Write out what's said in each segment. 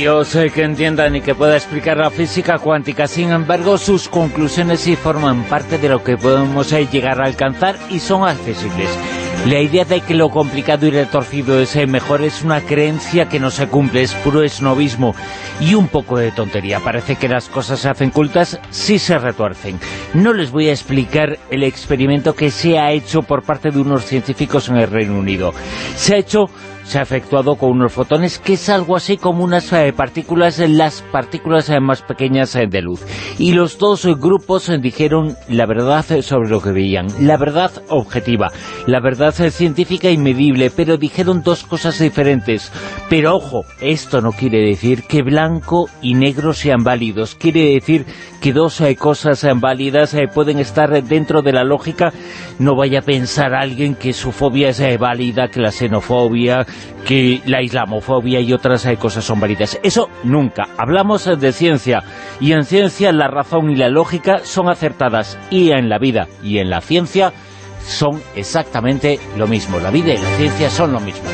Dios eh, que entienda ni que pueda explicar la física cuántica. Sin embargo, sus conclusiones sí forman parte de lo que podemos eh, llegar a alcanzar y son accesibles. La idea de que lo complicado y retorcido es eh, mejor es una creencia que no se cumple, es puro esnovismo y un poco de tontería. Parece que las cosas se hacen cultas si se retuercen. No les voy a explicar el experimento que se ha hecho por parte de unos científicos en el Reino Unido. Se ha hecho se ha efectuado con unos fotones, que es algo así como unas eh, partículas, las partículas eh, más pequeñas eh, de luz. Y los dos grupos dijeron la verdad sobre lo que veían, la verdad objetiva, la verdad científica y medible, pero dijeron dos cosas diferentes. Pero ojo, esto no quiere decir que blanco y negro sean válidos, quiere decir que dos cosas válidas pueden estar dentro de la lógica, no vaya a pensar alguien que su fobia es válida, que la xenofobia, que la islamofobia y otras eh, cosas son válidas. Eso nunca. Hablamos eh, de ciencia y en ciencia la razón y la lógica son acertadas y en la vida y en la ciencia son exactamente lo mismo. La vida y la ciencia son lo mismo.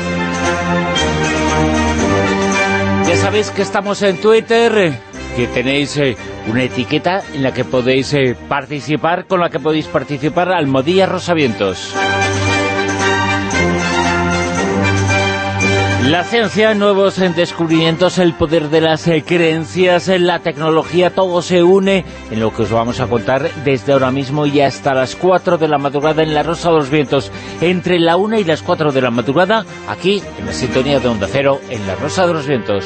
Ya sabéis que estamos en Twitter, que tenéis eh, una etiqueta en la que podéis participar, con la que podéis participar, Almodía Rosavientos. La ciencia, nuevos descubrimientos, el poder de las eh, creencias, eh, la tecnología, todo se une en lo que os vamos a contar desde ahora mismo y hasta las 4 de la madrugada en La Rosa de los Vientos. Entre la 1 y las 4 de la madrugada, aquí en la sintonía de Onda Cero, en La Rosa de los Vientos.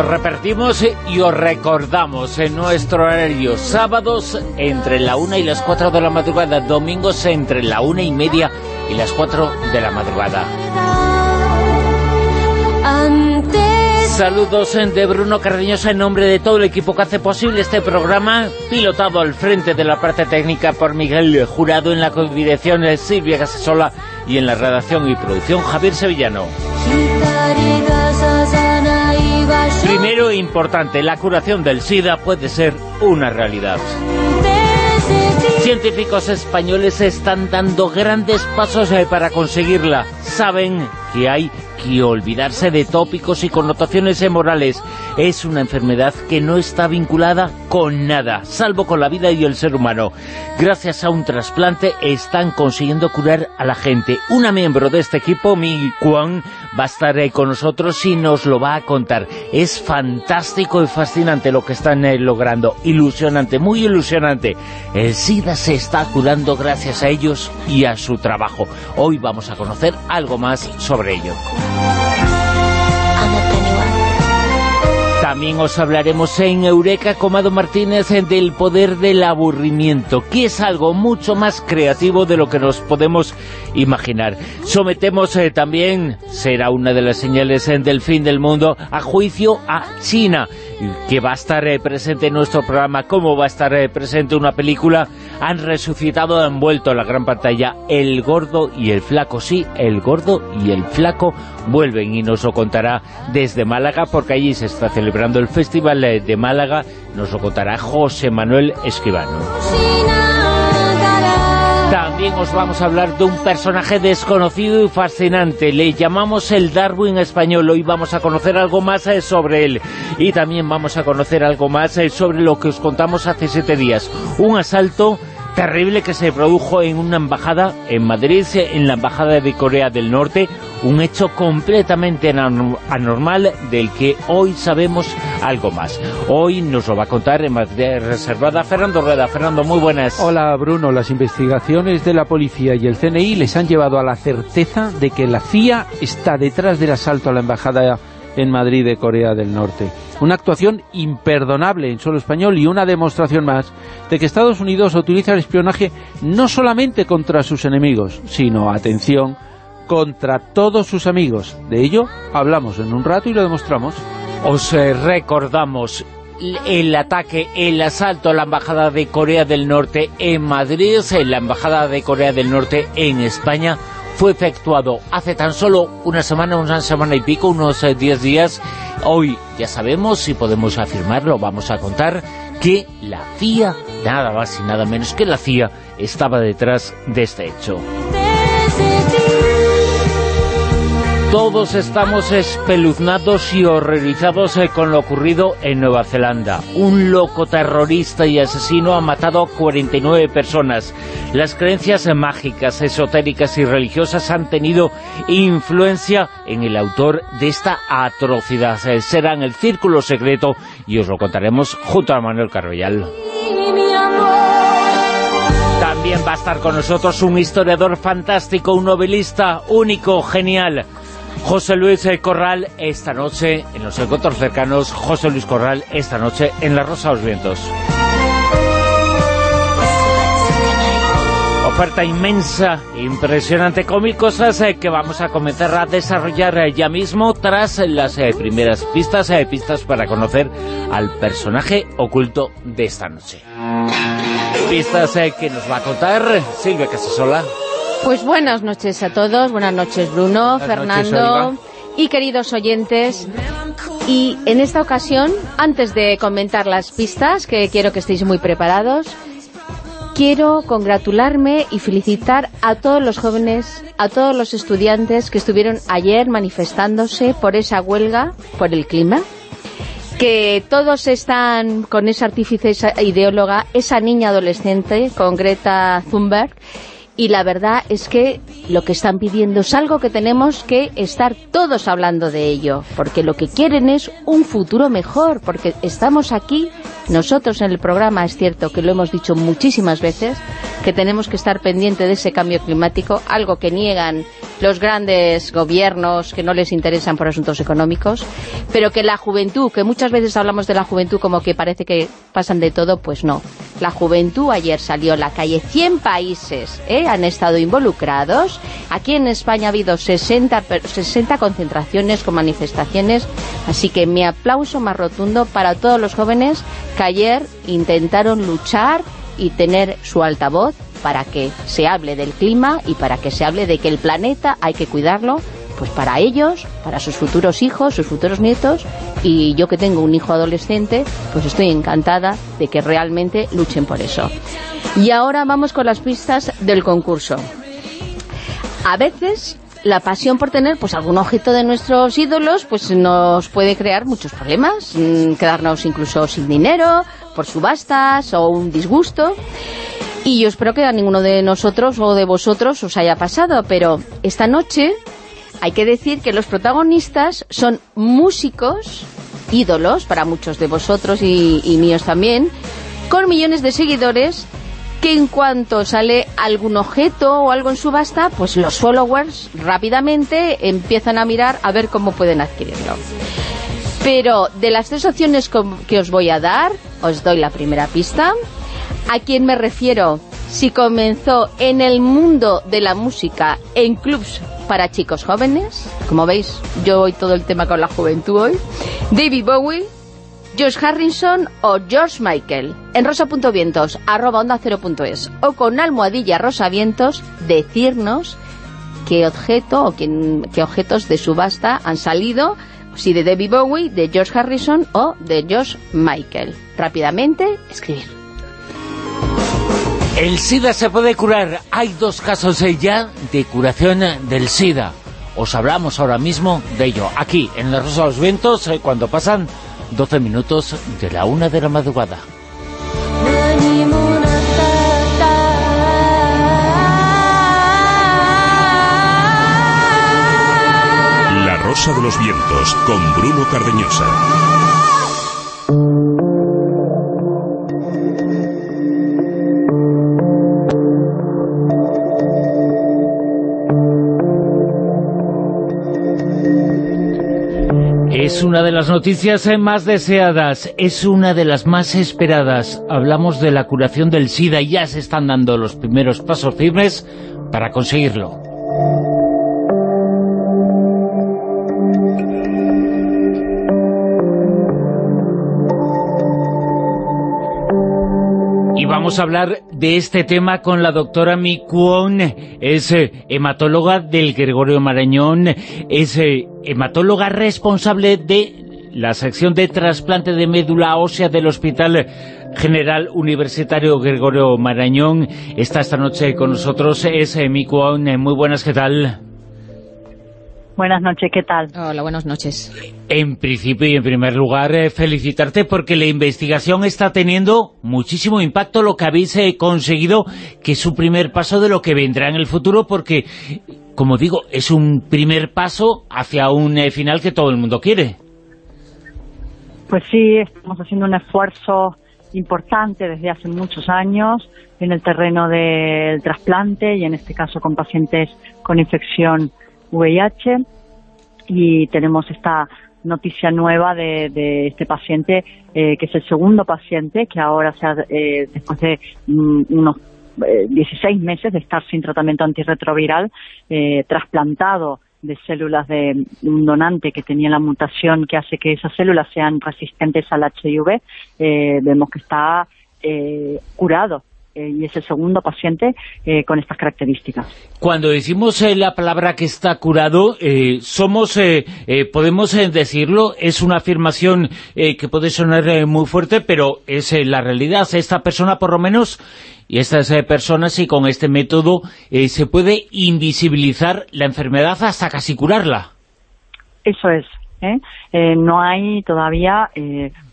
Os repetimos y os recordamos en nuestro horario sábados entre la una y las 4 de la madrugada, domingos entre la una y media y las 4 de la madrugada. Saludos de Bruno Cardeñosa en nombre de todo el equipo que hace posible este programa, pilotado al frente de la parte técnica por Miguel Jurado, en la dirección de Silvia Casasola y en la redacción y producción Javier Sevillano. Primero, importante, la curación del SIDA puede ser una realidad. Científicos españoles están dando grandes pasos eh, para conseguirla. Saben que hay que olvidarse de tópicos y connotaciones morales. Es una enfermedad que no está vinculada con nada, salvo con la vida y el ser humano. Gracias a un trasplante están consiguiendo curar a la gente. Una miembro de este equipo, Mi Kwan, va a estar ahí con nosotros y nos lo va a contar. Es fantástico y fascinante lo que están eh, logrando. Ilusionante, muy ilusionante. El SIDA se está curando gracias a ellos y a su trabajo. Hoy vamos a conocer algo más sobre ello. También os hablaremos en Eureka Comado Martínez del poder del aburrimiento, que es algo mucho más creativo de lo que nos podemos imaginar. Sometemos eh, también, será una de las señales eh, del fin del mundo, a juicio a China, que va a estar eh, presente en nuestro programa, cómo va a estar presente una película, han resucitado, han vuelto a la gran pantalla El Gordo y el Flaco. Sí, El Gordo y el Flaco vuelven y nos lo contará desde Málaga, porque allí se está celebrando el Festival de Málaga, nos lo contará José Manuel Escribano. También os vamos a hablar de un personaje desconocido y fascinante. Le llamamos el Darwin español. Hoy vamos a conocer algo más eh, sobre él. Y también vamos a conocer algo más eh, sobre lo que os contamos hace siete días. Un asalto terrible que se produjo en una embajada en Madrid, en la embajada de Corea del Norte, un hecho completamente anormal del que hoy sabemos algo más. Hoy nos lo va a contar en materia reservada Fernando Rueda. Fernando, muy buenas. Hola Bruno, las investigaciones de la policía y el CNI les han llevado a la certeza de que la CIA está detrás del asalto a la embajada en Madrid de Corea del Norte. Una actuación imperdonable en suelo español y una demostración más de que Estados Unidos utiliza el espionaje no solamente contra sus enemigos, sino, atención, contra todos sus amigos. De ello hablamos en un rato y lo demostramos. Os eh, recordamos el ataque, el asalto a la Embajada de Corea del Norte en Madrid, en la Embajada de Corea del Norte en España, fue efectuado hace tan solo una semana, una semana y pico, unos 10 eh, días. Hoy ya sabemos, si podemos afirmarlo, vamos a contar que la CIA, nada más y nada menos que la CIA, estaba detrás de este hecho. Todos estamos espeluznados y horrorizados eh, con lo ocurrido en Nueva Zelanda. Un loco terrorista y asesino ha matado a 49 personas. Las creencias mágicas, esotéricas y religiosas han tenido influencia en el autor de esta atrocidad. Eh, será en el Círculo Secreto y os lo contaremos junto a Manuel Carroyal. También va a estar con nosotros un historiador fantástico, un novelista único, genial, José Luis Corral esta noche en los encuentros cercanos, José Luis Corral esta noche en La Rosa de los Vientos. Oferta inmensa, impresionante, con cosas eh, que vamos a comenzar a desarrollar eh, ya mismo tras las eh, primeras pistas, pistas para conocer al personaje oculto de esta noche. Pistas que nos va a contar Silvia Casasola. Pues buenas noches a todos, buenas noches Bruno, Fernando y queridos oyentes. Y en esta ocasión, antes de comentar las pistas, que quiero que estéis muy preparados, quiero congratularme y felicitar a todos los jóvenes, a todos los estudiantes que estuvieron ayer manifestándose por esa huelga, por el clima, que todos están con esa artífice, esa ideóloga, esa niña adolescente, con Greta Thunberg, y la verdad es que lo que están pidiendo es algo que tenemos que estar todos hablando de ello, porque lo que quieren es un futuro mejor, porque estamos aquí, nosotros en el programa, es cierto que lo hemos dicho muchísimas veces, que tenemos que estar pendiente de ese cambio climático, algo que niegan los grandes gobiernos que no les interesan por asuntos económicos, pero que la juventud, que muchas veces hablamos de la juventud como que parece que pasan de todo, pues no. La juventud ayer salió a la calle, 100 países ¿eh? Han estado involucrados, aquí en España ha habido 60, 60 concentraciones con manifestaciones, así que mi aplauso más rotundo para todos los jóvenes que ayer intentaron luchar y tener su altavoz para que se hable del clima y para que se hable de que el planeta hay que cuidarlo, pues para ellos, para sus futuros hijos, sus futuros nietos, y yo que tengo un hijo adolescente, pues estoy encantada de que realmente luchen por eso. Y ahora vamos con las pistas del concurso. A veces la pasión por tener pues algún objeto de nuestros ídolos pues nos puede crear muchos problemas, mm, quedarnos incluso sin dinero, por subastas o un disgusto. Y yo espero que a ninguno de nosotros o de vosotros os haya pasado, pero esta noche hay que decir que los protagonistas son músicos, ídolos para muchos de vosotros y, míos también, con millones de seguidores que en cuanto sale algún objeto o algo en subasta, pues los followers rápidamente empiezan a mirar a ver cómo pueden adquirirlo. Pero de las tres opciones que os voy a dar, os doy la primera pista, ¿A quién me refiero? Si comenzó en el mundo de la música en clubs para chicos jóvenes, como veis, yo voy todo el tema con la juventud hoy, David Bowie, George Harrison o George Michael. En rosa.vientos, arroba onda 0.es o con almohadilla rosavientos, decirnos qué objeto o qué objetos de subasta han salido, si de David Bowie, de George Harrison o de George Michael. Rápidamente, escribir. El SIDA se puede curar. Hay dos casos ya de curación del SIDA. Os hablamos ahora mismo de ello. Aquí, en La Rosa de los Vientos, eh, cuando pasan 12 minutos de la una de la madrugada. La Rosa de los Vientos, con Bruno Cardeñosa. Es una de las noticias eh, más deseadas, es una de las más esperadas. Hablamos de la curación del SIDA y ya se están dando los primeros pasos firmes para conseguirlo. Y vamos a hablar de este tema con la doctora Mi Kwon, es eh, hematóloga del Gregorio Marañón, es eh, hematóloga responsable de la sección de trasplante de médula ósea del Hospital General Universitario Gregorio Marañón. Está esta noche con nosotros, es eh, Mi Kwon. Muy buenas, ¿qué tal? Buenas noches, ¿qué tal? Hola, buenas noches. En principio y en primer lugar, eh, felicitarte porque la investigación está teniendo muchísimo impacto lo que habéis eh, conseguido, que es un primer paso de lo que vendrá en el futuro, porque, como digo, es un primer paso hacia un eh, final que todo el mundo quiere. Pues sí, estamos haciendo un esfuerzo importante desde hace muchos años en el terreno del trasplante y en este caso con pacientes con infección VIH y tenemos esta noticia nueva de, este paciente, eh, que es el segundo paciente que ahora, se ha, eh, después de mm, unos 16 eh, meses de estar sin tratamiento antirretroviral, trasplantado de células de un donante que tenía la mutación que hace que esas células sean resistentes al HIV, vemos que está curado eh, y es el segundo paciente eh, con estas características. Cuando decimos eh, la palabra que está curado, somos, podemos decirlo, es una afirmación que puede sonar muy fuerte, pero es la realidad. Esta persona, por lo menos, y estas personas, y con este método, se puede invisibilizar la enfermedad hasta casi curarla. Eso es. no hay todavía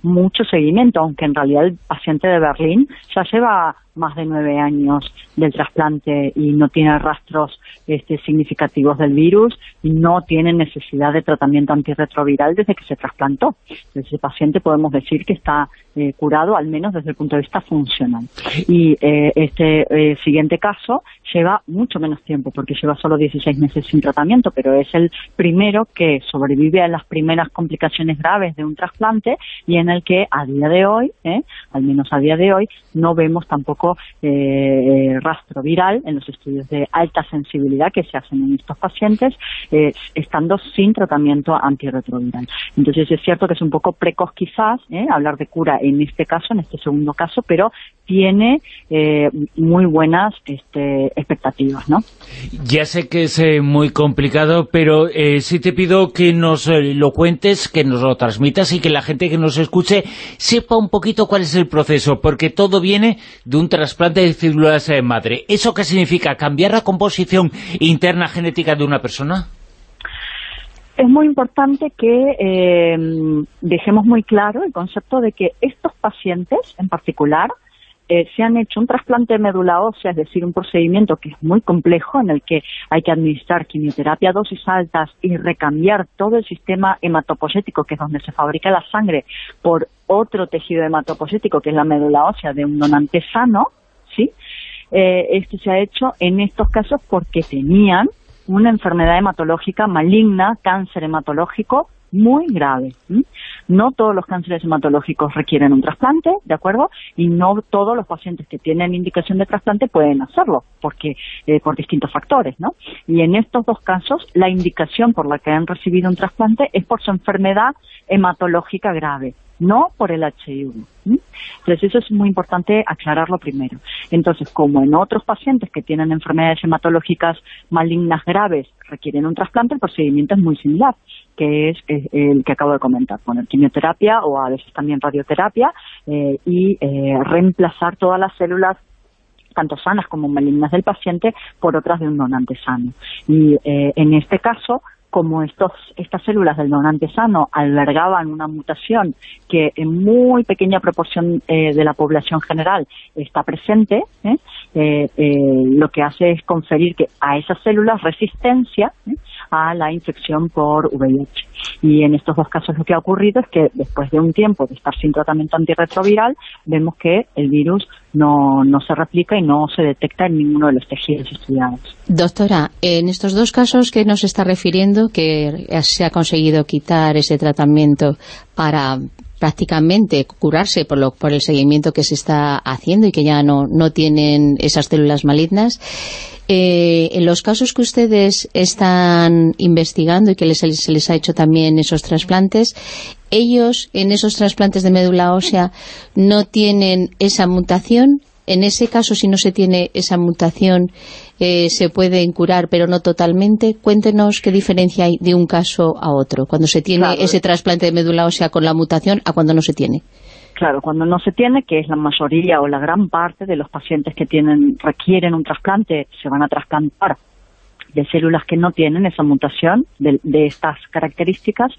mucho seguimiento, aunque en realidad el paciente de Berlín ya lleva más de nueve años del trasplante y no tiene rastros este, significativos del virus y no tiene necesidad de tratamiento antirretroviral desde que se trasplantó. ese paciente podemos decir que está eh, curado, al menos desde el punto de vista funcional. Y eh, este eh, siguiente caso lleva mucho menos tiempo, porque lleva solo 16 meses sin tratamiento, pero es el primero que sobrevive a las primeras complicaciones graves de un trasplante y en el que a día de hoy, al menos a día de hoy, no vemos tampoco rastro viral en los estudios de alta sensibilidad que se hacen en estos pacientes, estando sin tratamiento antirretroviral. Entonces es cierto que es un poco precoz quizás hablar de cura en este caso, en este segundo caso, pero tiene eh, muy buenas este, expectativas, ¿no? Ya sé que es eh, muy complicado, pero eh, sí te pido que nos lo cuentes, que nos lo transmitas y que la gente que nos escuche sepa un poquito cuál es el proceso, porque todo viene de un trasplante de células madre. ¿Eso qué significa? ¿Cambiar la composición interna genética de una persona? es muy importante que eh, dejemos muy claro el concepto de que estos pacientes en particular eh, se han hecho un trasplante de médula ósea, es decir, un procedimiento que es muy complejo en el que hay que administrar quimioterapia a dosis altas y recambiar todo el sistema hematopoyético, que es donde se fabrica la sangre, por otro tejido hematopoyético, que es la médula ósea de un donante sano, ¿sí? Eh, esto se ha hecho en estos casos porque tenían una enfermedad hematológica maligna, cáncer hematológico muy grave. No todos los cánceres hematológicos requieren un trasplante, ¿de acuerdo? Y no todos los pacientes que tienen indicación de trasplante pueden hacerlo, porque eh, por distintos factores, ¿no? Y en estos dos casos, la indicación por la que han recibido un trasplante es por su enfermedad hematológica grave no por el HIV. Entonces eso es muy importante aclararlo primero. Entonces, como en otros pacientes que tienen enfermedades hematológicas malignas graves requieren un trasplante, el procedimiento es muy similar, que es el que acabo de comentar, poner quimioterapia o a veces también radioterapia eh, y eh, reemplazar todas las células tanto sanas como malignas del paciente por otras de un donante sano. Y eh, en este caso, como estos, estas células del donante sano albergaban una mutación que en muy pequeña proporción eh, de la población general está presente, ¿eh? Eh, lo que hace es conferir que a esas células resistencia a la infección por VIH. Y en estos dos casos lo que ha ocurrido es que después de un tiempo de estar sin tratamiento antirretroviral, vemos que el virus no, no se replica y no se detecta en ninguno de los tejidos estudiados. Doctora, en estos dos casos que nos está refiriendo, que se ha conseguido quitar ese tratamiento para prácticamente curarse por, lo, por el seguimiento que se está haciendo y que ya no, no tienen esas células malignas. Eh, en los casos que ustedes están investigando y que les, se les ha hecho también esos trasplantes, ellos en esos trasplantes de médula ósea no tienen esa mutación. En ese caso, si no se tiene esa mutación, eh, se pueden curar, pero no totalmente. Cuéntenos qué diferencia hay de un caso a otro, cuando se tiene ese trasplante de médula ósea con la mutación a cuando no se tiene. Claro, cuando no se tiene, que es la mayoría o la gran parte de los pacientes que tienen requieren un trasplante, se van a trasplantar de células que no tienen esa mutación de, estas características.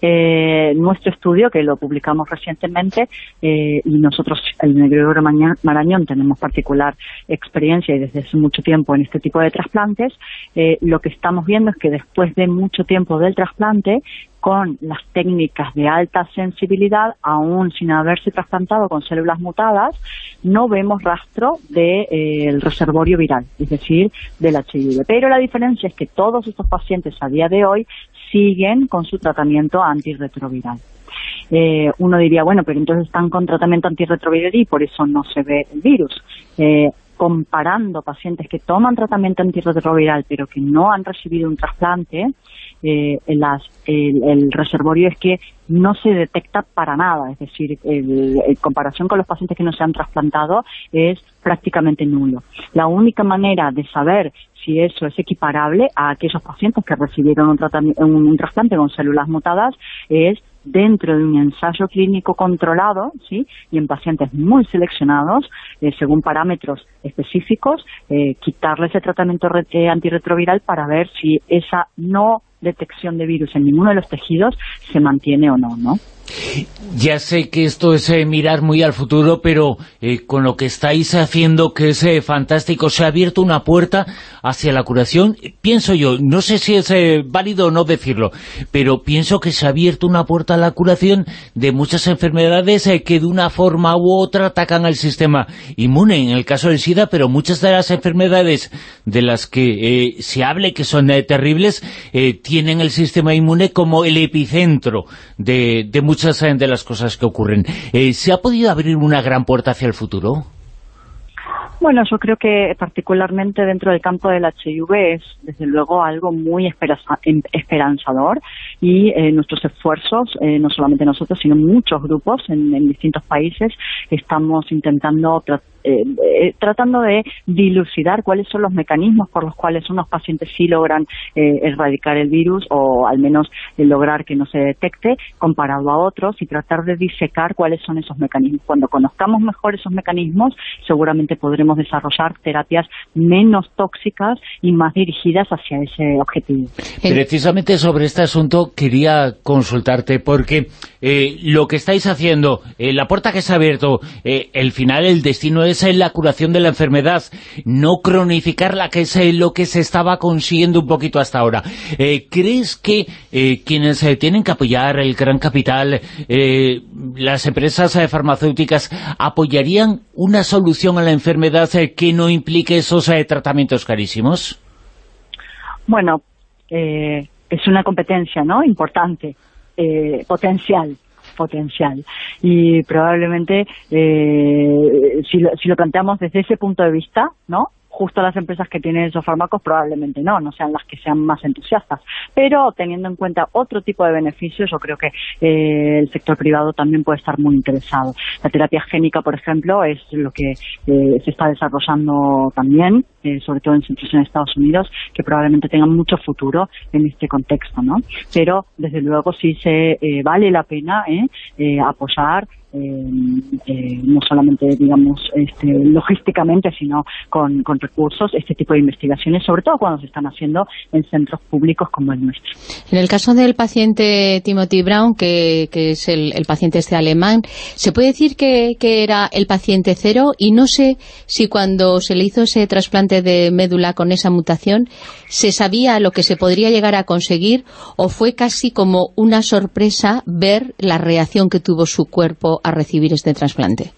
Eh, nuestro estudio, que lo publicamos recientemente, eh, y nosotros en el Gregorio Marañón tenemos particular experiencia y desde hace mucho tiempo en este tipo de trasplantes, eh, lo que estamos viendo es que después de mucho tiempo del trasplante, con las técnicas de alta sensibilidad, aún sin haberse trasplantado con células mutadas, no vemos rastro del de, reservorio viral, es decir, del HIV. Pero la diferencia es que todos estos pacientes a día de hoy siguen con su tratamiento antirretroviral. Eh, uno diría, bueno, pero entonces están con tratamiento antirretroviral y por eso no se ve el virus. Eh, comparando pacientes que toman tratamiento antirretroviral pero que no han recibido un trasplante, eh, el, reservorio es que no se detecta para nada, es decir, en comparación con los pacientes que no se han trasplantado es prácticamente nulo. La única manera de saber si eso es equiparable a aquellos pacientes que recibieron un, trasplante con células mutadas es dentro de un ensayo clínico controlado ¿sí? y en pacientes muy seleccionados, eh, según parámetros específicos, eh, quitarles el tratamiento eh, antirretroviral para ver si esa no detección de virus en ninguno de los tejidos se mantiene o no, ¿no? Ya sé que esto es eh, mirar muy al futuro, pero eh, con lo que estáis haciendo, que es eh, fantástico, se ha abierto una puerta hacia la curación. Pienso yo, no sé si es válido o no decirlo, pero pienso que se ha abierto una puerta a la curación de muchas enfermedades que de una forma u otra atacan al sistema inmune, en el caso del SIDA, pero muchas de las enfermedades de las que se hable que son terribles, tienen el sistema inmune como el epicentro de, de muchas eh, de las cosas que ocurren. Eh, ¿Se ha podido abrir una gran puerta hacia el futuro? Bueno, yo creo que particularmente dentro del campo del HIV es desde luego algo muy em, esperanzador y eh, nuestros esfuerzos, no solamente nosotros, sino muchos grupos en, en distintos países, estamos intentando eh, eh, tratando de dilucidar cuáles son los mecanismos por los cuales unos pacientes sí logran eh, erradicar el virus o al menos lograr que no se detecte comparado a otros y tratar de disecar cuáles son esos mecanismos. Cuando conozcamos mejor esos mecanismos, seguramente podremos desarrollar terapias menos tóxicas y más dirigidas hacia ese objetivo. Precisamente sobre este asunto quería consultarte porque lo que estáis haciendo, la puerta que se ha abierto, el final, el destino es la curación de la enfermedad, no cronificarla, que es eh, lo que se estaba consiguiendo un poquito hasta ahora. Eh, ¿Crees que eh, quienes tienen que apoyar el gran capital, las empresas farmacéuticas, apoyarían una solución a la enfermedad que no implique esos tratamientos carísimos? Bueno, es una competencia ¿no? importante, potencial potencial. Y probablemente, eh, si, lo, si lo planteamos desde ese punto de vista, ¿no? Justo las empresas que tienen esos fármacos probablemente no, no sean las que sean más entusiastas. Pero teniendo en cuenta otro tipo de beneficios, yo creo que eh, el sector privado también puede estar muy interesado. La terapia génica, por ejemplo, es lo que eh, se está desarrollando también, eh, sobre todo en centros en Estados Unidos, que probablemente tengan mucho futuro en este contexto, ¿no? Pero, desde luego, sí se vale la pena apoyar eh, no solamente, digamos, este, logísticamente, sino con, recursos, este tipo de investigaciones, sobre todo cuando se están haciendo en centros públicos como el nuestro. En el caso del paciente Timothy Brown, que, es el, paciente este alemán, ¿se puede decir que, era el paciente cero? Y no sé si cuando se le hizo ese trasplante de médula con esa mutación, ¿se sabía lo que se podría llegar a conseguir o fue casi como una sorpresa ver la reacción que tuvo su cuerpo a recibir este trasplante?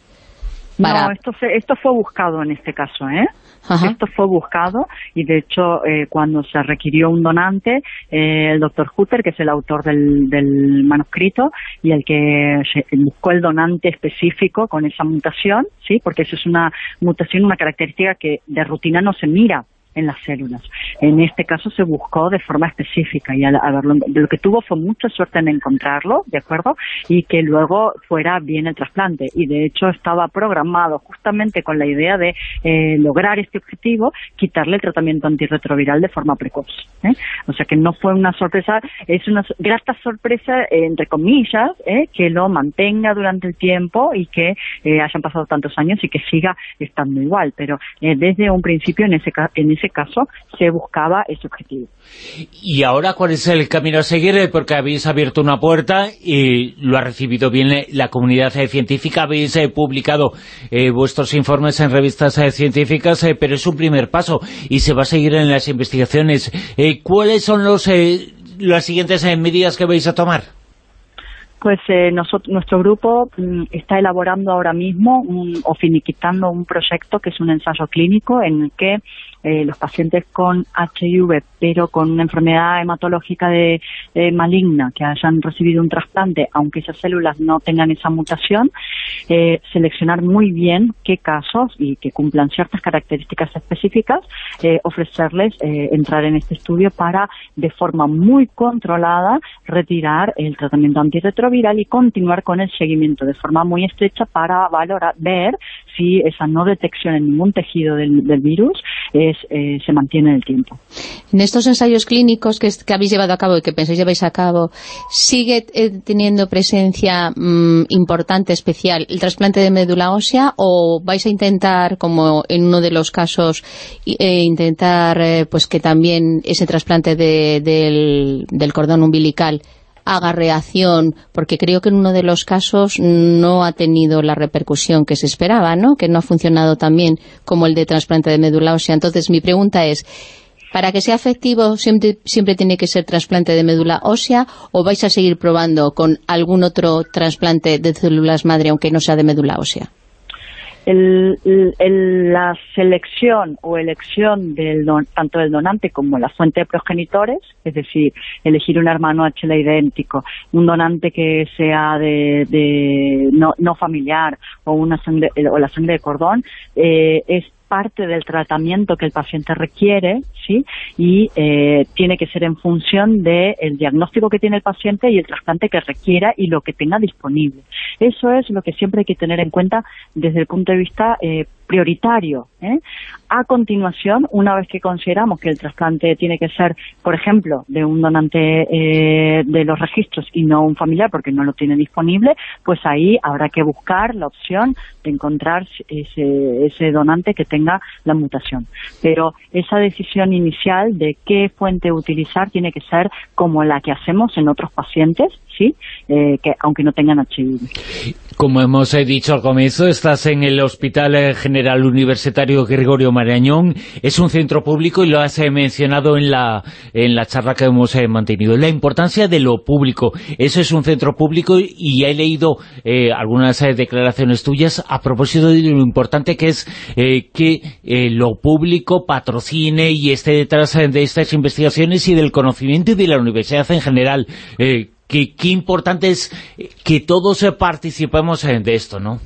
No, esto, esto fue buscado en este caso, ¿eh? Esto fue buscado y de hecho eh, cuando se requirió un donante, eh, el doctor Hutter, que es el autor del, del manuscrito y el que buscó el donante específico con esa mutación, sí, porque eso es una mutación, una característica que de rutina no se mira en las células. En este caso se buscó de forma específica y lo que tuvo fue mucha suerte en encontrarlo, ¿de acuerdo? Y que luego fuera bien el trasplante. Y de hecho estaba programado justamente con la idea de eh, lograr este objetivo, quitarle el tratamiento antirretroviral de forma precoz. ¿eh? O sea que no fue una sorpresa, es una grata sorpresa, entre comillas, ¿eh? que lo mantenga durante el tiempo y que hayan pasado tantos años y que siga estando igual. Pero desde un principio en ese, en ese caso se buscaba ese objetivo. ¿Y ahora cuál es el camino a seguir? Porque habéis abierto una puerta y lo ha recibido bien la comunidad científica, habéis eh, publicado eh, vuestros informes en revistas eh, científicas, pero es un primer paso y se va a seguir en las investigaciones. ¿Cuáles son los las siguientes medidas que vais a tomar? Pues nuestro grupo mm, está elaborando ahora mismo o finiquitando un proyecto que es un ensayo clínico en el que eh, los pacientes con HIV, pero con una enfermedad hematológica de, maligna, que hayan recibido un trasplante, aunque esas células no tengan esa mutación, eh, seleccionar muy bien qué casos y que cumplan ciertas características específicas, eh, ofrecerles entrar en este estudio para, de forma muy controlada, retirar el tratamiento antirretroviral y continuar con el seguimiento de forma muy estrecha para valorar, ver si esa no detección en ningún tejido del, virus es, eh, se mantiene en el tiempo. En estos ensayos clínicos que, habéis llevado a cabo y que pensáis lleváis a cabo, ¿sigue eh, teniendo presencia mm, importante, especial, el trasplante de médula ósea o vais a intentar, como en uno de los casos, eh, intentar pues que también ese trasplante del, del cordón umbilical haga reacción, porque creo que en uno de los casos no ha tenido la repercusión que se esperaba, ¿no? que no ha funcionado tan bien como el de trasplante de médula ósea. Entonces, mi pregunta es, ¿para que sea efectivo siempre, siempre tiene que ser trasplante de médula ósea o vais a seguir probando con algún otro trasplante de células madre, aunque no sea de médula ósea? El, la selección o elección del tanto del donante como la fuente de progenitores, es decir, elegir un hermano HLA idéntico, un donante que sea de, no, no, familiar o una o la sangre de cordón, eh, es parte del tratamiento que el paciente requiere, ¿sí? Y eh, tiene que ser en función del diagnóstico que tiene el paciente y el trasplante que requiera y lo que tenga disponible. Eso es lo que siempre hay que tener en cuenta desde el punto de vista eh, prioritario. ¿eh? A continuación, una vez que consideramos que el trasplante tiene que ser, por ejemplo, de un donante eh, de los registros y no un familiar porque no lo tiene disponible, pues ahí habrá que buscar la opción de encontrar ese, ese donante que tenga la mutación. Pero esa decisión inicial de qué fuente utilizar tiene que ser como la que hacemos en otros pacientes, ¿sí? Eh, que aunque no tengan HIV. Como hemos eh, dicho al comienzo, estás en el Hospital eh, General Universitario Gregorio Marañón. Es un centro público y lo has mencionado en la, en la charla que hemos mantenido. La importancia de lo público. Eso es un centro público y he leído algunas declaraciones tuyas a propósito de lo importante que es que lo público patrocine y esté detrás de estas investigaciones y del conocimiento y de la universidad en general qué importante es que todos participemos de esto, ¿no?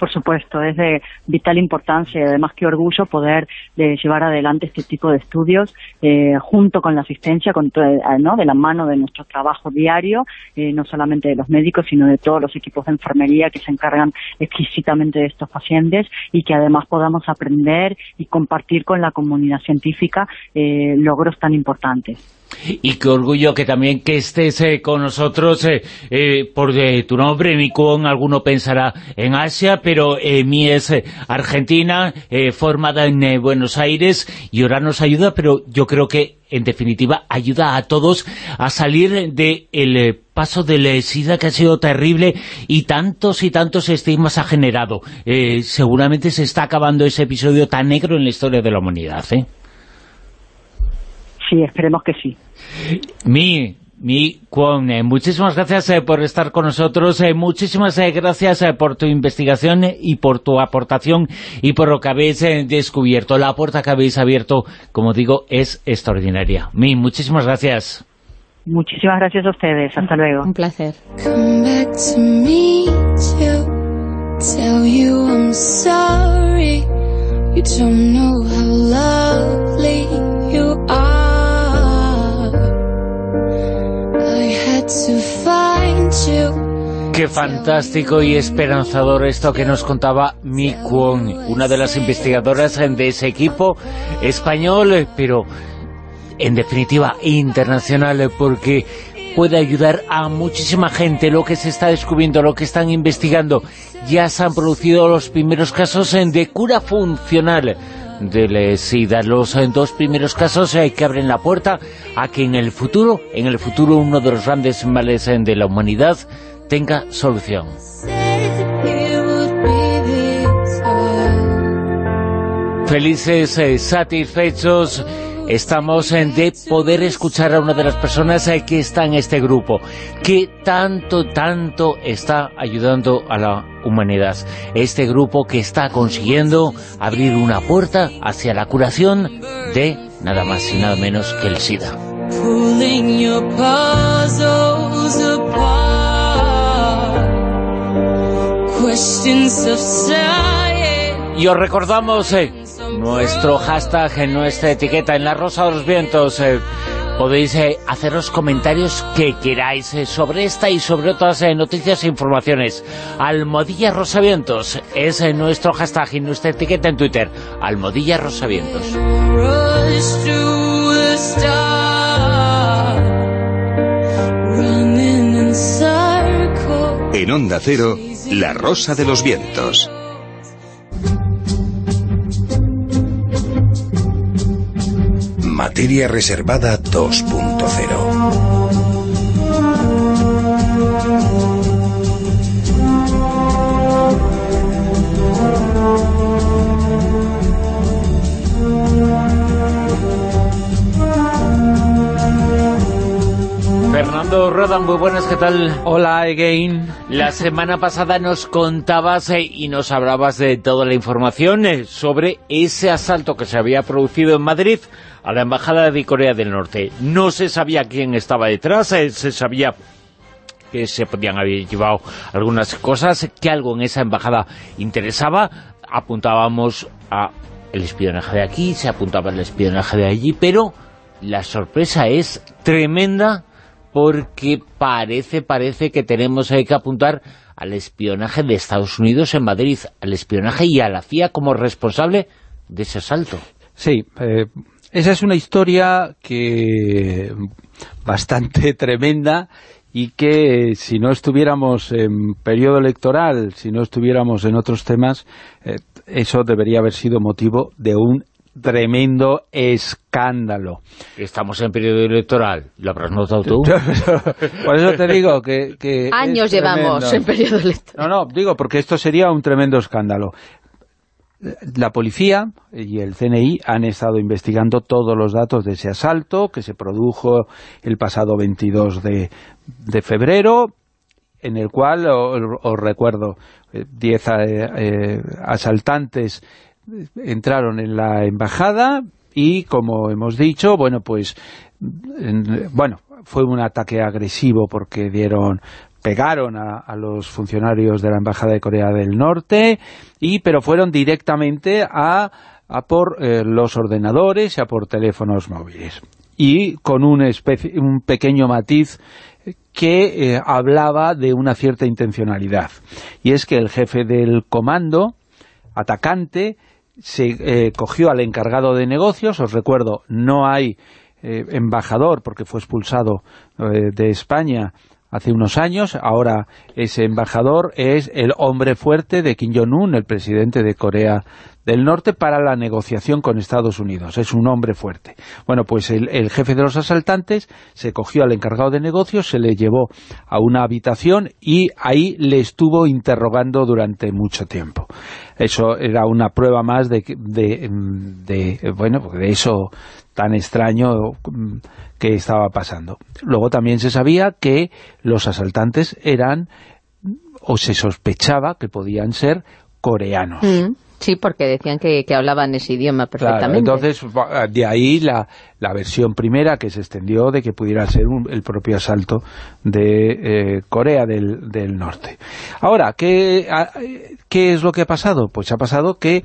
Por supuesto, es de vital importancia y además qué orgullo poder de llevar adelante este tipo de estudios eh, junto con la asistencia, con eh, ¿no? de la mano de nuestro trabajo diario, eh, no solamente de los médicos, sino de todos los equipos de enfermería que se encargan exquisitamente de estos pacientes y que además podamos aprender y compartir con la comunidad científica logros tan importantes. Y qué orgullo que también que estés eh, con nosotros eh, eh, por tu nombre, mi con alguno pensará en Asia, pero mi es argentina, formada en Buenos Aires, y ahora nos ayuda, pero yo creo que en definitiva ayuda a todos a salir del paso de la SIDA que ha sido terrible y tantos y tantos estigmas ha generado. seguramente se está acabando ese episodio tan negro en la historia de la humanidad, ¿eh? Sí, esperemos que sí. Mi, mi Kwon, eh, muchísimas gracias eh, por estar con nosotros, eh, muchísimas gracias por tu investigación y por tu aportación y por lo que habéis descubierto. La puerta que habéis abierto, como digo, es extraordinaria. Mi, muchísimas gracias. Muchísimas gracias a ustedes. Hasta luego. Un placer. Qué fantástico y esperanzador esto que nos contaba Mi Kwon, una de las investigadoras de ese equipo español, pero en definitiva internacional, porque puede ayudar a muchísima gente lo que se está descubriendo, lo que están investigando. Ya se han producido los primeros casos de cura funcional del SIDA. Los eh, dos primeros casos eh, que abren la puerta a que en el futuro, en el futuro uno de los grandes males eh, de la humanidad tenga solución. Felices, satisfechos estamos en de poder escuchar a una de las personas eh, que está en este grupo, que tanto, tanto está ayudando a la humanidad. Este grupo que está consiguiendo abrir una puerta hacia la curación de nada más y nada menos que el SIDA. Y os recordamos eh, nuestro hashtag, en nuestra etiqueta, en la Rosa de los Vientos. Eh, podéis eh, haceros comentarios que queráis eh, sobre esta y sobre otras noticias e informaciones. Almodilla Rosavientos es nuestro hashtag y nuestra etiqueta en Twitter. Almodilla Rosavientos. En Onda Cero, La Rosa de los Vientos. Materia Reservada 2.0 Fernando Rodan, muy buenas, ¿qué tal? Hola, again. La semana pasada nos contabas eh, y nos hablabas de toda la información eh, sobre ese asalto que se había producido en Madrid a la Embajada de Corea del Norte. No se sabía quién estaba detrás, eh, se sabía que se podían haber llevado algunas cosas, que algo en esa embajada interesaba. Apuntábamos a el espionaje de aquí, se apuntaba el espionaje de allí, pero la sorpresa es tremenda porque parece, parece que tenemos que apuntar al espionaje de Estados Unidos en Madrid, al espionaje y a la CIA como responsable de ese asalto. Sí, eh, esa es una historia que bastante tremenda y que si no estuviéramos en periodo electoral, si no estuviéramos en otros temas, eh, eso debería haber sido motivo de un tremendo escándalo. Estamos en periodo electoral, ¿lo habrás notado tú? Por eso te digo que... Años llevamos en periodo electoral. No, no, digo porque esto sería un tremendo escándalo. La policía y el CNI han estado investigando todos los datos de ese asalto que se produjo el pasado 22 de, febrero, en el cual, os, recuerdo, 10 eh, eh, asaltantes entraron en la embajada y, como hemos dicho, bueno, pues, bueno, fue un ataque agresivo porque dieron pegaron a, los funcionarios de la Embajada de Corea del Norte, y pero fueron directamente a, a por eh, los ordenadores y a por teléfonos móviles. Y con un, un pequeño matiz que eh, hablaba de una cierta intencionalidad. Y es que el jefe del comando atacante se eh, cogió al encargado de negocios, os recuerdo, no hay eh, embajador, porque fue expulsado eh, de España hace unos años, ahora ese embajador es el hombre fuerte de Kim Jong-un, el presidente de Corea del Norte, para la negociación con Estados Unidos. Es un hombre fuerte. Bueno, pues el, jefe de los asaltantes se cogió al encargado de negocios, se le llevó a una habitación y ahí le estuvo interrogando durante mucho tiempo. Eso era una prueba más de, de, bueno, de eso tan extraño que estaba pasando. Luego también se sabía que los asaltantes eran, o se sospechaba que podían ser coreanos. Mm, sí, porque decían que, hablaban ese idioma perfectamente. Claro, entonces, de ahí la, la, versión primera que se extendió de que pudiera ser el propio asalto de eh, Corea del, del, Norte. Ahora, ¿qué, ¿qué es lo que ha pasado? Pues ha pasado que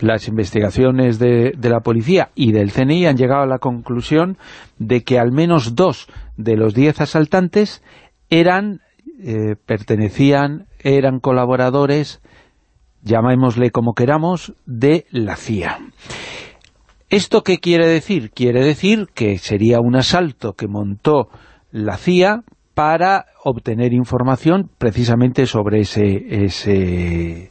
las investigaciones de, la policía y del CNI han llegado a la conclusión de que al menos dos de los diez asaltantes eran, eh, pertenecían, eran colaboradores, llamémosle como queramos, de la CIA. ¿Esto qué quiere decir? Quiere decir que sería un asalto que montó la CIA para obtener información precisamente sobre ese, ese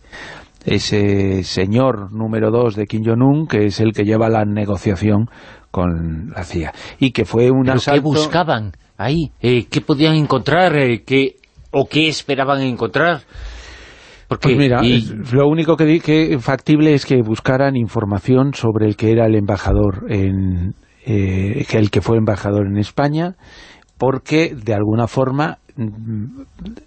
ese señor número dos de Kim Jong-un, que es el que lleva la negociación con la CIA. Y que fue un ¿Qué buscaban ahí? Eh, ¿Qué podían encontrar? Eh, ¿qué, ¿O qué esperaban encontrar? Porque, pues mira, lo único que, que factible es que buscaran información sobre el que era el embajador en... Eh, el que fue embajador en España, porque de alguna forma mm,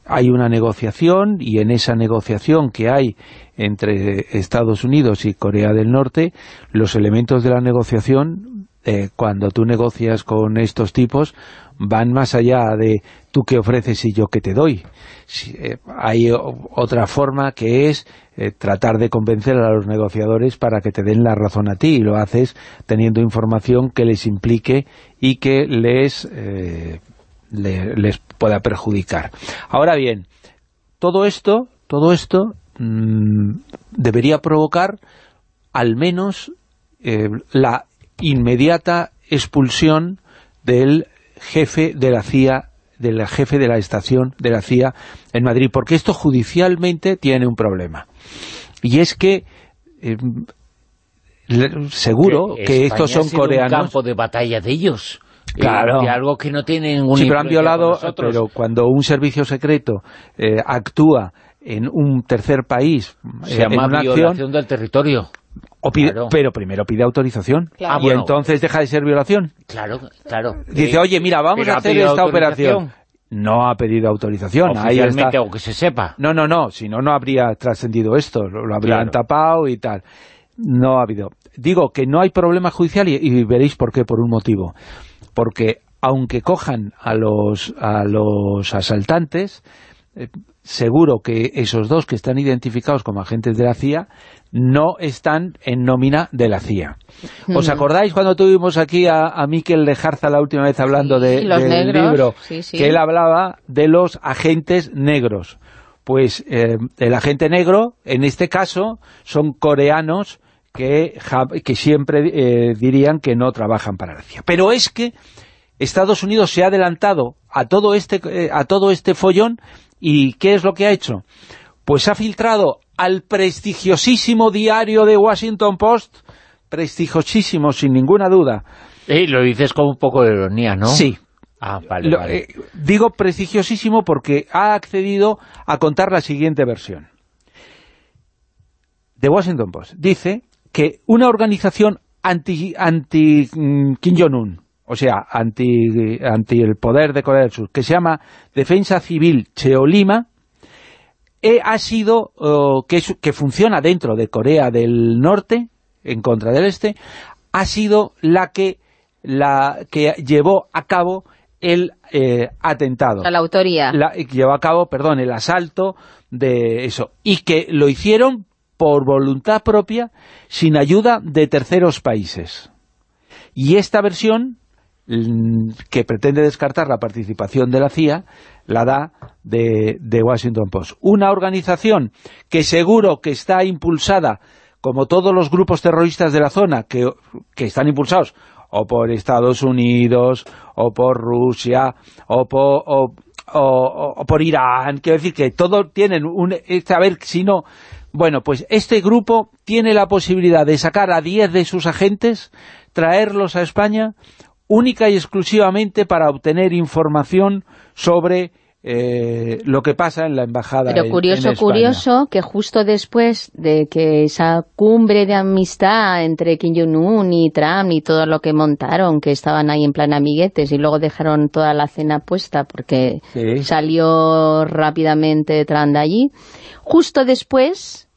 hay una negociación y en esa negociación que hay entre Estados Unidos y Corea del Norte, los elementos de la negociación, eh, cuando tú negocias con estos tipos, van más allá de tú qué ofreces y yo qué te doy. Eh, hay otra forma que es eh, tratar de convencer a los negociadores para que te den la razón a ti, y lo haces teniendo información que les implique y que les, les pueda perjudicar. Ahora bien, todo esto, todo esto Mm, debería provocar al menos eh, la inmediata expulsión del jefe de la CIA del jefe de la estación de la CIA en Madrid, porque esto judicialmente tiene un problema. Y es que eh, seguro que, estos son coreanos... un campo de batalla de ellos. Claro. De algo que no tienen un Sí, pero han violado, pero cuando un servicio secreto eh, actúa en un tercer país se llama en una violación del territorio pero primero pide autorización. Y entonces deja de ser violación. Claro, claro. Dice, oye, mira, vamos a hacer esta operación no ha pedido autorización oficialmente o que se sepa. No, no, no, si no, no habría trascendido esto lo, habrían tapado y tal. No ha habido. Digo que no hay problema judicial y, veréis por qué, por un motivo. Porque aunque cojan a los, a los asaltantes eh, seguro que esos dos que están identificados como agentes de la CIA no están en nómina de la CIA. ¿Os acordáis cuando tuvimos aquí a, a Miquel Lejarza la última vez hablando de, del libro? que él hablaba de los agentes negros. Pues eh, el agente negro, en este caso, son coreanos que, que siempre eh, dirían que no trabajan para la CIA. Pero es que Estados Unidos se ha adelantado a todo este, eh, a todo este follón ¿Y qué es lo que ha hecho? Pues ha filtrado al prestigiosísimo diario de Washington Post, prestigiosísimo sin ninguna duda. Y lo dices con un poco de ironía, ¿no? Sí. Ah, vale, vale. Eh, digo prestigiosísimo porque ha accedido a contar la siguiente versión. De Washington Post. Dice que una organización anti, anti mm, Kim Jong-un, o sea, anti, anti el poder de Corea del Sur, que se llama Defensa Civil Cheolima, eh, ha sido, que, que funciona dentro de Corea del Norte, en contra del Este, ha sido la que, la que llevó a cabo el eh, atentado. La autoría. La, llevó a cabo, perdón, el asalto de eso. Y que lo hicieron por voluntad propia, sin ayuda de terceros países. Y esta versión que pretende descartar la participación de la CIA, la da de, Washington Post. Una organización que seguro que está impulsada, como todos los grupos terroristas de la zona, que, están impulsados o por Estados Unidos, o por Rusia, o por, o, por Irán. Quiero decir que todos tienen un... A ver, si no... Bueno, pues este grupo tiene la posibilidad de sacar a 10 de sus agentes, traerlos a España, única y exclusivamente para obtener información sobre eh, lo que pasa en la embajada Pero curioso, curioso que justo después de que esa cumbre de amistad entre Kim Jong-un y Trump y todo lo que montaron, que estaban ahí en plan amiguetes y luego dejaron toda la cena puesta porque salió rápidamente Trump de allí, justo después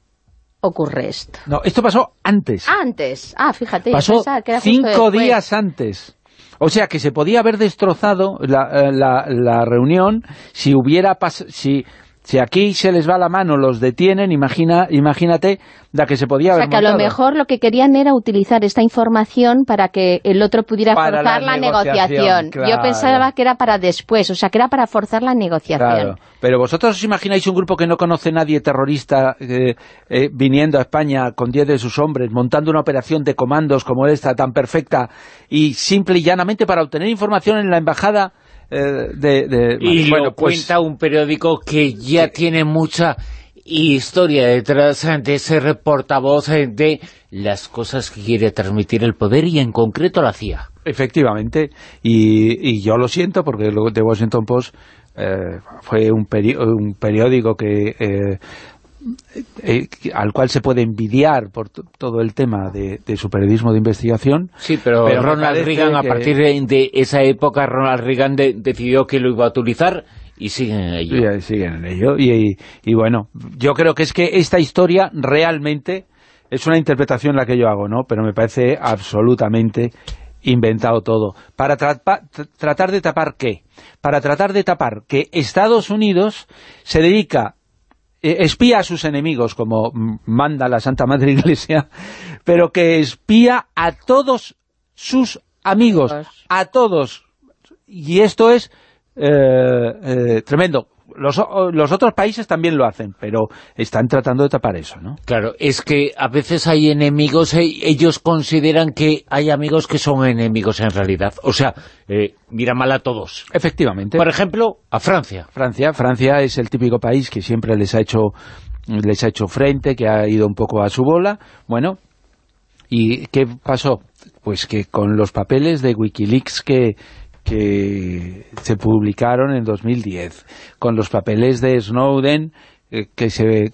ocurre esto. No, esto pasó antes. Antes, ah, fíjate. Pasó cinco días antes. O sea que se podía haber destrozado la, eh, la, la reunión si hubiera si si aquí se les va la mano, los detienen, imagina, imagínate la que se podía haber O sea, que a lo mejor lo que querían era utilizar esta información para que el otro pudiera forzar la, negociación. Yo pensaba que era para después, o sea, que era para forzar la negociación. Claro. Pero vosotros os imagináis un grupo que no conoce nadie terrorista eh, eh, viniendo a España con 10 de sus hombres, montando una operación de comandos como esta tan perfecta y simple y llanamente para obtener información en la embajada eh, de, y bueno, lo pues cuenta un periódico que ya tiene mucha historia detrás de ese portavoz de las cosas que quiere transmitir el poder y en concreto la CIA. Efectivamente, y, yo lo siento porque lo de Washington Post eh, fue un, un, periódico que eh, eh, al cual se puede envidiar por todo el tema de, su periodismo de investigación. Sí, pero, Ronald Reagan, a partir de, esa época, Ronald Reagan decidió que lo iba a utilizar y siguen en ello. Y, siguen en ello. Y, bueno, yo creo que es que esta historia realmente es una interpretación la que yo hago, ¿no? Pero me parece absolutamente inventado todo. ¿Para tratar de tapar qué? Para tratar de tapar que Estados Unidos se dedica eh, espía a sus enemigos, como manda la Santa Madre Iglesia, pero que espía a todos sus amigos, a todos. Y esto es eh, eh, tremendo los, los, otros países también lo hacen, pero están tratando de tapar eso, ¿no? Claro, es que a veces hay enemigos, eh, ellos consideran que hay amigos que son enemigos en realidad. O sea, eh, mira mal a todos. Efectivamente. Por ejemplo, a Francia. Francia, Francia es el típico país que siempre les ha hecho les ha hecho frente, que ha ido un poco a su bola. Bueno, ¿y qué pasó? Pues que con los papeles de Wikileaks que, que se publicaron en 2010, con los papeles de Snowden eh, que se eh,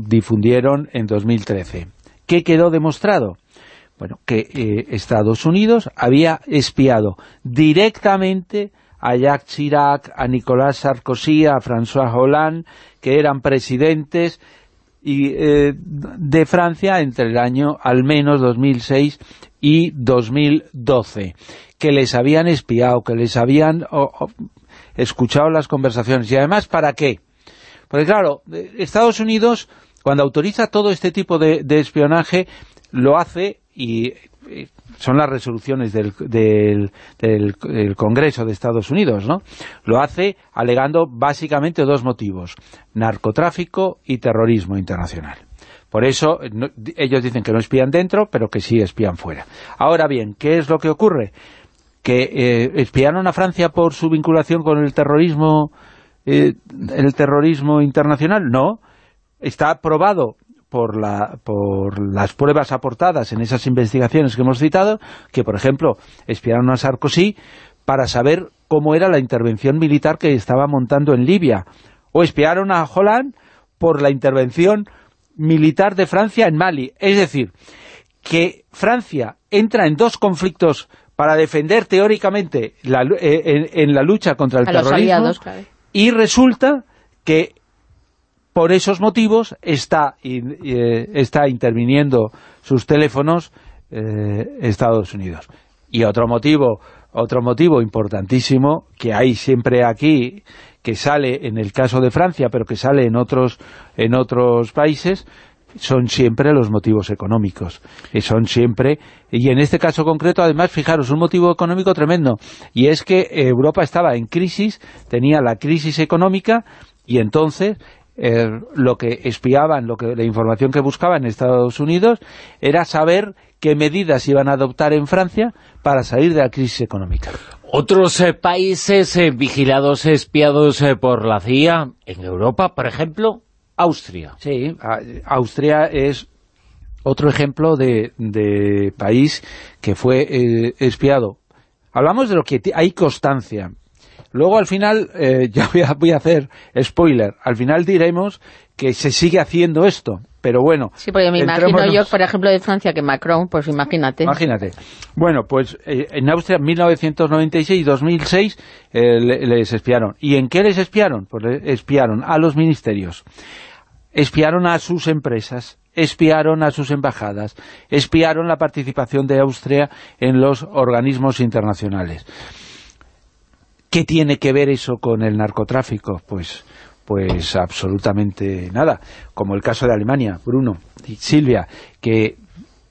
difundieron en 2013. ¿Qué quedó demostrado? Bueno, que eh, Estados Unidos había espiado directamente a Jacques Chirac, a Nicolas Sarkozy, a François Hollande, que eran presidentes y, de Francia entre el año al menos 2006 y 2012 que les habían espiado, que les habían escuchado las conversaciones. Y además, ¿para qué? Porque claro, Estados Unidos, cuando autoriza todo este tipo de, espionaje, lo hace y son las resoluciones del, del, del, Congreso de Estados Unidos, ¿no? Lo hace alegando básicamente dos motivos, narcotráfico y terrorismo internacional. Por eso ellos dicen que no espían dentro, pero que sí espían fuera. Ahora bien, ¿qué es lo que ocurre? Que eh, espiaron a Francia por su vinculación con el terrorismo eh, el terrorismo internacional, no, está probado por, la, por las pruebas aportadas en esas investigaciones que hemos citado, que por ejemplo espiaron a Sarkozy para saber cómo era la intervención militar que estaba montando en Libia, o espiaron a Holland por la intervención militar de Francia en Mali, es decir, que Francia entra en dos conflictos para defender teóricamente eh, en, la lucha contra el terrorismo y resulta que por esos motivos está, eh, está interviniendo sus teléfonos eh, Estados Unidos. Y otro motivo, otro motivo importantísimo que hay siempre aquí, que sale en el caso de Francia, pero que sale en otros, en otros países, son siempre los motivos económicos, y son siempre, y en este caso concreto además, fijaros, un motivo económico tremendo, y es que Europa estaba en crisis, tenía la crisis económica, y entonces eh, lo que espiaban, lo que la información que buscaban en Estados Unidos era saber qué medidas iban a adoptar en Francia para salir de la crisis económica. Otros eh, países eh, vigilados, espiados por la CIA, en Europa, por ejemplo, Austria. Sí, Austria es otro ejemplo de, país que fue espiado. Hablamos de lo que hay constancia, Luego al final, eh, ya voy a, hacer spoiler, al final diremos que se sigue haciendo esto, pero bueno. Sí, porque me imagino yo, por ejemplo, de Francia, que Macron, pues imagínate. Imagínate. Bueno, pues eh, en Austria en 1996 y 2006 eh, les espiaron. ¿Y en qué les espiaron? Pues les espiaron a los ministerios, espiaron a sus empresas, espiaron a sus embajadas, espiaron la participación de Austria en los organismos internacionales. ¿Qué tiene que ver eso con el narcotráfico? Pues, pues absolutamente nada. Como el caso de Alemania, Bruno y Silvia, que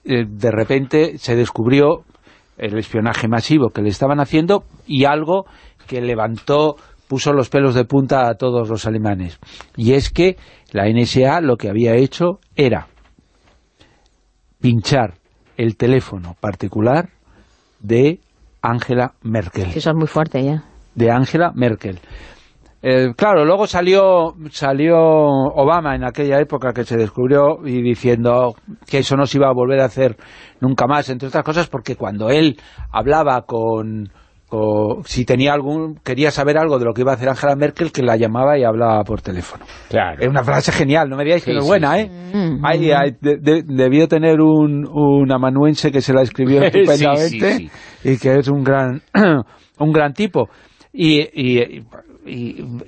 eh, de repente se descubrió el espionaje masivo que le estaban haciendo y algo que levantó, puso los pelos de punta a todos los alemanes. Y es que la NSA lo que había hecho era pinchar el teléfono particular de Angela Merkel. Eso es muy fuerte ya de Angela Merkel. Eh, claro, luego salió, salió Obama en aquella época que se descubrió y diciendo que eso no se iba a volver a hacer nunca más, entre otras cosas porque cuando él hablaba con, si tenía algún quería saber algo de lo que iba a hacer Angela Merkel, que la llamaba y hablaba por teléfono. Claro. Es una frase genial, no me digáis que no es buena, ¿eh? debió tener un, un, amanuense que se la escribió estupendamente y que es un gran, un gran tipo. Y,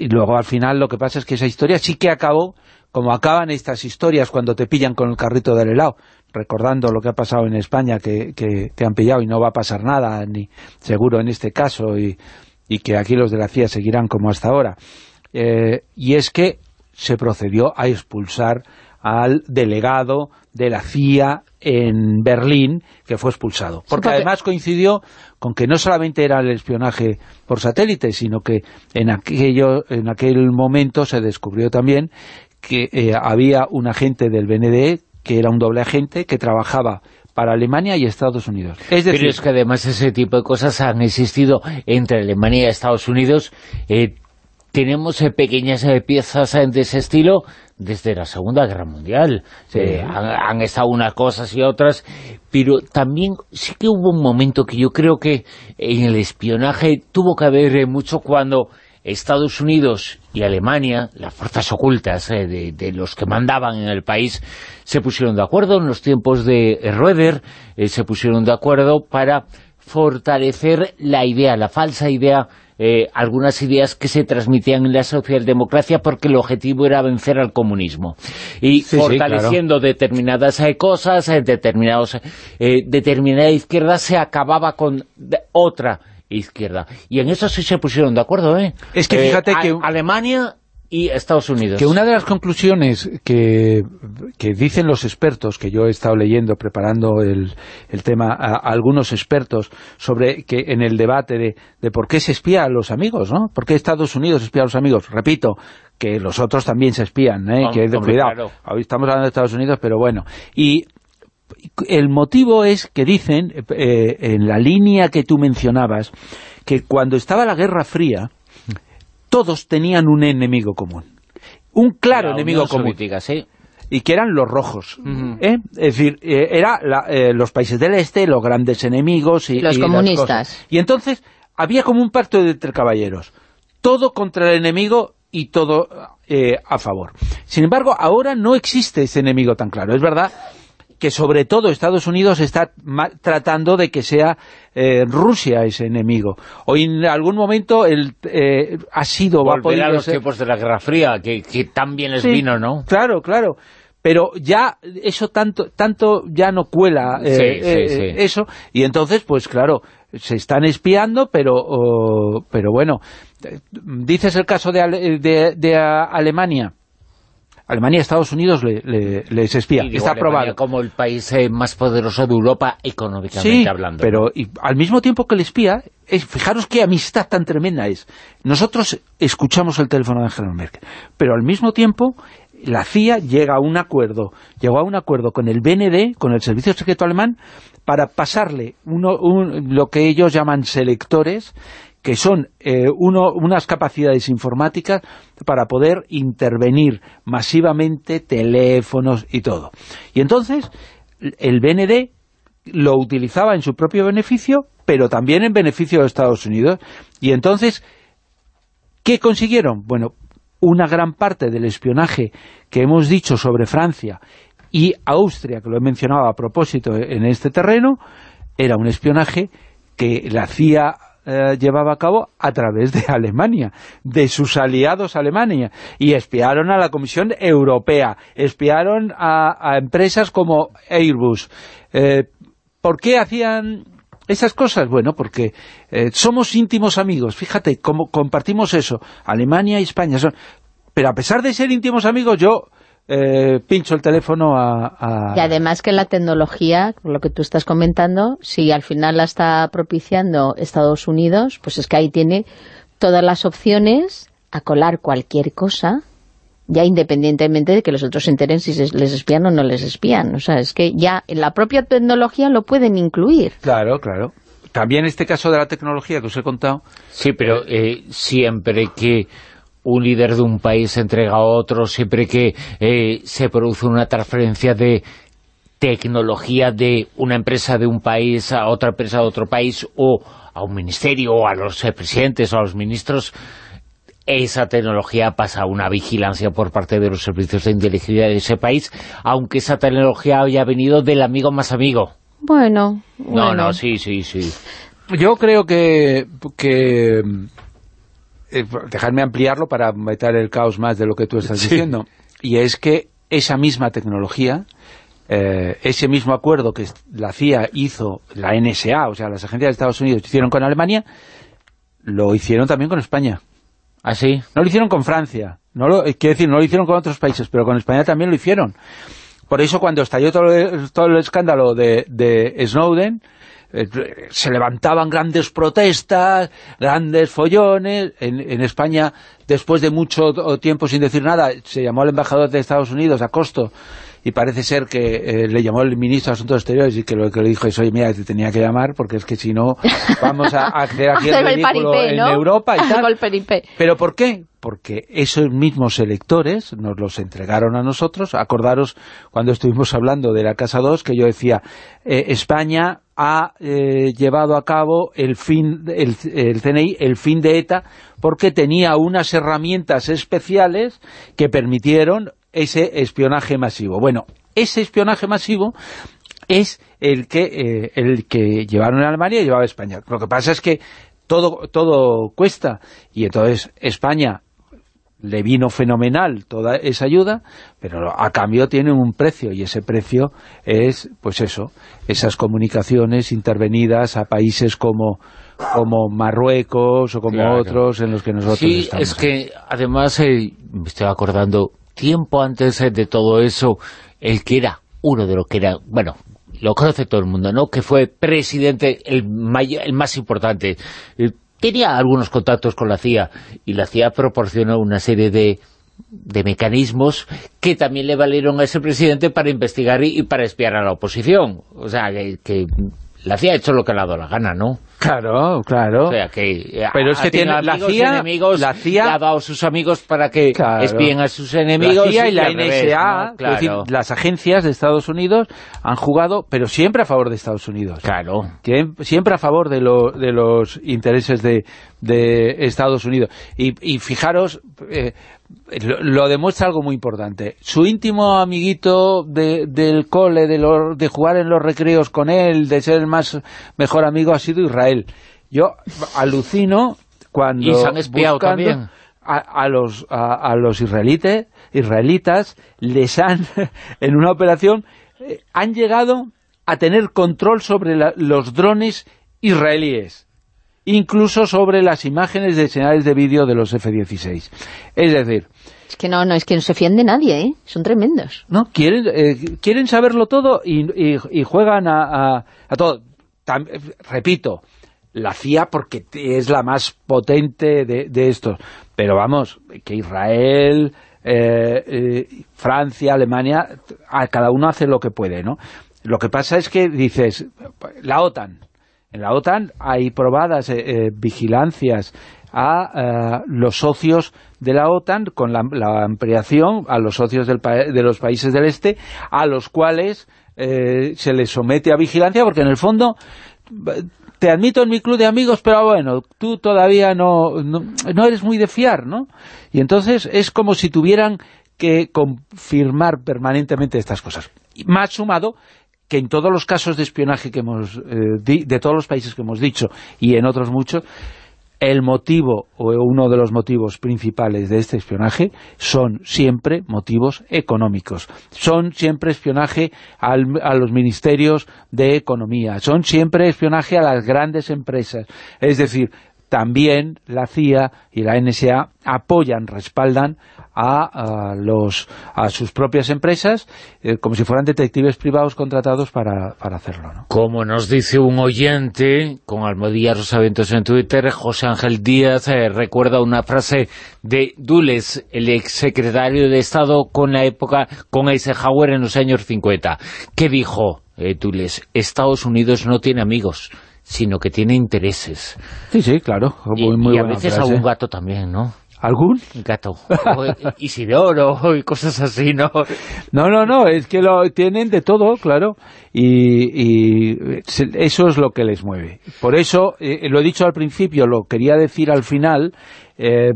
luego al final lo que pasa es que esa historia sí que acabó como acaban estas historias cuando te pillan con el carrito del helado, recordando lo que ha pasado en España, que, te han pillado y no va a pasar nada, ni seguro en este caso, y, que aquí los de la CIA seguirán como hasta ahora. Eh, y es que se procedió a expulsar al delegado de la CIA en Berlín, que fue expulsado. Porque, además coincidió con que no solamente era el espionaje por satélite, sino que en, aquello, en aquel momento se descubrió también que eh, había un agente del BND, que era un doble agente, que trabajaba para Alemania y Estados Unidos. Es decir, Pero es que además ese tipo de cosas han existido entre Alemania y Estados Unidos. Eh, tenemos eh, pequeñas piezas de ese estilo desde la Segunda Guerra Mundial. Eh, han, estado unas cosas y otras, pero también sí que hubo un momento que yo creo que en el espionaje tuvo que haber eh, mucho cuando Estados Unidos y Alemania, las fuerzas ocultas eh, de, los que mandaban en el país, se pusieron de acuerdo en los tiempos de Roeder, se pusieron de acuerdo para fortalecer la idea, la falsa idea eh, algunas ideas que se transmitían en la socialdemocracia porque el objetivo era vencer al comunismo. Y fortaleciendo determinadas eh, cosas, eh, determinados, determinada izquierda se acababa con otra izquierda. Y en eso sí se pusieron de acuerdo, ¿eh? Es que fíjate que... Alemania y Estados Unidos. Que una de las conclusiones que, dicen los expertos, que yo he estado leyendo, preparando el, tema, a, algunos expertos, sobre que en el debate de, de por qué se espía a los amigos, ¿no? ¿Por qué Estados Unidos espía a los amigos? Repito, que los otros también se espían, ¿eh? que de cuidado. Hoy estamos hablando de Estados Unidos, pero bueno. Y el motivo es que dicen, eh, en la línea que tú mencionabas, que cuando estaba la Guerra Fría, todos tenían un enemigo común. Un claro enemigo común. Y que eran los rojos. ¿eh? Es decir, eh, era eh, los países del este, los grandes enemigos. Y, los comunistas. Y entonces había como un pacto entre caballeros. Todo contra el enemigo y todo a favor. Sin embargo, ahora no existe ese enemigo tan claro. Es verdad que sobre todo Estados Unidos está tratando de que sea eh, Rusia ese enemigo. O en algún momento el, eh, ha sido... Volver a los tiempos de la Guerra Fría, que, también les vino, ¿no? Claro, claro. Pero ya eso tanto tanto ya no cuela eh, eso. Y entonces pues claro se están espiando pero pero bueno. Dices el caso de, de Alemania Alemania, Estados Unidos les espía. Está probado. como el país eh, más poderoso de Europa económicamente sí, hablando. pero al mismo tiempo que le espía, fijaros qué amistad tan tremenda es. Nosotros escuchamos el teléfono de Angela Merkel, pero al mismo tiempo la CIA llega a un acuerdo, llegó a un acuerdo con el BND, con el Servicio Secreto Alemán, para pasarle lo que ellos llaman selectores, que son eh, unas capacidades informáticas para poder intervenir masivamente teléfonos y todo. Y entonces, el BND lo utilizaba en su propio beneficio, pero también en beneficio de Estados Unidos. Y entonces, ¿qué consiguieron? Bueno, una gran parte del espionaje que hemos dicho sobre Francia y Austria, que lo he mencionado a propósito en este terreno, era un espionaje que la CIA eh, llevaba a cabo a través de Alemania, de sus aliados Alemania, y espiaron a la Comisión Europea, espiaron a, empresas como Airbus. Eh, ¿Por qué hacían esas cosas? Bueno, porque eh, somos íntimos amigos, fíjate, cómo compartimos eso, Alemania y España son... Pero a pesar de ser íntimos amigos, yo eh, pincho el teléfono a, Y además que la tecnología, lo que tú estás comentando, si al final la está propiciando Estados Unidos, pues es que ahí tiene todas las opciones a colar cualquier cosa, ya independientemente de que los otros se enteren si les espían o no les espían. O sea, es que ya en la propia tecnología lo pueden incluir. Claro, claro. También este caso de la tecnología que os he contado... Sí, pero eh, siempre que un líder de un país entrega a otro, siempre que eh, se produce una transferencia de tecnología de una empresa de un país a otra empresa de otro país o a un ministerio o a los presidentes o a los ministros, esa tecnología pasa a una vigilancia por parte de los servicios de inteligencia de ese país, aunque esa tecnología haya venido del amigo más amigo. Bueno, No, no, sí, sí, sí. Yo creo que, que eh, dejarme ampliarlo para meter el caos más de lo que tú estás diciendo, y es que esa misma tecnología, eh, ese mismo acuerdo que la CIA hizo, la NSA, o sea, las agencias de Estados Unidos hicieron con Alemania, lo hicieron también con España. ¿Ah, sí? No lo hicieron con Francia, no lo, eh, quiero decir, no lo hicieron con otros países, pero con España también lo hicieron. Por eso cuando estalló todo, el, escándalo de, de Snowden, se levantaban grandes protestas, grandes follones. En, España, después de mucho tiempo sin decir nada, se llamó al embajador de Estados Unidos, a Costo, y parece ser que eh, le llamó el ministro de Asuntos Exteriores y que lo que le dijo es, oye, mira, te tenía que llamar porque es que si no vamos a hacer aquí el ridículo en Europa y tal. ¿Pero por qué? Porque esos mismos electores nos los entregaron a nosotros. Acordaros cuando estuvimos hablando de la Casa 2 que yo decía, eh, España ha eh, llevado a cabo el fin el, el, CNI, el fin de ETA, porque tenía unas herramientas especiales que permitieron ese espionaje masivo. Bueno, ese espionaje masivo es el que, eh, el que llevaron a Alemania y llevaba a España. Lo que pasa es que todo, todo cuesta, y entonces España le vino fenomenal toda esa ayuda, pero a cambio tiene un precio, y ese precio es, pues eso, esas comunicaciones intervenidas a países como como Marruecos o como otros en los que nosotros sí, es que además eh, me estoy acordando tiempo antes de todo eso, el que era uno de los que era, bueno, lo conoce todo el mundo, ¿no?, que fue presidente, el, el más importante, eh, tenía algunos contactos con la CIA, y la CIA proporcionó una serie de de mecanismos que también le valieron a ese presidente para investigar y, para espiar a la oposición. O sea, que, la CIA ha hecho lo que le ha dado la gana, ¿no? Claro, claro. O sea, que eh, Pero es que tiene la CIA, enemigos, la CIA ha dado a sus amigos para que espíen a sus enemigos. La CIA y, la NSA, decir, las agencias de Estados Unidos han jugado, pero siempre a favor de Estados Unidos. Claro. Siempre a favor de, lo, de los intereses de, de Estados Unidos. Y, y fijaros, eh, lo, demuestra algo muy importante. Su íntimo amiguito del cole, de, de jugar en los recreos con él, de ser el más mejor amigo, ha sido Israel. Yo alucino cuando... Y se han espiado también. A, los, a, los israelites, israelitas les han, en una operación, eh, han llegado a tener control sobre los drones israelíes incluso sobre las imágenes de señales de vídeo de los F-16. Es decir, Es que no, no, es que no se fían de nadie, ¿eh? Son tremendos. No, quieren, eh, quieren saberlo todo y, y, juegan a, a, todo. repito, la CIA porque es la más potente de, de estos. Pero vamos, que Israel, eh, eh, Francia, Alemania, a cada uno hace lo que puede, ¿no? Lo que pasa es que dices, la OTAN, en la OTAN hay probadas eh, vigilancias a los socios de la OTAN con la, ampliación a los socios de los países del este, a los cuales se les somete a vigilancia, porque en el fondo te admito en mi club de amigos, pero bueno, tú todavía no, no, eres muy de fiar, ¿no? Y entonces es como si tuvieran que confirmar permanentemente estas cosas. Más sumado que en todos los casos de espionaje que hemos, eh, de todos los países que hemos dicho, y en otros muchos, el motivo o uno de los motivos principales de este espionaje son siempre motivos económicos. Son siempre espionaje a los ministerios de economía, son siempre espionaje a las grandes empresas. Es decir, también la CIA y la NSA apoyan, respaldan a, los, a sus propias empresas eh, como si fueran detectives privados contratados para, hacerlo. ¿no? Como nos dice un oyente, con Almodía Rosaventos en Twitter, José Ángel Díaz eh, recuerda una frase de Dulles, el exsecretario de Estado con la época, con Eisenhower en los años 50, que dijo, eh, Dulles, Estados Unidos no tiene amigos, sino que tiene intereses. Sí, sí, claro. y, a veces a un gato también, ¿no? ¿Algún? Gato. Isidoro y cosas así, ¿no? No, no, no, es que lo tienen de todo, claro, y, eso es lo que les mueve. Por eso, eh, lo he dicho al principio, lo quería decir al final, eh,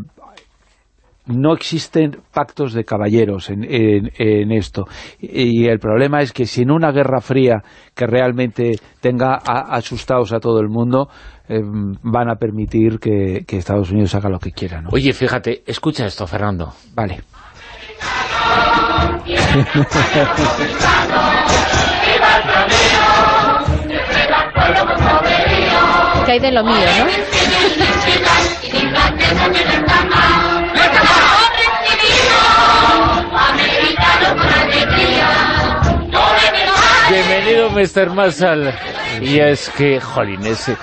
no existen pactos de caballeros en, esto. Y el problema es que si en una guerra fría que realmente tenga asustados a todo el mundo, eh, van a permitir que, Estados Unidos haga lo que quiera. ¿no? Oye, fíjate, escucha esto, Fernando. Vale. que hay de lo mío, ¿no? Bienvenido, Mr. Massal. Y es que, jolín, ese,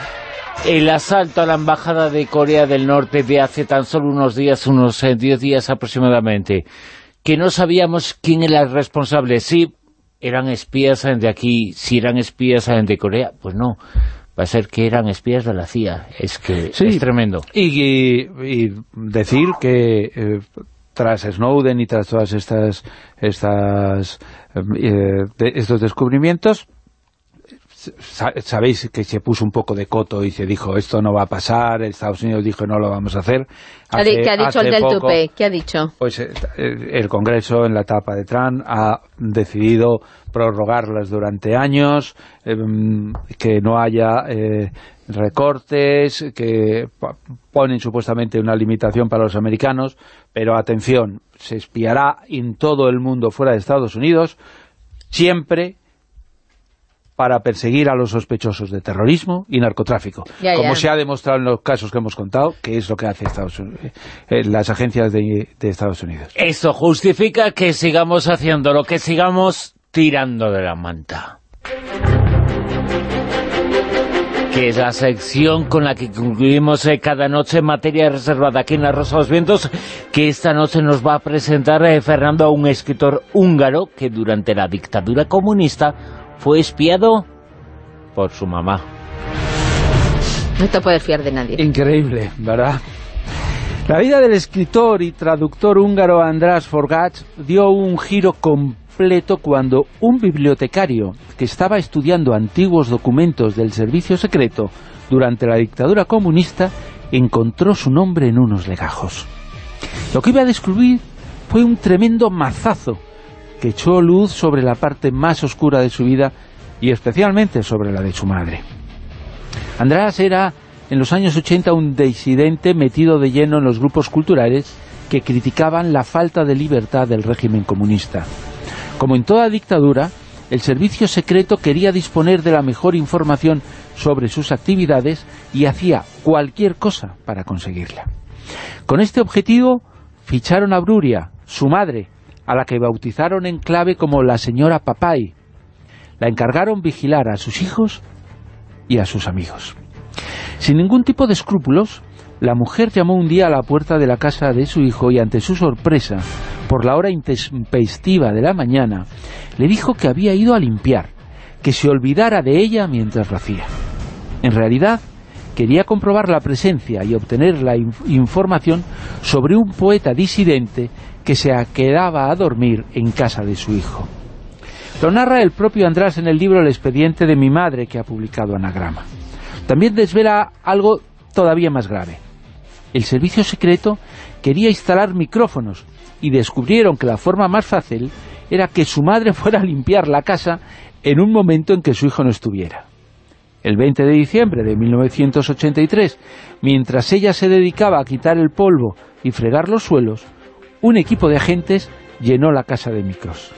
el asalto a la Embajada de Corea del Norte de hace tan solo unos días, unos 10 eh, días aproximadamente, que no sabíamos quién era el responsable, si eran espías de aquí, si eran espías de Corea, pues no, va a ser que eran espías de la CIA, es que es tremendo. Y, decir que eh, tras Snowden y tras todas estas, estas eh, estos descubrimientos, sabéis que se puso un poco de coto y se dijo esto no va a pasar, Estados Unidos dijo no lo vamos a hacer. ¿Qué ha dicho el del tupe? ¿Qué ha dicho? Pues eh, el Congreso en la etapa de Trump ha decidido prorrogarlas durante años, em, que no haya eh, recortes, que ponen supuestamente una limitación para los americanos, pero atención, se espiará en todo el mundo fuera de Estados Unidos, siempre para perseguir a los sospechosos de terrorismo y narcotráfico, como se ha demostrado en los casos que hemos contado, que es lo que hace Estados Unidos, eh, las agencias de, Estados Unidos. Eso justifica que sigamos haciendo lo que sigamos tirando de la manta que es la sección con la que concluimos eh, cada noche en materia reservada aquí en La Rosa de los Vientos, que esta noche nos va a presentar eh, Fernando, un escritor húngaro que durante la dictadura comunista fue espiado por su mamá. No te puedes fiar de nadie. Increíble, ¿verdad? La vida del escritor y traductor húngaro András Forgach dio un giro completo cuando un bibliotecario que estaba estudiando antiguos documentos del servicio secreto durante la dictadura comunista encontró su nombre en unos legajos. Lo que iba a descubrir fue un tremendo mazazo que echó luz sobre la parte más oscura de su vida y especialmente sobre la de su madre. András era en los años 80 un disidente metido de lleno en los grupos culturales que criticaban la falta de libertad del régimen comunista. Como en toda dictadura, el servicio secreto quería disponer de la mejor información sobre sus actividades y hacía cualquier cosa para conseguirla. Con este objetivo ficharon a Bruria, su madre, a la que bautizaron en clave como la señora Papay. La encargaron vigilar a sus hijos y a sus amigos. Sin ningún tipo de escrúpulos, la mujer llamó un día a la puerta de la casa de su hijo y ante su sorpresa, por la hora intempestiva de la mañana, le dijo que había ido a limpiar, que se olvidara de ella mientras lo hacía. En realidad, quería comprobar la presencia y obtener la información sobre un poeta disidente que se quedaba a dormir en casa de su hijo. Lo narra el propio András en el libro El expediente de mi madre que ha publicado Anagrama. También desvela algo todavía más grave. El servicio secreto quería instalar micrófonos y descubrieron que la forma más fácil era que su madre fuera a limpiar la casa en un momento en que su hijo no estuviera. El 20 de diciembre de 1983, mientras ella se dedicaba a quitar el polvo y fregar los suelos, un equipo de agentes llenó la casa de micros.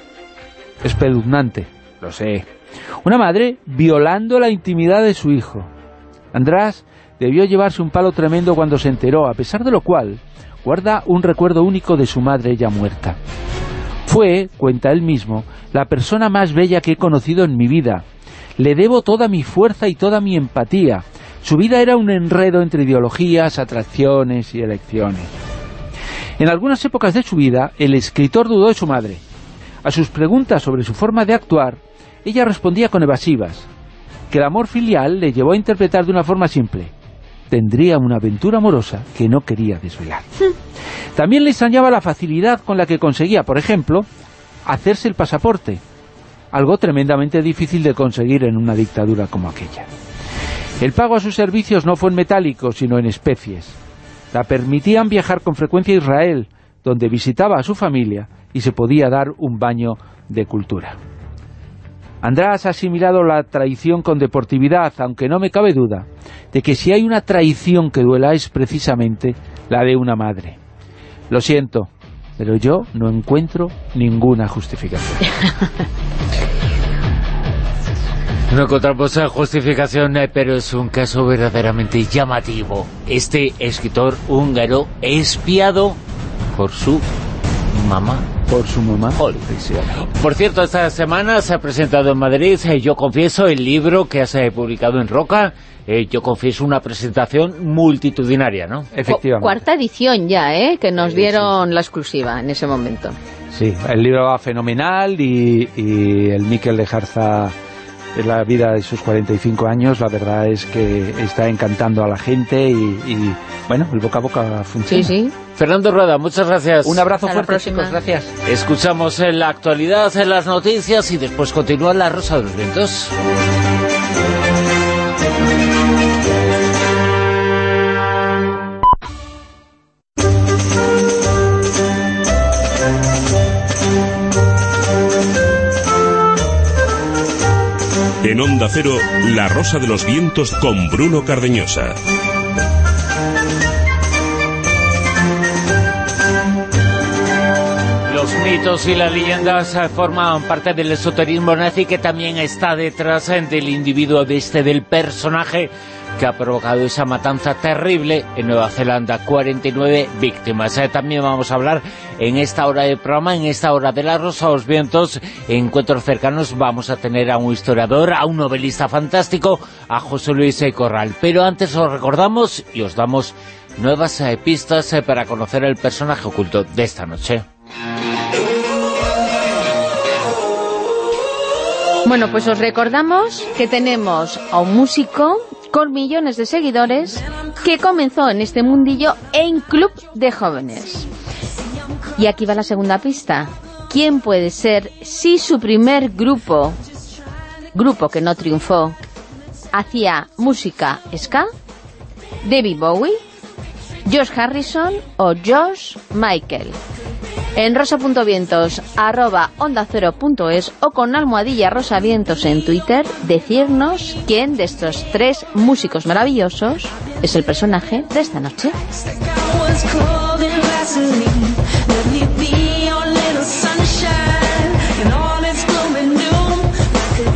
Espeluznante, lo sé. Una madre violando la intimidad de su hijo. András debió llevarse un palo tremendo cuando se enteró, a pesar de lo cual guarda un recuerdo único de su madre ya muerta. Fue, cuenta él mismo, la persona más bella que he conocido en mi vida. Le debo toda mi fuerza y toda mi empatía. Su vida era un enredo entre ideologías, atracciones y elecciones. En algunas épocas de su vida, el escritor dudó de su madre. A sus preguntas sobre su forma de actuar, ella respondía con evasivas, que el amor filial le llevó a interpretar de una forma simple tendría una aventura amorosa que no quería desvelar. También le extrañaba la facilidad con la que conseguía, por ejemplo, hacerse el pasaporte, algo tremendamente difícil de conseguir en una dictadura como aquella. El pago a sus servicios no fue en metálico, sino en especies. La permitían viajar con frecuencia a Israel, donde visitaba a su familia y se podía dar un baño de cultura. András ha asimilado la traición con deportividad, aunque no me cabe duda de que si hay una traición que duela es precisamente la de una madre. Lo siento, pero yo no encuentro ninguna justificación. No encontramos justificación, eh, pero es un caso verdaderamente llamativo. Este escritor húngaro espiado por su mamá por su mamá. Por cierto, esta semana se ha presentado en Madrid, eh, yo confieso, el libro que se ha publicado en Roca, eh, yo confieso una presentación multitudinaria, ¿no? Efectivamente. cuarta edición ya, ¿eh? Que nos dieron la exclusiva en ese momento. Sí, el libro va fenomenal y, y el Miquel de Jarza en la vida de sus 45 años, la verdad es que está encantando a la gente y, bueno, el boca a boca funciona. Sí, sí. Fernando Rueda, muchas gracias. Un abrazo fuerte, chicos, gracias. Escuchamos en la actualidad, en las noticias y después continúa La Rosa de los Vientos. En Onda Cero, La Rosa de los Vientos con Bruno Cardeñosa. Los mitos y las leyendas forman parte del esoterismo nazi que también está detrás del individuo este, del personaje que ha provocado esa matanza terrible en Nueva Zelanda, 49 víctimas. Eh, también vamos a hablar en esta hora de programa, en esta hora de la Rosa los Vientos, encuentros cercanos, vamos a tener a un historiador, a un novelista fantástico, a José Luis Corral. Pero antes os recordamos y os damos nuevas eh, pistas eh, para conocer el personaje oculto de esta noche. Bueno, pues os recordamos que tenemos a un músico con millones de seguidores que comenzó en este mundillo en club de jóvenes. Y aquí va la segunda pista. ¿Quién puede ser si su primer grupo, grupo que no triunfó, hacía música ska? David Bowie, Josh Harrison o Josh Michael en rosa.vientos arroba onda o con almohadilla rosavientos en Twitter decirnos quién de estos tres músicos maravillosos es el personaje de esta noche.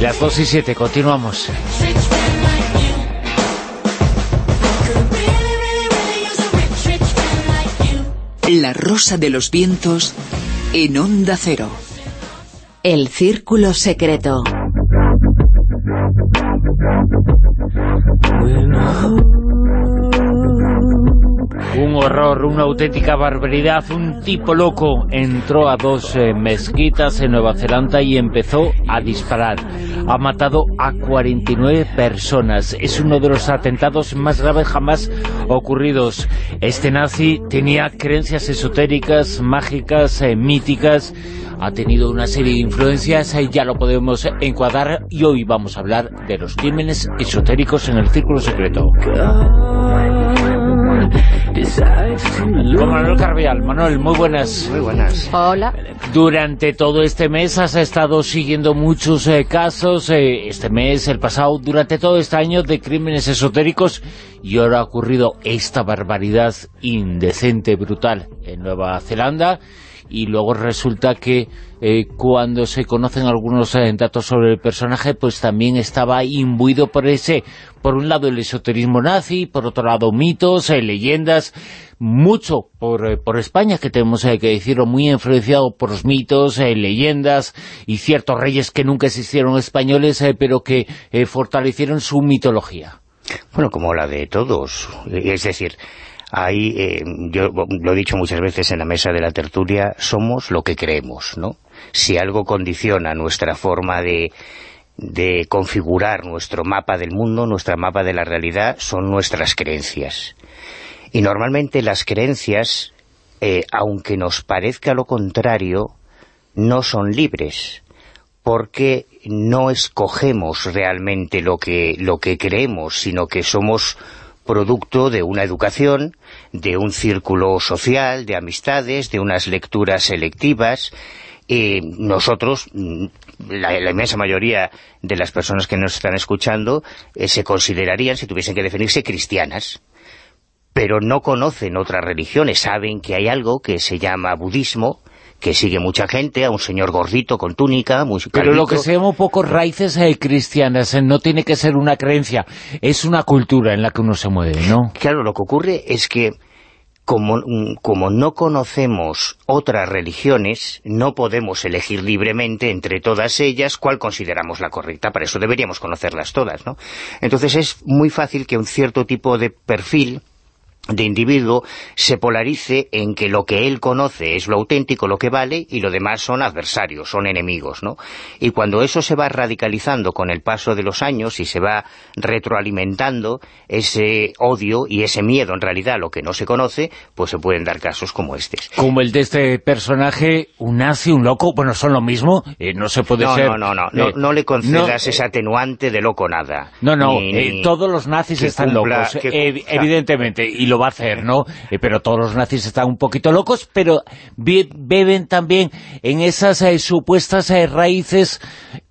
Las 2 y 7, continuamos. La rosa de los vientos En Onda Cero. El Círculo Secreto. Horror, una auténtica barbaridad. Un tipo loco entró a dos eh, mezquitas en Nueva Zelanda y empezó a disparar. Ha matado a 49 personas. Es uno de los atentados más graves jamás ocurridos. Este nazi tenía creencias esotéricas, mágicas, eh, míticas. Ha tenido una serie de influencias, y ya lo podemos encuadrar. Y hoy vamos a hablar de los crímenes esotéricos en el Círculo Secreto. Con Manuel Carvial. Manuel, muy buenas. Muy buenas. Hola. Durante todo este mes has estado siguiendo muchos eh, casos, eh, este mes, el pasado, durante todo este año de crímenes esotéricos y ahora ha ocurrido esta barbaridad indecente, brutal en Nueva Zelanda y luego resulta que eh, cuando se conocen algunos eh, datos sobre el personaje, pues también estaba imbuido por ese, por un lado el esoterismo nazi, por otro lado mitos, eh, leyendas, mucho por, por España, que tenemos que decirlo, muy influenciado por los mitos, leyendas y ciertos reyes que nunca existieron españoles, pero que fortalecieron su mitología. Bueno, como la de todos, es decir, Ahí, eh, yo lo he dicho muchas veces en la mesa de la tertulia, somos lo que creemos, ¿no? Si algo condiciona nuestra forma de, de configurar nuestro mapa del mundo, nuestra mapa de la realidad, son nuestras creencias. Y normalmente las creencias, eh, aunque nos parezca lo contrario, no son libres, porque no escogemos realmente lo que, lo que creemos, sino que somos producto de una educación, de un círculo social, de amistades, de unas lecturas selectivas. Y nosotros, mm, la, inmensa mayoría de las personas que nos están escuchando, eh, se considerarían, si tuviesen que definirse, cristianas pero no conocen otras religiones, saben que hay algo que se llama budismo, que sigue mucha gente, a un señor gordito con túnica, muy Pero lo que se llama un poco raíces eh, cristianas, eh, no tiene que ser una creencia, es una cultura en la que uno se mueve, ¿no? Claro, lo que ocurre es que como, mm, como, no conocemos otras religiones, no podemos elegir libremente entre todas ellas cuál consideramos la correcta. Para eso deberíamos conocerlas todas, ¿no? Entonces es muy fácil que un cierto tipo de perfil de individuo se polarice en que lo que él conoce es lo auténtico, lo que vale, y lo demás son adversarios, son enemigos, ¿no? Y cuando eso se va radicalizando con el paso de los años y se va retroalimentando ese odio y ese miedo en realidad a lo que no se conoce, pues se pueden dar casos como este. Como el de este personaje, un nazi, un loco, bueno, son lo mismo, eh, no se puede ser... No, no, no, no, no, le concedas ese atenuante de loco nada. No, no, eh, todos los nazis están locos, evidentemente, y lo va a hacer, ¿no? Eh, pero todos los nazis están un poquito locos, pero beben también en esas eh, supuestas eh, raíces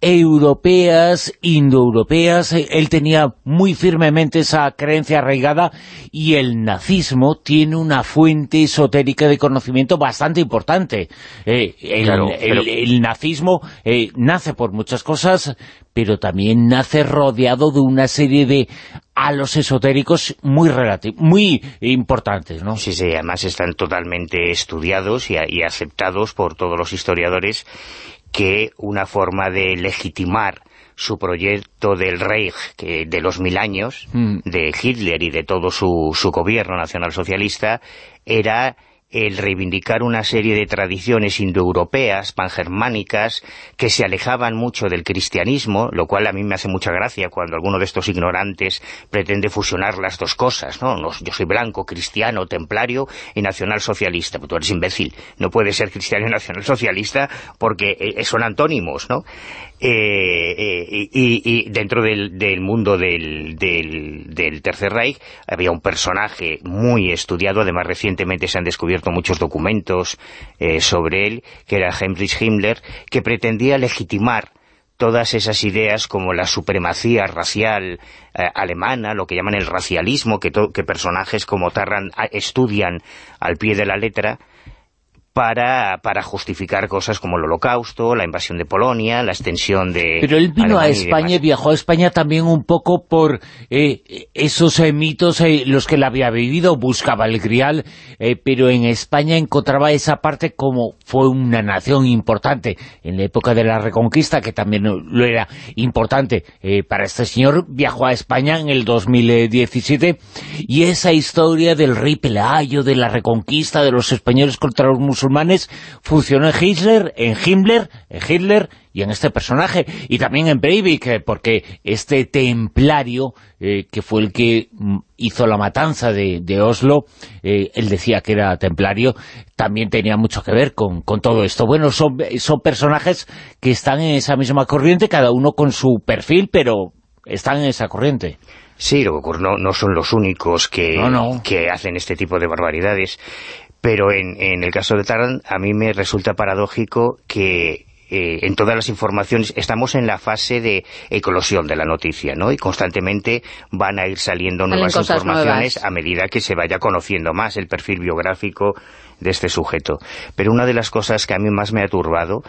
europeas, indoeuropeas. él tenía muy firmemente esa creencia arraigada y el nazismo tiene una fuente esotérica de conocimiento bastante importante. el, nazismo nace por muchas cosas, pero también nace rodeado de una serie de a los esotéricos muy muy importantes, ¿no? Sí, sí, además están totalmente estudiados y, aceptados por todos los historiadores que una forma de legitimar su proyecto del Reich que de los mil años, mm. de Hitler y de todo su, su gobierno nacionalsocialista, era el reivindicar una serie de tradiciones indoeuropeas, pangermánicas, que se alejaban mucho del cristianismo, lo cual a mí me hace mucha gracia cuando alguno de estos ignorantes pretende fusionar las dos cosas, ¿no? Yo soy blanco, cristiano, templario y nacionalsocialista. Pues tú eres imbécil, no puedes ser cristiano y nacionalsocialista porque eh, son antónimos, ¿no? Eh, eh, y, dentro del, mundo del, Tercer Reich había un personaje muy estudiado, además recientemente se han descubierto muchos documentos eh, sobre él, que era Heinrich Himmler, que pretendía legitimar todas esas ideas como la supremacía racial alemana, lo que llaman el racialismo, que, que personajes como Tarrant estudian al pie de la letra, para, para justificar cosas como el holocausto, la invasión de Polonia, la extensión de... Pero él vino a España, viajó a España también un poco por eh, esos eh, mitos, eh, los que él había vivido, buscaba el grial, pero en España encontraba esa parte como fue una nación importante en la época de la Reconquista, que también lo era importante para este señor, viajó a España en el 2017, y esa historia del rey Pelayo, de la Reconquista, de los españoles contra los musulmanes, musulmanes funcionó en Hitler, en Himmler, en Hitler y en este personaje, y también en Breivik, porque este templario, eh, que fue el que mm, hizo la matanza de, Oslo, eh, él decía que era templario, también tenía mucho que ver con, todo esto. Bueno, son, son personajes que están en esa misma corriente, cada uno con su perfil, pero están en esa corriente. Sí, lo que ocurre, no, no son los únicos que, que hacen este tipo de barbaridades. Pero en, el caso de Taran, a mí me resulta paradójico que eh, en todas las informaciones, estamos en la fase de eclosión de la noticia, ¿no? Y constantemente van a ir saliendo nuevas informaciones a medida que se vaya conociendo más el perfil biográfico de este sujeto. Pero una de las cosas que a mí más me ha turbado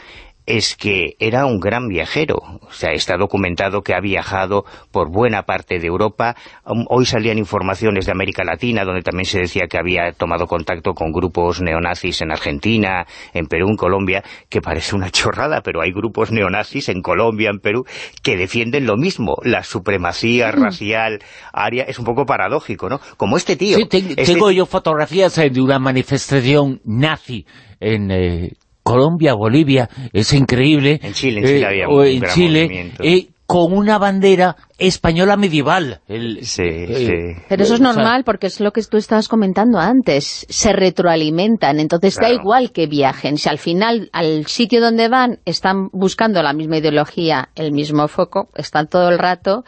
es que era un gran viajero. O sea, está documentado que ha viajado por buena parte de Europa. Um, hoy salían informaciones de América Latina, donde también se decía que había tomado contacto con grupos neonazis en Argentina, en Perú, en Colombia, que parece una chorrada, pero hay grupos neonazis en Colombia, en Perú, que defienden lo mismo, la supremacía mm. racial, aria, es un poco paradójico, ¿no? Como este tío. Sí, este tengo yo fotografías eh, de una manifestación nazi en eh, Colombia, Bolivia, es increíble. En Chile, en Chile eh, había un en Chile, eh, con una bandera española medieval. sí, sí. Eh, Pero eso es normal porque es lo que tú estabas comentando antes. Se retroalimentan, entonces da igual que viajen. Si al final al sitio donde van están buscando la misma ideología, el mismo foco, están todo el rato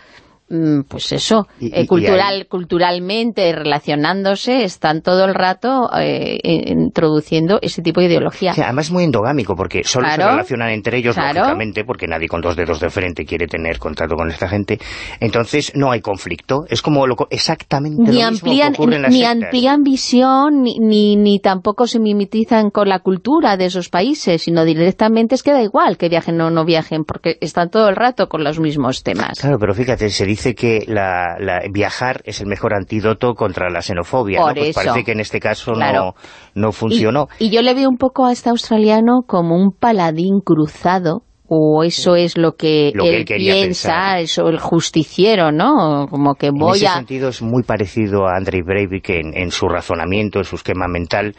pues eso, eh, cultural, culturalmente relacionándose, están todo el rato eh, introduciendo ese tipo de ideología. además es muy endogámico, porque solo se relacionan entre ellos, lógicamente, porque nadie con dos dedos de frente quiere tener contacto con esta gente. Entonces no hay conflicto, es como lo, exactamente ni lo amplían, mismo que en Ni amplían visión, ni, ni, ni, tampoco se mimetizan con la cultura de esos países, sino directamente es que da igual que viajen o no viajen, porque están todo el rato con los mismos temas. Claro, pero fíjate, se dice dice que la, viajar es el mejor antídoto contra la xenofobia. Pues parece que en este caso no, no funcionó. Y, yo le veo un poco a este australiano como un paladín cruzado o eso es lo que, él, piensa, eso el justiciero, ¿no? Como que voy en ese sentido es muy parecido a Andrei Breivik en, su razonamiento, en su esquema mental.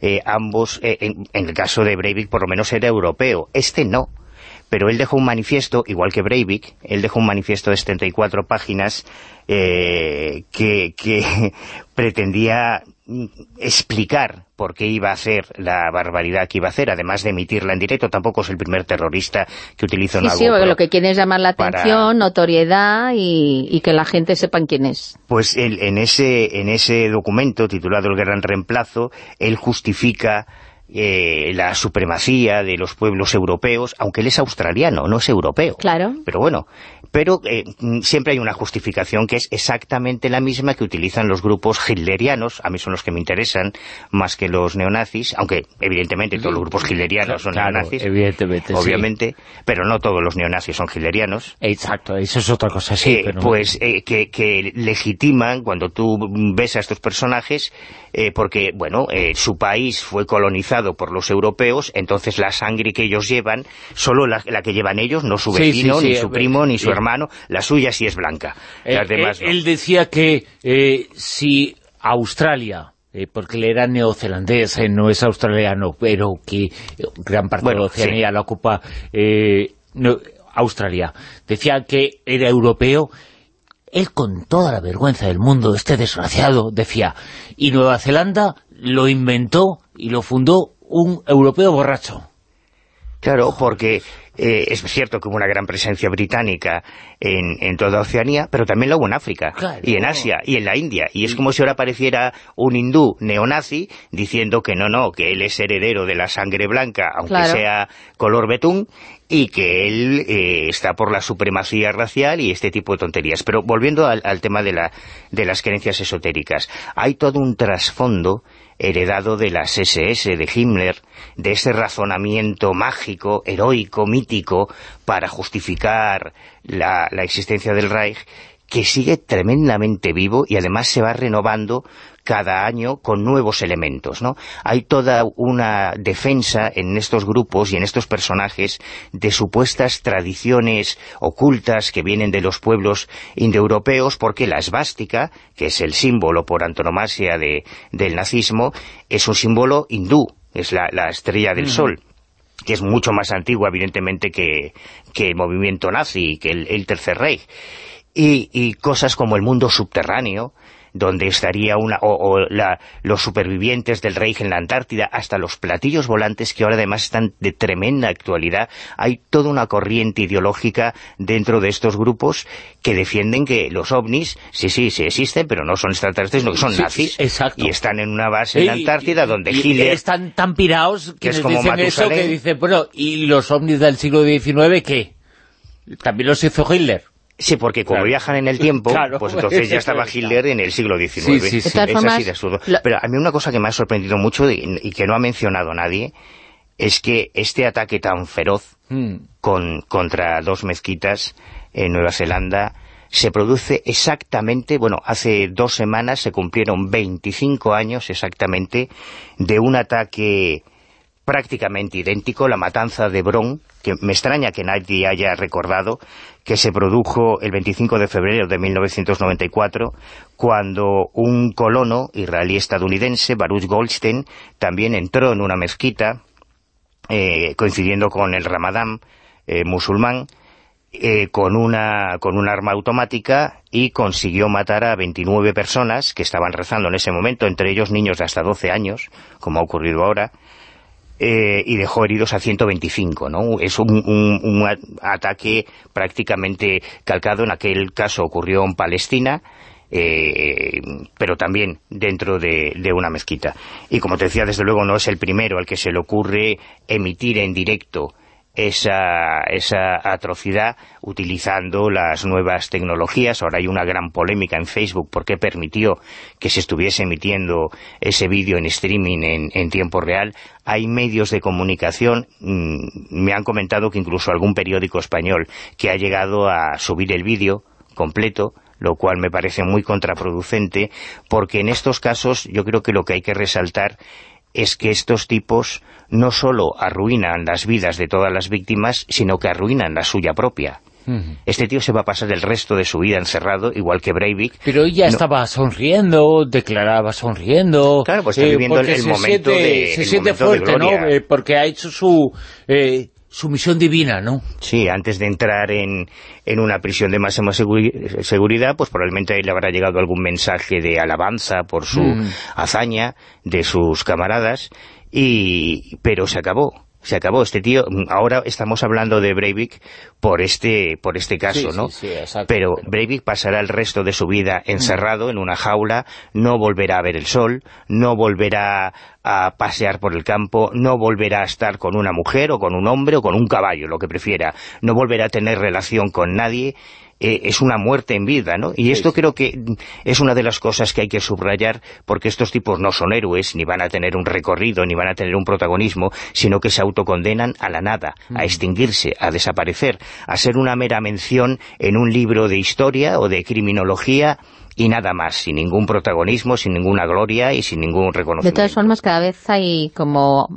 Eh, ambos, eh, en, en, el caso de Breivik, por lo menos era europeo. Este no pero él dejó un manifiesto, igual que Breivik, él dejó un manifiesto de 74 páginas eh, que, pretendía explicar por qué iba a hacer la barbaridad que iba a hacer, además de emitirla en directo, tampoco es el primer terrorista que utiliza una Sí, sí, lo que quiere es llamar la atención, notoriedad y, que la gente sepa quién es. Pues en, ese, en ese documento titulado El Gran Reemplazo, él justifica eh, la supremacía de los pueblos europeos, aunque él es australiano, no es europeo. Claro. Pero bueno, pero eh, siempre hay una justificación que es exactamente la misma que utilizan los grupos hitlerianos, a mí son los que me interesan más que los neonazis, aunque evidentemente todos los grupos hitlerianos son neonazis, evidentemente, obviamente, pero no todos los neonazis son hitlerianos. Exacto, eso es otra cosa, sí. Eh, pues que, que, legitiman cuando tú ves a estos personajes, porque, bueno, su país fue colonizado por los europeos, entonces la sangre que ellos llevan, solo la, que llevan ellos, no su vecino, ni su primo, ni su hermano, la suya sí es blanca. Eh, eh, él decía que eh, si Australia porque él era neozelandés, no es australiano, pero que gran parte de la Oceanía la ocupa Australia. Decía que era europeo, él con toda la vergüenza del mundo, este desgraciado, decía, y Nueva Zelanda lo inventó y lo fundó un europeo borracho. Claro, porque eh, es cierto que hubo una gran presencia británica en, toda Oceanía, pero también la hubo en África, y en Asia, y en la India. Y es como si ahora apareciera un hindú neonazi diciendo que no, no, que él es heredero de la sangre blanca, aunque sea color betún, y que él eh, está por la supremacía racial y este tipo de tonterías. Pero volviendo al, tema de, la, de las creencias esotéricas, hay todo un trasfondo heredado de las SS, de Himmler, de ese razonamiento mágico, heroico, mítico, para justificar la, la existencia del Reich, que sigue tremendamente vivo y además se va renovando cada año con nuevos elementos, ¿no? Hay toda una defensa en estos grupos y en estos personajes de supuestas tradiciones ocultas que vienen de los pueblos indoeuropeos, porque la esvástica, que es el símbolo por antonomasia de, del nazismo, es un símbolo hindú, es la, estrella del sol que es mucho más antigua, evidentemente, que, el movimiento nazi, que el, Tercer Reich. y, cosas como el mundo subterráneo, donde estaría una o, los supervivientes del Reich en la Antártida, hasta los platillos volantes que ahora además están de tremenda actualidad. Hay toda una corriente ideológica dentro de estos grupos que defienden que los ovnis, sí, sí, sí existen, pero no son extraterrestres, no, son nazis. Exacto. Y están en una base en la Antártida donde Hitler... están tan pirados que es como dicen eso que dicen, bueno, ¿y los ovnis del siglo XIX qué? También los hizo Hitler. Sí, porque como viajan en el tiempo, pues entonces ya estaba Hitler en el siglo XIX. Sí, sí, Es así de absurdo. Pero a mí una cosa que me ha sorprendido mucho y, que no ha mencionado nadie es que este ataque tan feroz hmm. con, contra dos mezquitas en Nueva Zelanda se produce exactamente, bueno, hace dos semanas se cumplieron 25 años exactamente de un ataque prácticamente idéntico, la matanza de Bron, que me extraña que nadie haya recordado, que se produjo el 25 de febrero de 1994, cuando un colono israelí-estadounidense, Baruch Goldstein, también entró en una mezquita, eh, coincidiendo con el Ramadán eh, musulmán, eh, con, una, con un arma automática y consiguió matar a 29 personas que estaban rezando en ese momento, entre ellos niños de hasta 12 años, como ha ocurrido ahora, eh, y dejó heridos a 125, ¿no? Es un, ataque prácticamente calcado, en aquel caso ocurrió en Palestina, eh, pero también dentro de, de, una mezquita. Y como te decía, desde luego no es el primero al que se le ocurre emitir en directo esa, esa atrocidad utilizando las nuevas tecnologías. Ahora hay una gran polémica en Facebook porque permitió que se estuviese emitiendo ese vídeo en streaming en, en, tiempo real. Hay medios de comunicación, mm, me han comentado que incluso algún periódico español que ha llegado a subir el vídeo completo lo cual me parece muy contraproducente, porque en estos casos yo creo que lo que hay que resaltar es que estos tipos no solo arruinan las vidas de todas las víctimas, sino que arruinan la suya propia. Este tío se va a pasar el resto de su vida encerrado, igual que Breivik. Pero ella estaba sonriendo, declaraba sonriendo. Claro, pues está eh, viviendo el, momento de Se siente fuerte, ¿no? Eh, porque ha hecho su... Eh, su misión divina, ¿no? Sí, antes de entrar en, en una prisión de máxima seguridad, pues probablemente le habrá llegado algún mensaje de alabanza por su mm. hazaña de sus camaradas, y pero se acabó se acabó este tío. Ahora estamos hablando de Breivik por este por este caso, ¿no? Pero Breivik pasará el resto de su vida encerrado en una jaula, no volverá a ver el sol, no volverá a pasear por el campo, no volverá a estar con una mujer o con un hombre o con un caballo, lo que prefiera, no volverá a tener relación con nadie eh, es una muerte en vida, ¿no? Y esto creo que es una de las cosas que hay que subrayar, porque estos tipos no son héroes, ni van a tener un recorrido, ni van a tener un protagonismo, sino que se autocondenan a la nada, a extinguirse, a desaparecer, a ser una mera mención en un libro de historia o de criminología y nada más, sin ningún protagonismo, sin ninguna gloria y sin ningún reconocimiento. De todas formas, cada vez hay como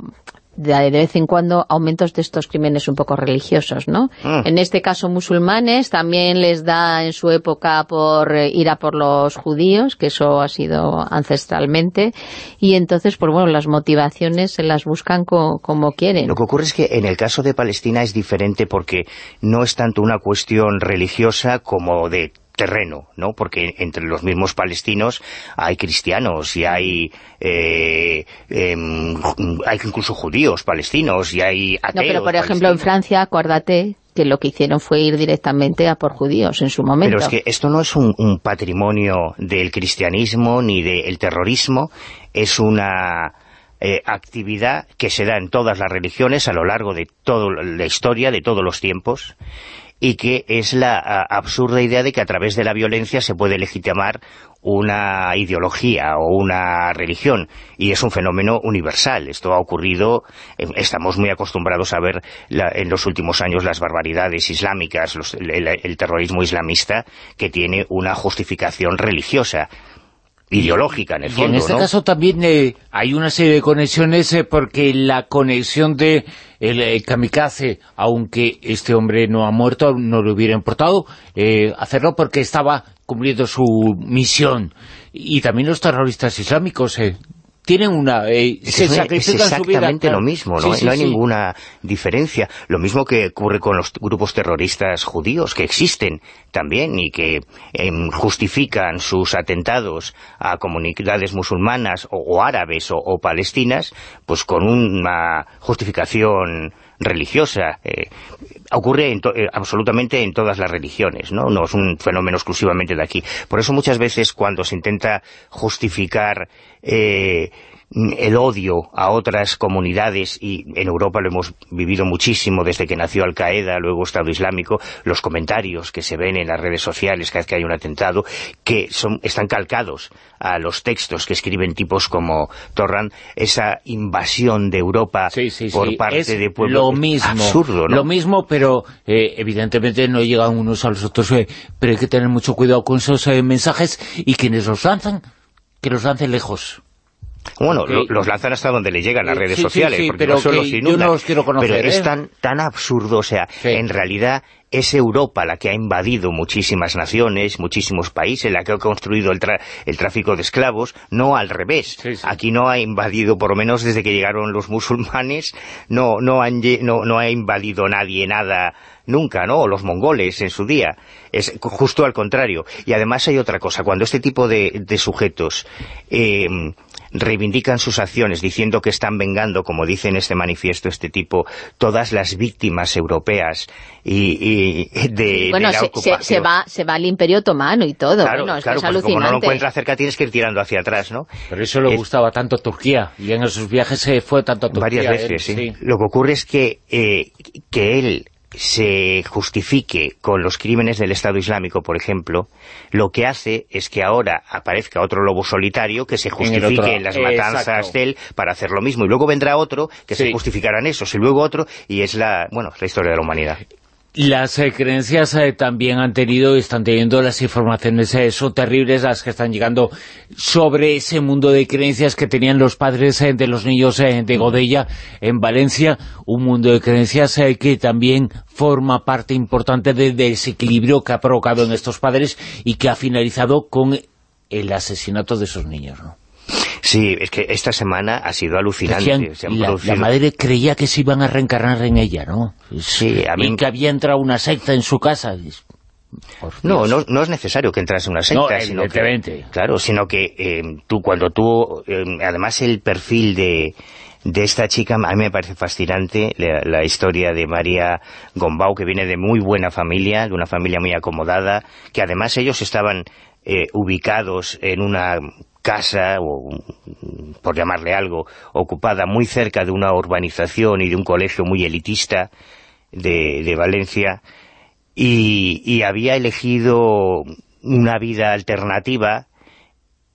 de, vez en cuando aumentos de estos crímenes un poco religiosos, ¿no? Ah. En este caso musulmanes, también les da en su época por eh, ir a por los judíos, que eso ha sido ancestralmente, y entonces, pues bueno, las motivaciones se las buscan como quieren. Lo que ocurre es que en el caso de Palestina es diferente porque no es tanto una cuestión religiosa como de terreno, ¿no? Porque entre los mismos palestinos hay cristianos y hay eh, em, hay incluso judíos palestinos y hay ateos No, pero por ejemplo en Francia, acuérdate que lo que hicieron fue ir directamente a por judíos en su momento. Pero es que esto no es un, patrimonio del cristianismo ni del terrorismo, es una eh, actividad que se da en todas las religiones a lo largo de toda la historia, de todos los tiempos, y que es la absurda idea de que a través de la violencia se puede legitimar una ideología o una religión, y es un fenómeno universal. Esto ha ocurrido, eh, estamos muy acostumbrados a ver en los últimos años las barbaridades islámicas, el terrorismo islamista, que tiene una justificación religiosa ideológica en el fondo, en este caso también eh, hay una serie de conexiones eh, porque la conexión de el, eh, kamikaze, aunque este hombre no ha muerto, no le hubiera importado hacerlo porque estaba cumpliendo su misión. Y también los terroristas islámicos tienen una... Eh, es, exactamente lo mismo, ¿no? no hay ninguna diferencia. Lo mismo que ocurre con los grupos terroristas judíos, que existen también y que em, justifican sus atentados a comunidades musulmanas o, árabes o, palestinas, pues con una justificación religiosa. Eh, ocurre eh, absolutamente en todas las religiones, ¿no? No es un fenómeno exclusivamente de aquí. Por eso muchas veces cuando se intenta justificar eh, el odio a otras comunidades, y en Europa lo hemos vivido muchísimo desde que nació Al-Qaeda, luego Estado Islámico, los comentarios que se ven en las redes sociales cada vez que hay un atentado, que son, están calcados a los textos que escriben tipos como Torran, esa invasión de Europa por parte de pueblos. lo mismo, absurdo, Lo mismo, pero eh, evidentemente no llegan unos a los otros, eh, pero hay que tener mucho cuidado con esos eh, mensajes y quienes los lanzan, que los lancen lejos. Bueno, los lanzan hasta donde le llegan las redes sociales, porque no solo se inundan. pero es tan, tan absurdo, o sea, en realidad es Europa la que ha invadido muchísimas naciones, muchísimos países, la que ha construido el, el tráfico de esclavos, no al revés. Aquí no ha invadido, por lo menos desde que llegaron los musulmanes, no, no, han, no, no ha invadido nadie nada nunca, ¿no? O los mongoles en su día. Es justo al contrario. Y además hay otra cosa, cuando este tipo de, de sujetos... Eh, reivindican sus acciones diciendo que están vengando, como dice en este manifiesto este tipo, todas las víctimas europeas y, de, bueno, la se, ocupación. Se, va, se va al Imperio Otomano y todo. Claro, bueno, es claro, que es como no lo encuentra cerca tienes que ir tirando hacia atrás, ¿no? Pero eso le gustaba tanto a Turquía, y en esos viajes se fue tanto a Turquía. Varias veces, sí. Lo que ocurre es que, eh, que él se justifique con los crímenes del Estado Islámico, por ejemplo, lo que hace es que ahora aparezca otro lobo solitario que se justifique en, las matanzas de él para hacer lo mismo. Y luego vendrá otro que se justificará en eso, y luego otro, y es la, bueno, la historia de la humanidad. Las eh, creencias eh, también han tenido, están teniendo las informaciones, eh, son terribles las que están llegando sobre ese mundo de creencias que tenían los padres de los niños de Godella en Valencia, un mundo de creencias que también forma parte importante del desequilibrio que ha provocado en estos padres y que ha finalizado con el asesinato de esos niños, ¿no? Sí, es que esta semana ha sido alucinante. la, madre creía que se iban a reencarnar en ella, ¿no? Sí, a mí... Y que había entrado una secta en su casa. No, no, no, es necesario que entras en una secta, sino que, claro, sino que eh, tú cuando tú, eh, además el perfil de, de esta chica, a mí me parece fascinante la, historia de María Gombau, que viene de muy buena familia, de una familia muy acomodada, que además ellos estaban eh, ubicados en una casa, o por llamarle algo, ocupada muy cerca de una urbanización y de un colegio muy elitista de, Valencia, y, había elegido una vida alternativa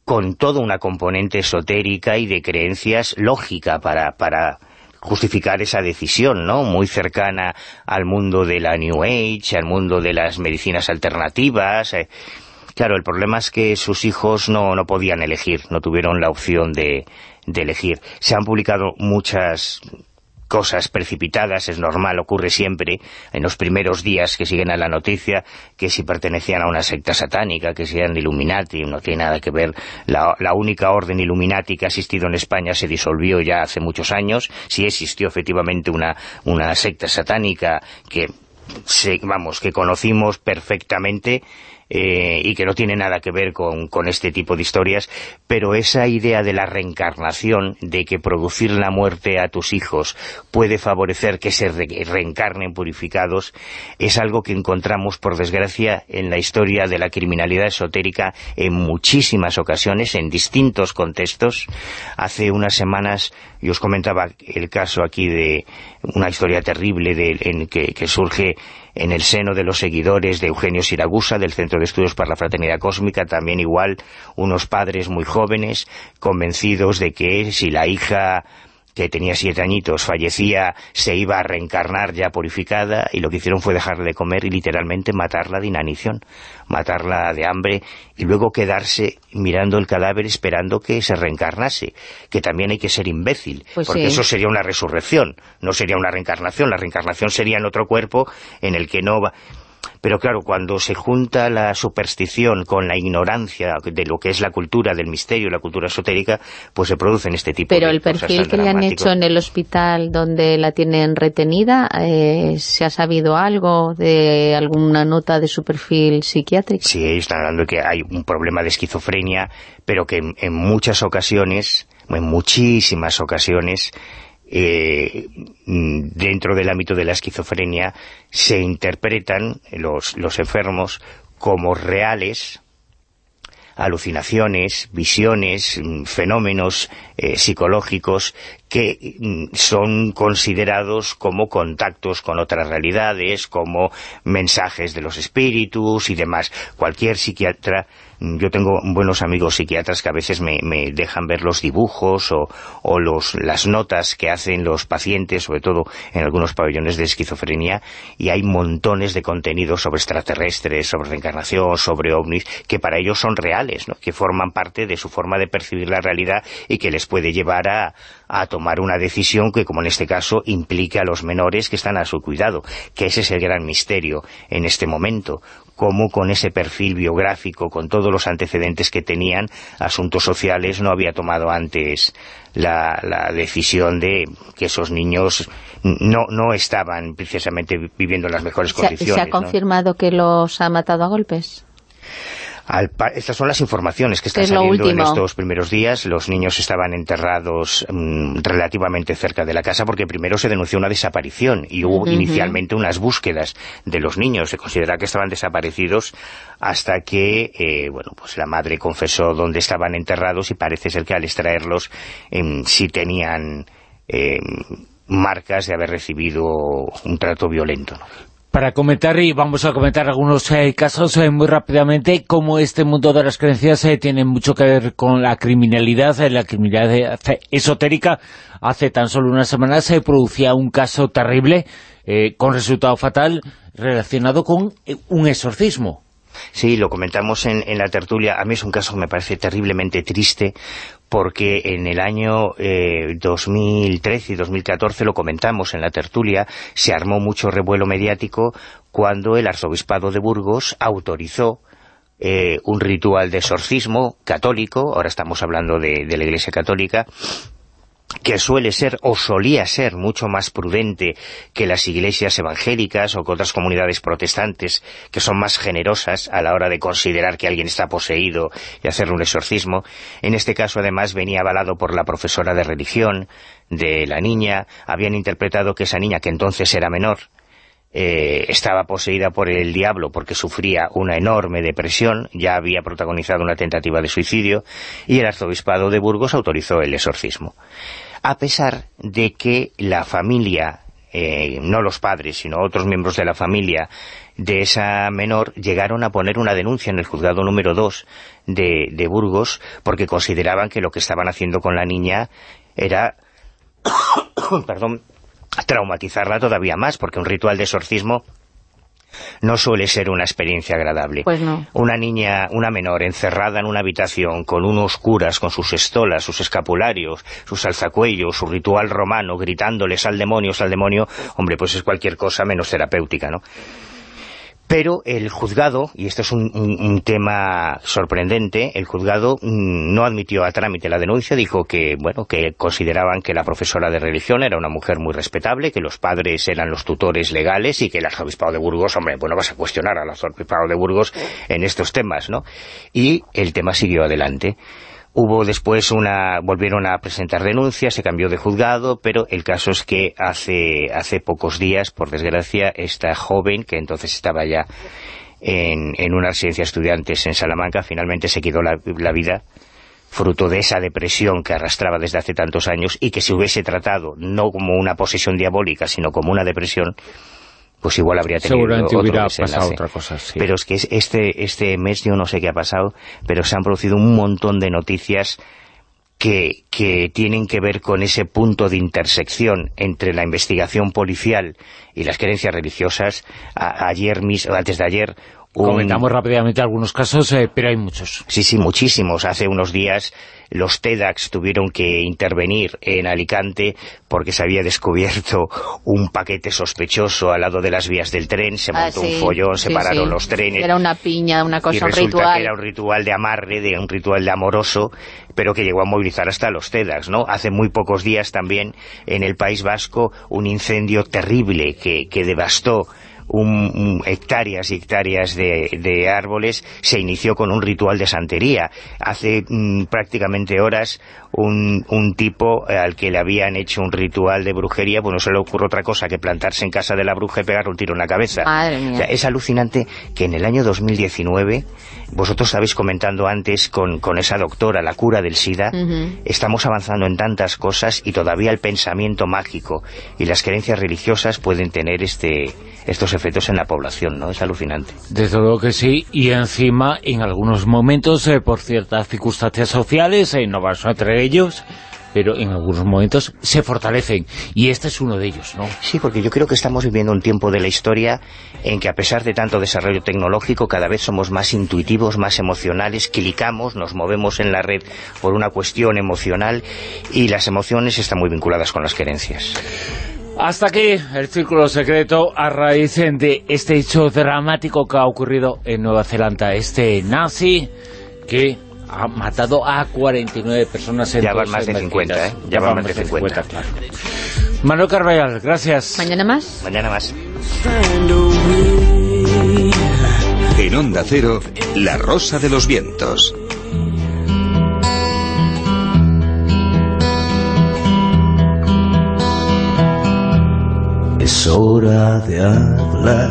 con toda una componente esotérica y de creencias lógica para, para justificar esa decisión, ¿no? Muy cercana al mundo de la New Age, al mundo de las medicinas alternativas... Eh, Claro, el problema es que sus hijos no, no podían elegir, no tuvieron la opción de, de elegir. Se han publicado muchas cosas precipitadas, es normal, ocurre siempre, en los primeros días que siguen a la noticia, que si pertenecían a una secta satánica, que sean Illuminati, no tiene nada que ver, la, la, única orden Illuminati que ha existido en España se disolvió ya hace muchos años, sí existió efectivamente una, una secta satánica que, se, vamos, que conocimos perfectamente, eh, y que no tiene nada que ver con, con, este tipo de historias, pero esa idea de la reencarnación, de que producir la muerte a tus hijos puede favorecer que se reencarnen purificados, es algo que encontramos, por desgracia, en la historia de la criminalidad esotérica en muchísimas ocasiones, en distintos contextos. Hace unas semanas yo os comentaba el caso aquí de una historia terrible de, en que, que surge en el seno de los seguidores de Eugenio Siragusa, del Centro de Estudios para la Fraternidad Cósmica, también igual unos padres muy jóvenes, convencidos de que si la hija que tenía siete añitos, fallecía, se iba a reencarnar ya purificada, y lo que hicieron fue dejarle de comer y literalmente matarla de inanición, matarla de hambre, y luego quedarse mirando el cadáver esperando que se reencarnase, que también hay que ser imbécil, Pues porque sí. eso sería una resurrección, no sería una reencarnación, la reencarnación sería en otro cuerpo en el que no va... Pero claro, cuando se junta la superstición con la ignorancia de lo que es la cultura del misterio, la cultura esotérica, pues se producen este tipo Pero de el cosas perfil tan que le han hecho en el hospital donde la tienen retenida, eh, ¿se ha sabido algo de alguna nota de su perfil psiquiátrico? Sí, ellos están hablando de que hay un problema de esquizofrenia, pero que en, en muchas ocasiones, en muchísimas ocasiones, eh, mm, dentro del ámbito de la esquizofrenia, se interpretan los, enfermos como reales alucinaciones, visiones, mm, fenómenos eh, psicológicos que mm, son considerados como contactos con otras realidades, como mensajes de los espíritus y demás. Cualquier psiquiatra, yo tengo buenos amigos psiquiatras que a veces me, me dejan ver los dibujos o, o los, las notas que hacen los pacientes, sobre todo en algunos pabellones de esquizofrenia, y hay montones de contenidos sobre extraterrestres, sobre reencarnación, sobre ovnis, que para ellos son reales, ¿no? que forman parte de su forma de percibir la realidad y que les puede llevar a, a tomar una decisión que, como en este caso, implique a los menores que están a su cuidado, que ese es el gran misterio en este momento, cómo con ese perfil biográfico, con todos los antecedentes que tenían, asuntos sociales, no había tomado antes la, la decisión de que esos niños no, no estaban precisamente viviendo en las mejores ¿Se, ha- condiciones. se ha ¿no? confirmado que los ha matado a golpes? Al estas son las informaciones que están Es saliendo en estos primeros días. Los niños estaban enterrados mm, relativamente cerca de la casa porque primero se denunció una desaparición y hubo inicialmente unas búsquedas de los niños. Se considera que estaban desaparecidos hasta que eh, bueno pues la madre confesó dónde estaban enterrados y parece ser que al extraerlos em, sí tenían em, marcas de haber recibido un trato violento. ¿no? Para comentar, y vamos a comentar algunos eh, casos eh, muy rápidamente, cómo este mundo de las creencias eh, tiene mucho que ver con la criminalidad, la criminalidad esotérica. Hace tan solo unas semanas se producía un caso terrible, con resultado fatal, relacionado con un exorcismo. Sí, lo comentamos en, en la tertulia. A mí es un caso que me parece terriblemente triste porque en el año eh, 2013 y 2014 lo comentamos en la tertulia, se armó mucho revuelo mediático cuando el arzobispado de Burgos autorizó eh, un ritual de exorcismo católico, ahora estamos hablando de, de la Iglesia Católica, que suele ser o solía ser mucho más prudente que las iglesias evangélicas o que otras comunidades protestantes que son más generosas a la hora de considerar que alguien está poseído y hacerle un exorcismo. En este caso además venía avalado por la profesora de religión de la niña, habían interpretado que esa niña que entonces era menor eh, estaba poseída por el diablo porque sufría una enorme depresión, ya había protagonizado una tentativa de suicidio y el arzobispado de Burgos autorizó el exorcismo. A pesar de que la familia, eh, no los padres, sino otros miembros de la familia de esa menor llegaron a poner una denuncia en el juzgado número 2 de, de Burgos porque consideraban que lo que estaban haciendo con la niña era perdón, traumatizarla todavía más, porque un ritual de exorcismo no suele ser una experiencia agradable. Pues no. Una niña, una menor, encerrada en una habitación con unos curas, con sus estolas, sus escapularios, sus alzacuellos, su ritual romano, gritándoles al demonio, al demonio, hombre, pues es cualquier cosa menos terapéutica, ¿no? Pero el juzgado, y esto es un, tema sorprendente, el juzgado mm, no admitió a trámite la denuncia, dijo que, bueno, que consideraban que la profesora de religión era una mujer muy respetable, que los padres eran los tutores legales y que el arzobispado de Burgos, hombre, bueno, vas a cuestionar al arzobispado de Burgos en estos temas, ¿no? Y el tema siguió adelante. Hubo después una, volvieron a presentar denuncias, se cambió de juzgado, pero el caso es que hace, hace pocos días, por desgracia, esta joven, que entonces estaba ya en, en una residencia de estudiantes en Salamanca, finalmente se quitó la, la vida fruto de esa depresión que arrastraba desde hace tantos años y que se hubiese tratado no como una posesión diabólica, sino como una depresión, pues igual habría tenido Seguramente otro hubiera pasado otra cosa, sí. Pero es que es- este, este mes yo no sé qué ha pasado, pero se han producido un montón de noticias que, que tienen que ver con ese punto de intersección entre la investigación policial y las creencias religiosas. A- ayer mismo, antes de ayer, un- Comentamos rápidamente algunos casos, eh, pero hay muchos. Sí, sí, muchísimos. Hace unos días los TEDx tuvieron que intervenir en Alicante porque se había descubierto un paquete sospechoso al lado de las vías del tren, se Ah, montó sí, un follón, se sí, pararon sí. los trenes Era una piña, una y cosa, un resulta ritual. que era un ritual de amarre, de un ritual de amoroso, pero que llegó a movilizar hasta los TEDx, ¿no? Hace muy pocos días también en el País Vasco un incendio terrible que, que devastó un- hectáreas y hectáreas de, de árboles, se inició con un ritual de santería. Hace mm, prácticamente horas un, un tipo eh, al que le habían hecho un ritual de brujería, pues no se le ocurre otra cosa que plantarse en casa de la bruja y pegarle un tiro en la cabeza. Madre mía. O sea, es alucinante que en el año 2019, vosotros estabais comentando antes con, con esa doctora, la cura del SIDA, estamos avanzando en tantas cosas y todavía el pensamiento mágico y las creencias religiosas pueden tener este estos efectos en la población, ¿no? Es alucinante. Desde luego que sí, y encima, en algunos momentos, eh, por ciertas circunstancias sociales, eh, no vas entre ellos, pero en algunos momentos se fortalecen, y este es uno de ellos, ¿no? Sí, porque yo creo que estamos viviendo un tiempo de la historia en que a pesar de tanto desarrollo tecnológico, cada vez somos más intuitivos, más emocionales, clicamos, nos movemos en la red por una cuestión emocional y las emociones están muy vinculadas con las creencias. Hasta aquí el Círculo Secreto a raíz de este hecho dramático que ha ocurrido en Nueva Zelanda. Este nazi que ha matado a 49 personas en Ya van más de mezquitas. 50, ¿eh? Ya van más de 50. claro. Manuel Carvallal, gracias. ¿Mañana más? Mañana más. En Onda Cero, La Rosa de los Vientos. Es hora de hablar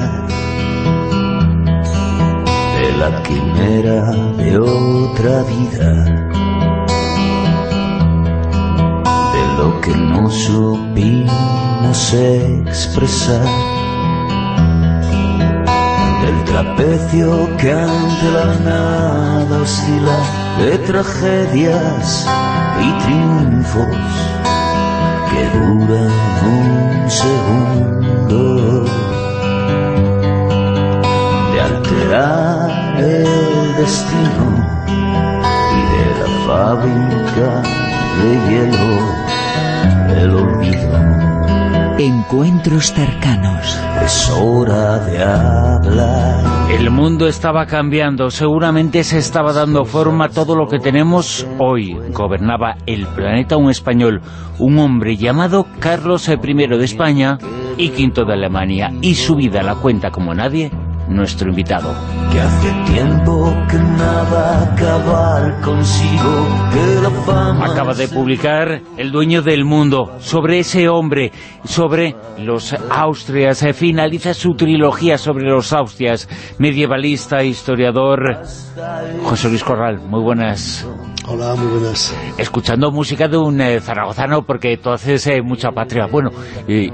de la quimera de otra vida, de lo que no supimos expresar, del trapecio que ante la nada oscila, de tragedias y triunfos que duran un segundo de alterar el destino y de la fábrica de hielo el olvido. Encuentros cercanos. Es hora de hablar. El mundo estaba cambiando, seguramente se estaba dando forma a todo lo que tenemos hoy. Gobernaba el planeta un español, un hombre llamado Carlos I de España y V de Alemania, y su vida la cuenta como nadie nuestro invitado. Que hace tiempo que nada acabar consigo, que la fama... Acaba de publicar El dueño del mundo, sobre ese hombre, sobre los Austrias. Eh, Finaliza su trilogía sobre los Austrias, medievalista, historiador. José Luis Corral, muy buenas. Hola, muy buenas. Escuchando música de un eh, zaragozano, porque tú haces eh, mucha patria. Bueno, y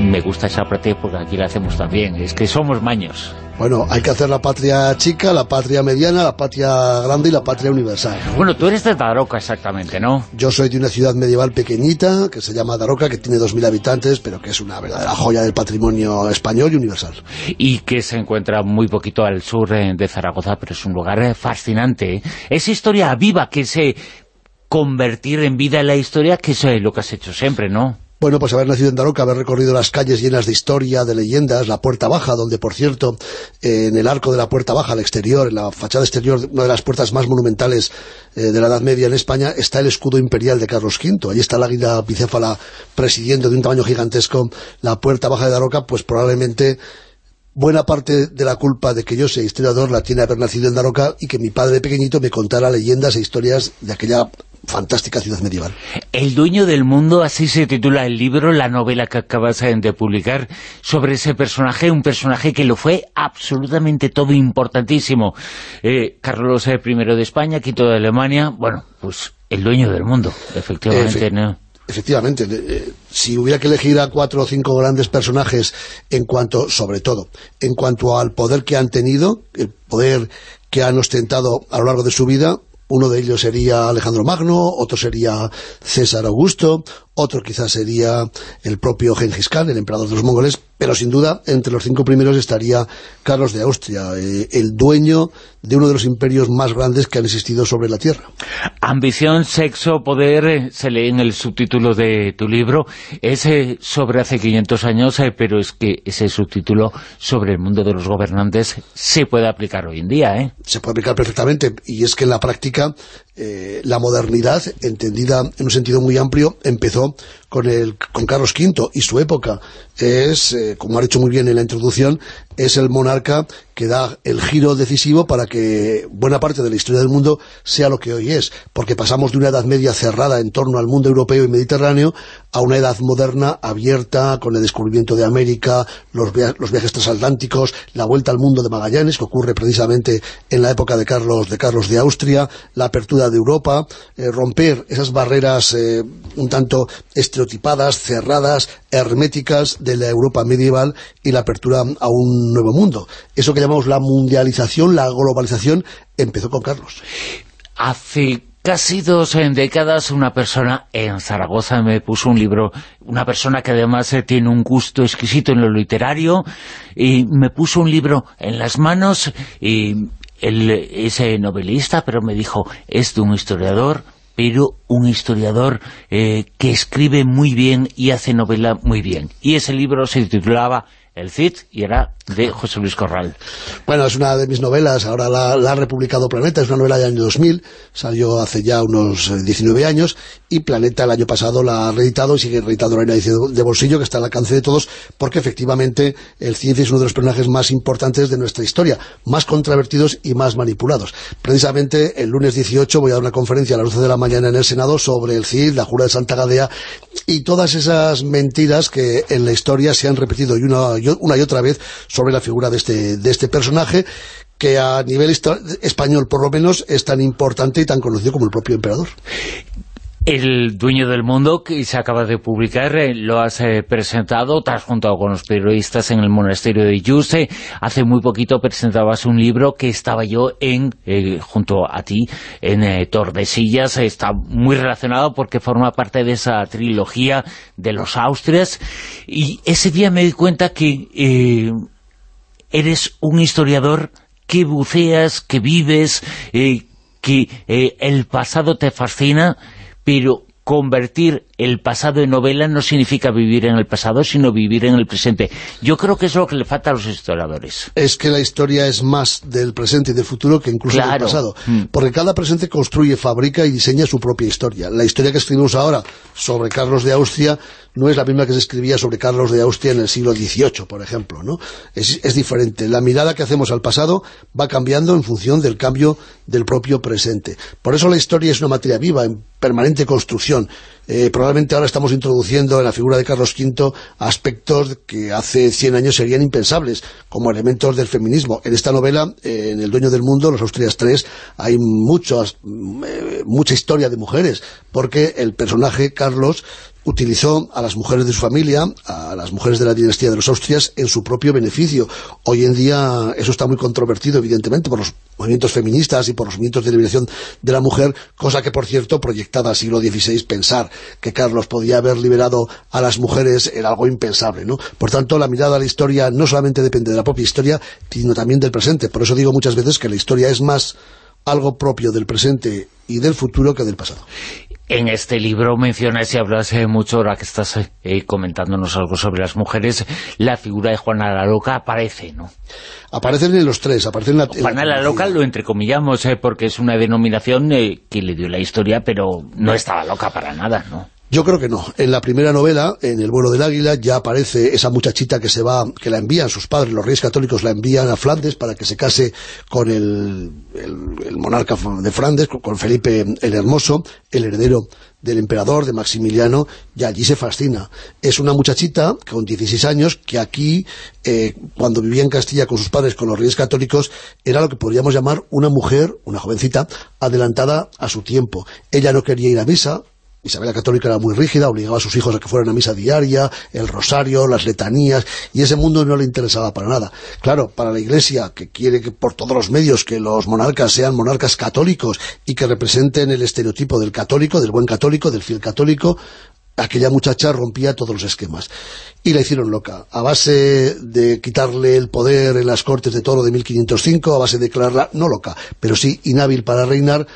me gusta esa patria porque aquí la hacemos también. Es que somos maños. Bueno, hay que hacer la patria chica, la patria mediana, la patria grande y la patria universal. Bueno, tú eres de Daroca exactamente, ¿no? Yo soy de una ciudad medieval pequeñita que se llama Daroca, que tiene 2.000 habitantes, pero que es una verdadera joya del patrimonio español y universal. y que se encuentra muy poquito al sur eh, de Zaragoza, pero es un lugar eh, fascinante. ¿eh? Esa historia viva que se convertir en vida en la historia, que eso es lo que has hecho siempre, ¿no? Bueno, pues haber nacido en Daroca, haber recorrido las calles llenas de historia, de leyendas, la Puerta Baja, donde, por cierto, en el arco de la Puerta Baja, al exterior, en la fachada exterior, una de las puertas más monumentales eh, de la Edad Media en España, está el escudo imperial de Carlos V. Allí está la águila bicéfala presidiendo de un tamaño gigantesco la Puerta Baja de Daroca, pues probablemente buena parte de la culpa de que yo sea historiador la tiene haber nacido en Daroca y que mi padre pequeñito me contara leyendas e historias de aquella fantástica ciudad medieval. El dueño del mundo, así se titula el libro, la novela que acabas eh, de publicar, sobre ese personaje, un personaje que lo fue absolutamente todo importantísimo. Eh, Carlos I de España, Quito de Alemania, bueno, pues el dueño del mundo, efectivamente, Efe- ¿no? efectivamente, eh, si hubiera que elegir a cuatro o cinco grandes personajes en cuanto, sobre todo, en cuanto al poder que han tenido, el poder que han ostentado a lo largo de su vida, uno de ellos sería Alejandro Magno, otro sería César Augusto, otro quizás sería el propio Genghis Khan, el emperador de los mongoles, pero sin duda entre los cinco primeros estaría Carlos de Austria, eh, el dueño de uno de los imperios más grandes que han existido sobre la Tierra. Ambición, sexo, poder, eh, se lee en el subtítulo de tu libro, es eh, sobre hace 500 años, pero es que ese subtítulo sobre el mundo de los gobernantes se puede aplicar hoy en día, ¿eh? Se puede aplicar perfectamente, y es que en la práctica la modernidad, entendida en un sentido muy amplio, empezó Israel con, el, con Carlos V y su época es, eh, como ha dicho muy bien en la introducción, es el monarca que da el giro decisivo para que buena parte de la historia del mundo sea lo que hoy es, porque pasamos de una edad media cerrada en torno al mundo europeo y mediterráneo a una edad moderna abierta con el descubrimiento de América, los, viajes transatlánticos, la vuelta al mundo de Magallanes, que ocurre precisamente en la época de Carlos de, Carlos de Austria, la apertura de Europa, eh, romper esas barreras eh, un tanto estereotipadas, cerradas, herméticas de la Europa medieval y la apertura a un nuevo mundo. Eso que llamamos la mundialización, la globalización, empezó con Carlos. Hace casi dos décadas una persona en Zaragoza me puso un libro, una persona que además eh, tiene un gusto exquisito en lo literario, y me puso un libro en las manos, y él es novelista, pero me dijo, es de un historiador, pero un historiador eh, que escribe muy bien y hace novela muy bien. Y ese libro se titulaba El Cid y era de José Luis Corral. Bueno, es una de mis novelas, ahora la, ha republicado Planeta, es una novela del año 2000, salió hace ya unos 19 eh, años, y Planeta el año pasado la ha reeditado y sigue reeditando una edición de bolsillo que está al alcance de todos, porque efectivamente el Cid es uno de los personajes más importantes de nuestra historia, más controvertidos y más manipulados. Precisamente el lunes 18 voy a dar una conferencia a las 12 de la mañana en el Senado sobre el Cid, la jura de Santa Gadea, y todas esas mentiras que en la historia se han repetido una, una y otra vez sobre la figura de este, de este personaje que a nivel español por lo menos es tan importante y tan conocido como el propio emperador. El dueño del mundo, que se acaba de publicar, eh, lo has eh, presentado, te has juntado con los periodistas en el monasterio de Yuste. Hace muy poquito presentabas un libro que estaba yo en eh, junto a ti en Tordesillas. Está muy relacionado porque forma parte de esa trilogía de los Austrias. Y ese día me di cuenta que eres un historiador que buceas, que vives, eh, que eh, el pasado te fascina, pero convertir el pasado en novela no significa vivir en el pasado, sino vivir en el presente. Yo creo que es lo que le falta a los historiadores. Es que la historia es más del presente y del futuro que incluso del pasado. Mm. Porque cada presente construye, fabrica y diseña su propia historia. La historia que escribimos ahora sobre Carlos de Austria no es la misma que se escribía sobre Carlos de Austria en el siglo XVIII, por ejemplo, ¿no? Es, diferente. La mirada que hacemos al pasado va cambiando en función del cambio del propio presente. Por eso la historia es una materia viva, en permanente construcción. Eh, probablemente ahora estamos introduciendo en la figura de Carlos V aspectos que hace 100 años serían impensables, como elementos del feminismo. En esta novela, eh, en El dueño del mundo, Los Austrias 3, hay muchas, eh, mucha historia de mujeres, porque el personaje Carlos utilizó a las mujeres de su familia, a las mujeres de la dinastía de los Austrias, en su propio beneficio. Hoy en día eso está muy controvertido, evidentemente, por los movimientos feministas y por los movimientos de liberación de la mujer, cosa que, por cierto, proyectada al siglo XVI, pensar que Carlos podía haber liberado a las mujeres era algo impensable, ¿no? Por tanto, la mirada a la historia no solamente depende de la propia historia, sino también del presente. Por eso digo muchas veces que la historia es más algo propio del presente y del futuro que del pasado. En este libro mencionas y hablas eh, mucho, ahora que estás eh, comentándonos algo sobre las mujeres, la figura de Juana la Loca aparece, ¿no? Aparecen en los tres, aparecen en la... Juana la, Loca lo entrecomillamos, eh, porque es una denominación que le dio la historia, pero no estaba loca para nada, ¿no? Yo creo que no. En la primera novela, en El vuelo del águila, ya aparece esa muchachita que se va, que la envían sus padres, los reyes católicos la envían a Flandes para que se case con el, monarca de Flandes, con Felipe el Hermoso, el heredero del emperador, de Maximiliano, y allí se fascina. Es una muchachita con 16 años que aquí, eh, cuando vivía en Castilla con sus padres, con los reyes católicos, era lo que podríamos llamar una mujer, una jovencita, adelantada a su tiempo. Ella no quería ir a misa, Isabel la Católica era muy rígida, obligaba a sus hijos a que fueran a misa diaria, el rosario, las letanías, y ese mundo no le interesaba para nada. Claro, para la Iglesia, que quiere que por todos los medios que los monarcas sean monarcas católicos y que representen el estereotipo del católico, del buen católico, del fiel católico, aquella muchacha rompía todos los esquemas. Y la hicieron loca, a base de quitarle el poder en las Cortes de Toro de 1505, a base de declararla, no loca, pero sí inhábil para reinar,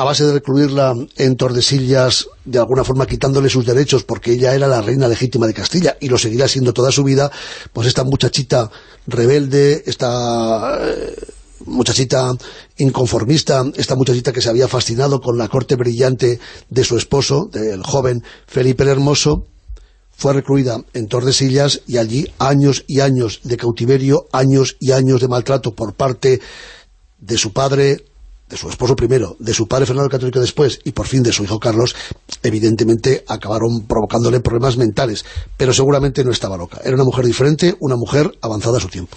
a base de recluirla en Tordesillas, de alguna forma quitándole sus derechos, porque ella era la reina legítima de Castilla, y lo seguirá siendo toda su vida, pues esta muchachita rebelde, esta... Eh, muchachita inconformista, esta muchachita que se había fascinado con la corte brillante de su esposo, del joven Felipe el Hermoso, fue recluida en Tordesillas y allí años y años de cautiverio, años y años de maltrato por parte de su padre, de su esposo primero, de su padre Fernando el Católico después y por fin de su hijo Carlos, evidentemente acabaron provocándole problemas mentales, pero seguramente no estaba loca. Era una mujer diferente, una mujer avanzada a su tiempo.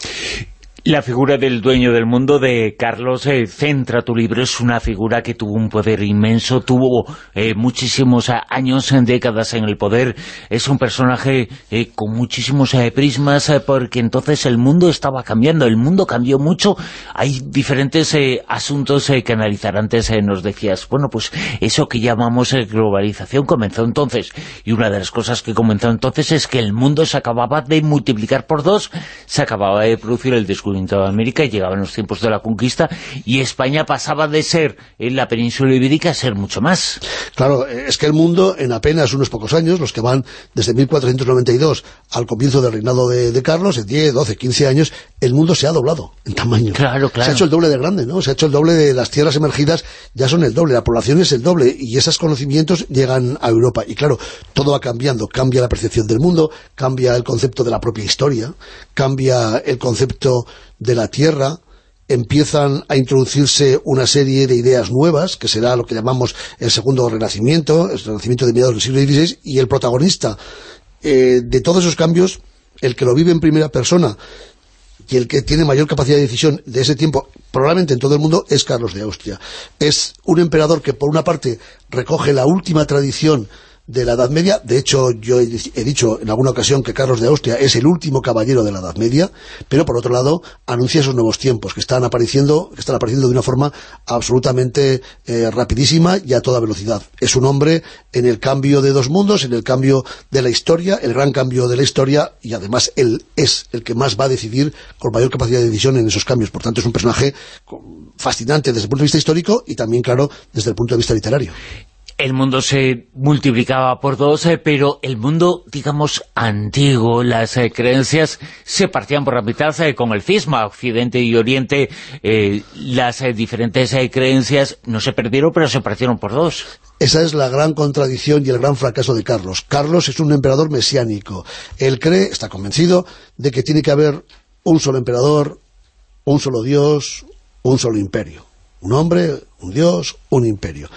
La figura del dueño del mundo de Carlos eh, Centra, tu libro, es una figura que tuvo un poder inmenso, tuvo eh, muchísimos años, en décadas en el poder, es un personaje eh, con muchísimos prismas, porque entonces el mundo estaba cambiando, el mundo cambió mucho, hay diferentes asuntos que analizar. Antes nos decías, bueno, pues eso que llamamos globalización comenzó entonces, y una de las cosas que comenzó entonces es que el mundo se acababa de multiplicar por dos, se acababa de producir el descubrimiento en toda América, llegaban los tiempos de la conquista y España pasaba de ser en la península ibérica a ser mucho más. Claro, es que el mundo en apenas unos pocos años, los que van desde 1492 al comienzo del reinado de, Carlos, en 10, 12, 15 años, el mundo se ha doblado en tamaño. Claro, claro. Se ha hecho el doble de grande, ¿no? Se ha hecho el doble de las tierras emergidas, ya son el doble, la población es el doble y esos conocimientos llegan a Europa. Y claro, todo va cambiando, cambia la percepción del mundo, cambia el concepto de la propia historia, cambia el concepto de la Tierra, empiezan a introducirse una serie de ideas nuevas, que será lo que llamamos el segundo renacimiento, el renacimiento de mediados del siglo XVI, y el protagonista eh, de todos esos cambios, el que lo vive en primera persona, y el que tiene mayor capacidad de decisión de ese tiempo, probablemente en todo el mundo, es Carlos de Austria. Es un emperador que, por una parte, recoge la última tradición de la Edad Media. De hecho, yo he, dicho en alguna ocasión que Carlos de Austria es el último caballero de la Edad Media, pero por otro lado anuncia esos nuevos tiempos que están apareciendo, que están apareciendo de una forma absolutamente eh, rapidísima y a toda velocidad. Es un hombre en el cambio de dos mundos, en el cambio de la historia, el gran cambio de la historia, y además él es el que más va a decidir con mayor capacidad de decisión en esos cambios. Por tanto, es un personaje fascinante desde el punto de vista histórico y también, claro, desde el punto de vista literario el mundo se multiplicaba por dos, eh, pero el mundo, digamos, antiguo, las eh, creencias se partían por la mitad eh, con el cisma, Occidente y Oriente, las diferentes creencias no se perdieron, pero se partieron por dos. Esa es la gran contradicción y el gran fracaso de Carlos. Carlos es un emperador mesiánico. Él cree, está convencido, de que tiene que haber un solo emperador, un solo Dios, un solo imperio. Un hombre, un Dios, un imperio.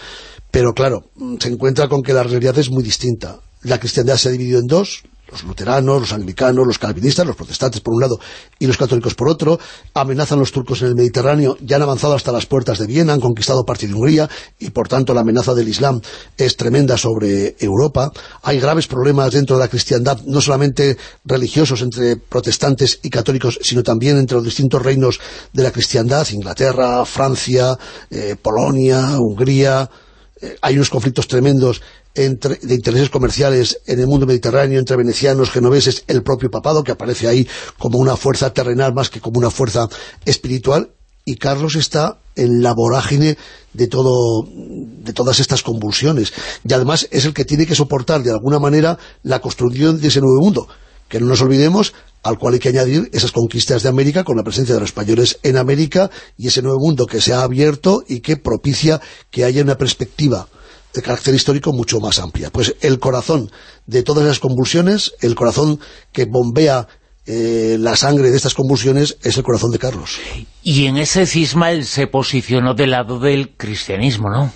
Pero claro, se encuentra con que la realidad es muy distinta. La cristiandad se ha dividido en dos, los luteranos, los anglicanos, los calvinistas, los protestantes por un lado y los católicos por otro, amenazan los turcos en el Mediterráneo, ya han avanzado hasta las puertas de Viena, han conquistado parte de Hungría y por tanto la amenaza del Islam es tremenda sobre Europa. Hay graves problemas dentro de la cristiandad, no solamente religiosos entre protestantes y católicos, sino también entre los distintos reinos de la cristiandad, Inglaterra, Francia, eh, Polonia, Hungría, eh, hay unos conflictos tremendos de intereses comerciales en el mundo mediterráneo entre venecianos, genoveses, el propio papado, que aparece ahí como una fuerza terrenal más que como una fuerza espiritual, y Carlos está en la vorágine de todo de todas estas convulsiones. Y además es el que tiene que soportar de alguna manera la construcción de ese nuevo mundo. Que no nos olvidemos, al cual hay que añadir esas conquistas de América con la presencia de los españoles en América y ese nuevo mundo que se ha abierto y que propicia que haya una perspectiva de carácter histórico mucho más amplia. Pues el corazón de todas esas convulsiones, el corazón que bombea eh, la sangre de estas convulsiones es el corazón de Carlos. Y en ese cisma él se posicionó del lado del cristianismo, ¿no?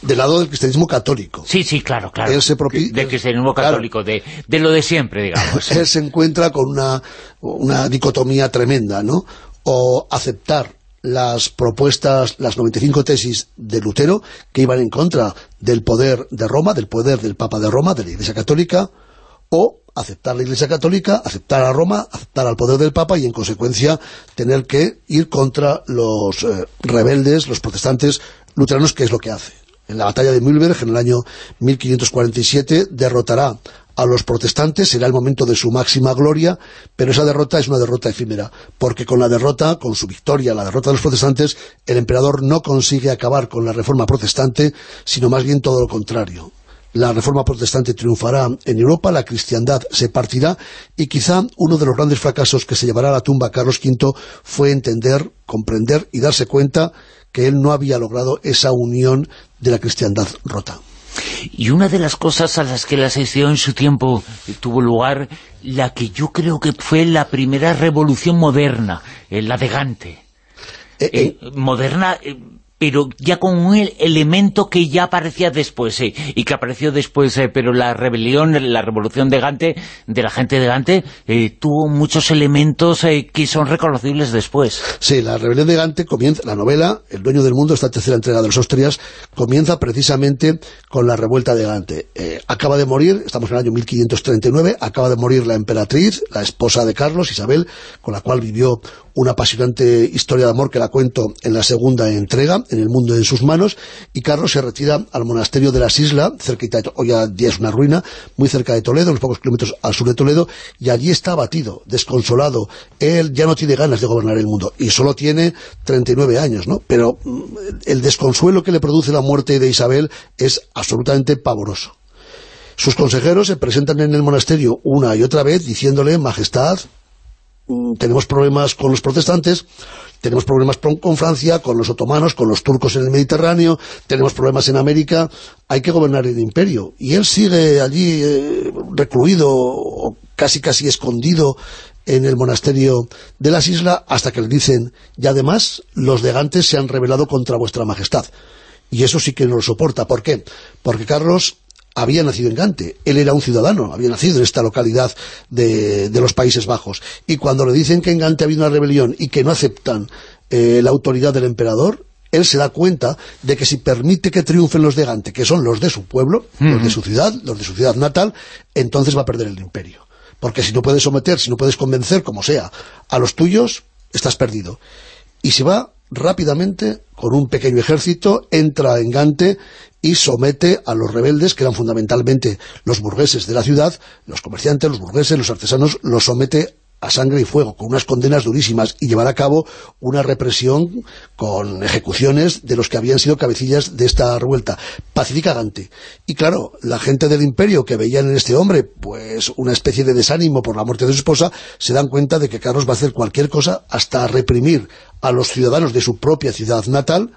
Del lado del cristianismo católico. Sí, sí, claro, claro. del cristianismo católico, de, de, lo de siempre, digamos. Él se encuentra con una, una dicotomía tremenda, ¿no? O aceptar las propuestas, las 95 tesis de Lutero, que iban en contra del poder de Roma, del poder del Papa de Roma, de la Iglesia Católica, o aceptar la Iglesia Católica, aceptar a Roma, aceptar al poder del Papa y en consecuencia tener que ir contra los eh, rebeldes, los protestantes luteranos, que es lo que hace. En la batalla de Mühlberg, en el año 1547, derrotará a los protestantes, será el momento de su máxima gloria, pero esa derrota es una derrota efímera, porque con la derrota, con su victoria, la derrota de los protestantes, el emperador no consigue acabar con la reforma protestante, sino más bien todo lo contrario. La reforma protestante triunfará en Europa, la cristiandad se partirá y quizá uno de los grandes fracasos que se llevará a la tumba a Carlos V fue entender, comprender y darse cuenta que él no había logrado esa unión de la cristiandad rota. Y una de las cosas a las que la sección en su tiempo tuvo lugar, la que yo creo que fue la primera revolución moderna, eh, la de Gante. Eh, eh, moderna pero ya con un elemento que ya aparecía después, sí, y que apareció después, eh, pero la rebelión, la revolución de Gante, de la gente de Gante, eh, tuvo muchos elementos eh, que son reconocibles después. Sí, la rebelión de Gante comienza, la novela, El dueño del mundo, esta tercera entrega de los Austrias, comienza precisamente con la revuelta de Gante. acaba de morir, estamos en el año 1539, acaba de morir la emperatriz, la esposa de Carlos, Isabel, con la cual vivió una apasionante historia de amor que la cuento en la segunda entrega, en el mundo en sus manos, y Carlos se retira al monasterio de las Islas, cerquita de, hoy día es una ruina, muy cerca de Toledo, unos pocos kilómetros al sur de Toledo, y allí está abatido, desconsolado. Él ya no tiene ganas de gobernar el mundo, y solo tiene 39 años, ¿no? Pero mm, el desconsuelo que le produce la muerte de Isabel es absolutamente pavoroso. Sus consejeros se presentan en el monasterio una y otra vez diciéndole, majestad, tenemos problemas con los protestantes, tenemos problemas con Francia, con los otomanos, con los turcos en el Mediterráneo, tenemos problemas en América, hay que gobernar el imperio. Y él sigue allí eh, recluido, casi casi escondido en el monasterio de las islas, hasta que le dicen, y además los degantes se han rebelado contra vuestra majestad. Y eso sí que no lo soporta. ¿Por qué? Porque Carlos había nacido en Gante, él era un ciudadano, había nacido en esta localidad de, los Países Bajos, y cuando le dicen que en Gante ha habido una rebelión y que no aceptan eh, la autoridad del emperador, él se da cuenta de que si permite que triunfen los de Gante, que son los de su pueblo, los de su ciudad, los de su ciudad natal, entonces va a perder el imperio. Porque si no puedes someter, si no puedes convencer, como sea, a los tuyos, estás perdido. Y se va rápidamente, con un pequeño ejército, entra en Gante y somete a los rebeldes, que eran fundamentalmente los burgueses de la ciudad, los comerciantes, los burgueses, los artesanos, los somete a sangre y fuego, con unas condenas durísimas, y llevar a cabo una represión con ejecuciones de los que habían sido cabecillas de esta revuelta. Pacifica Gante. Y claro, la gente del imperio que veían en este hombre pues una especie de desánimo por la muerte de su esposa, se dan cuenta de que Carlos va a hacer cualquier cosa hasta reprimir a los ciudadanos de su propia ciudad natal,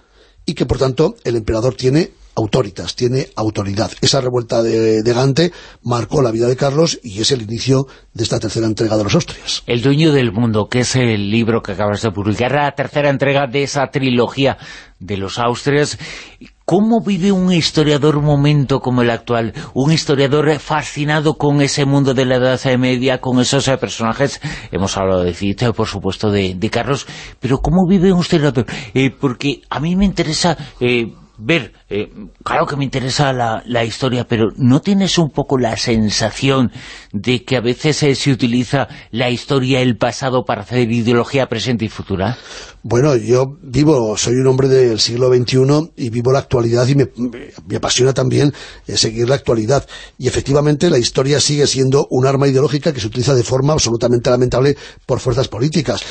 y que por tanto el emperador tiene autoritas, tiene autoridad. Esa revuelta de, Gante marcó la vida de Carlos y es el inicio de esta tercera entrega de los Austrias. El dueño del mundo, que es el libro que acabas de publicar, la tercera entrega de esa trilogía de los Austrias. ¿Cómo vive un historiador un momento como el actual? Un historiador fascinado con ese mundo de la Edad Media, con esos personajes. Hemos hablado de Cito, por supuesto, de, Carlos. Pero ¿cómo vive un historiador? Eh, porque a mí me interesa... Eh, ver, eh, claro que me interesa la, historia, pero ¿no tienes un poco la sensación de que a veces eh, se utiliza la historia, el pasado, para hacer ideología presente y futura? Bueno, yo vivo, soy un hombre del siglo XXI y vivo la actualidad y me, apasiona también eh, seguir la actualidad. Y efectivamente la historia sigue siendo un arma ideológica que se utiliza de forma absolutamente lamentable por fuerzas políticas.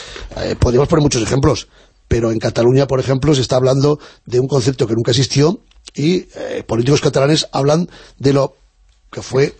podríamos poner muchos ejemplos pero en Cataluña, por ejemplo, se está hablando de un concepto que nunca existió y eh, políticos catalanes hablan de lo que fue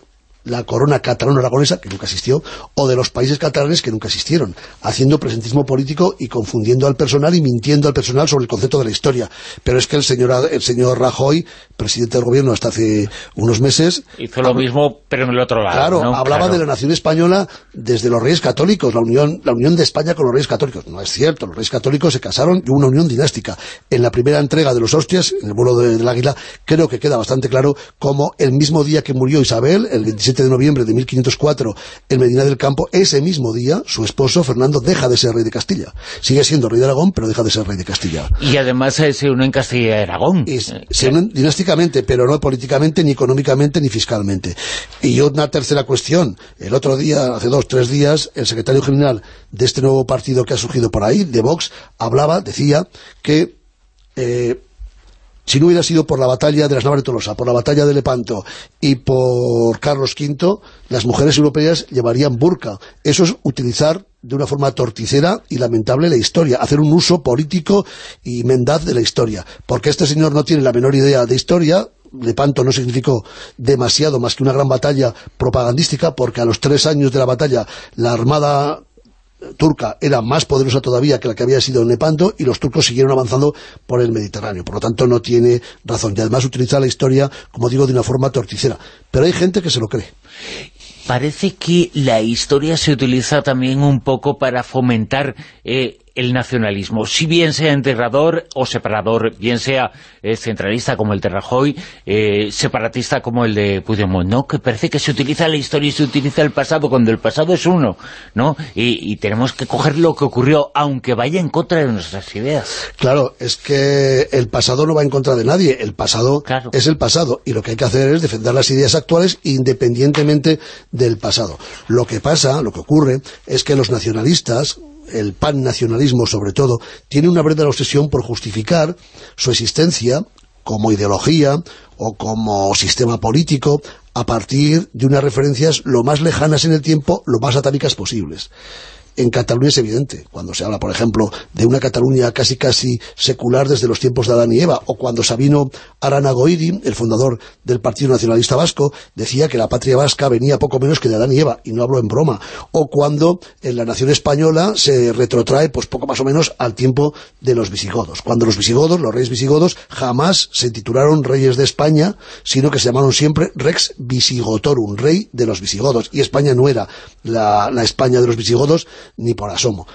la corona catalano-aragonesa, que nunca existió, o de los países catalanes que nunca existieron, haciendo presentismo político y confundiendo al personal y mintiendo al personal sobre el concepto de la historia. Pero es que el señor, el señor Rajoy presidente del gobierno hasta hace unos meses. Hizo lo mismo, pero en el otro lado. Claro, hablaba de la nación española desde los reyes católicos, la unión, la unión de España con los reyes católicos. No es cierto, los reyes católicos se casaron y hubo una unión dinástica. En la primera entrega de los Austrias, en el vuelo del Águila, creo que queda bastante claro cómo el mismo día que murió Isabel, el 27 de noviembre de 1504, en Medina del Campo, ese mismo día, su esposo, Fernando, deja de ser rey de Castilla. Sigue siendo rey de Aragón, pero deja de ser rey de Castilla. Y además eh, se une en Castilla y Aragón. se unen dinásticamente, pero no políticamente, ni económicamente, ni fiscalmente. Y una tercera cuestión. El otro día, hace dos, tres días, el secretario general de este nuevo partido que ha surgido por ahí, de Vox, hablaba, decía que... Eh, si no hubiera sido por la batalla de las Navas de Tolosa, por la batalla de Lepanto y por Carlos V, las mujeres europeas llevarían burka. Eso es utilizar de una forma torticera y lamentable la historia, hacer un uso político y mendaz de la historia. Porque este señor no tiene la menor idea de historia, Lepanto no significó demasiado más que una gran batalla propagandística, porque a los tres años de la batalla la armada turca era más poderosa todavía que la que había sido en Lepanto y los turcos siguieron avanzando por el Mediterráneo. Por lo tanto, no tiene razón. Y además utiliza la historia, como digo, de una forma torticera. Pero hay gente que se lo cree. Parece que la historia se utiliza también un poco para fomentar eh, el nacionalismo, si bien sea enterrador o separador, bien sea eh, centralista como el de Rajoy, eh, separatista como el de Puigdemont, ¿no? Que parece que se utiliza la historia y se utiliza el pasado cuando el pasado es uno, ¿no? Y, tenemos que coger lo que ocurrió, aunque vaya en contra de nuestras ideas. Claro, es que el pasado no va en contra de nadie, el pasado es el pasado, y lo que hay que hacer es defender las ideas actuales independientemente del pasado. Lo que pasa, lo que ocurre, es que los nacionalistas el pan-nacionalismo sobre todo, tiene una verdadera obsesión por justificar su existencia como ideología o como sistema político a partir de unas referencias lo más lejanas en el tiempo, lo más atámicas posibles en Cataluña es evidente, cuando se habla, por ejemplo, de una Cataluña casi casi secular desde los tiempos de Adán y Eva, o cuando Sabino Arana Goiri, el fundador del Partido Nacionalista Vasco, decía que la patria vasca venía poco menos que de Adán y Eva, y no hablo en broma, o cuando en la nación española se retrotrae pues poco más o menos al tiempo de los visigodos, cuando los visigodos, los reyes visigodos, jamás se titularon reyes de España, sino que se llamaron siempre Rex Visigotorum, rey de los visigodos, y España no era la, la España de los visigodos, ni por asomo.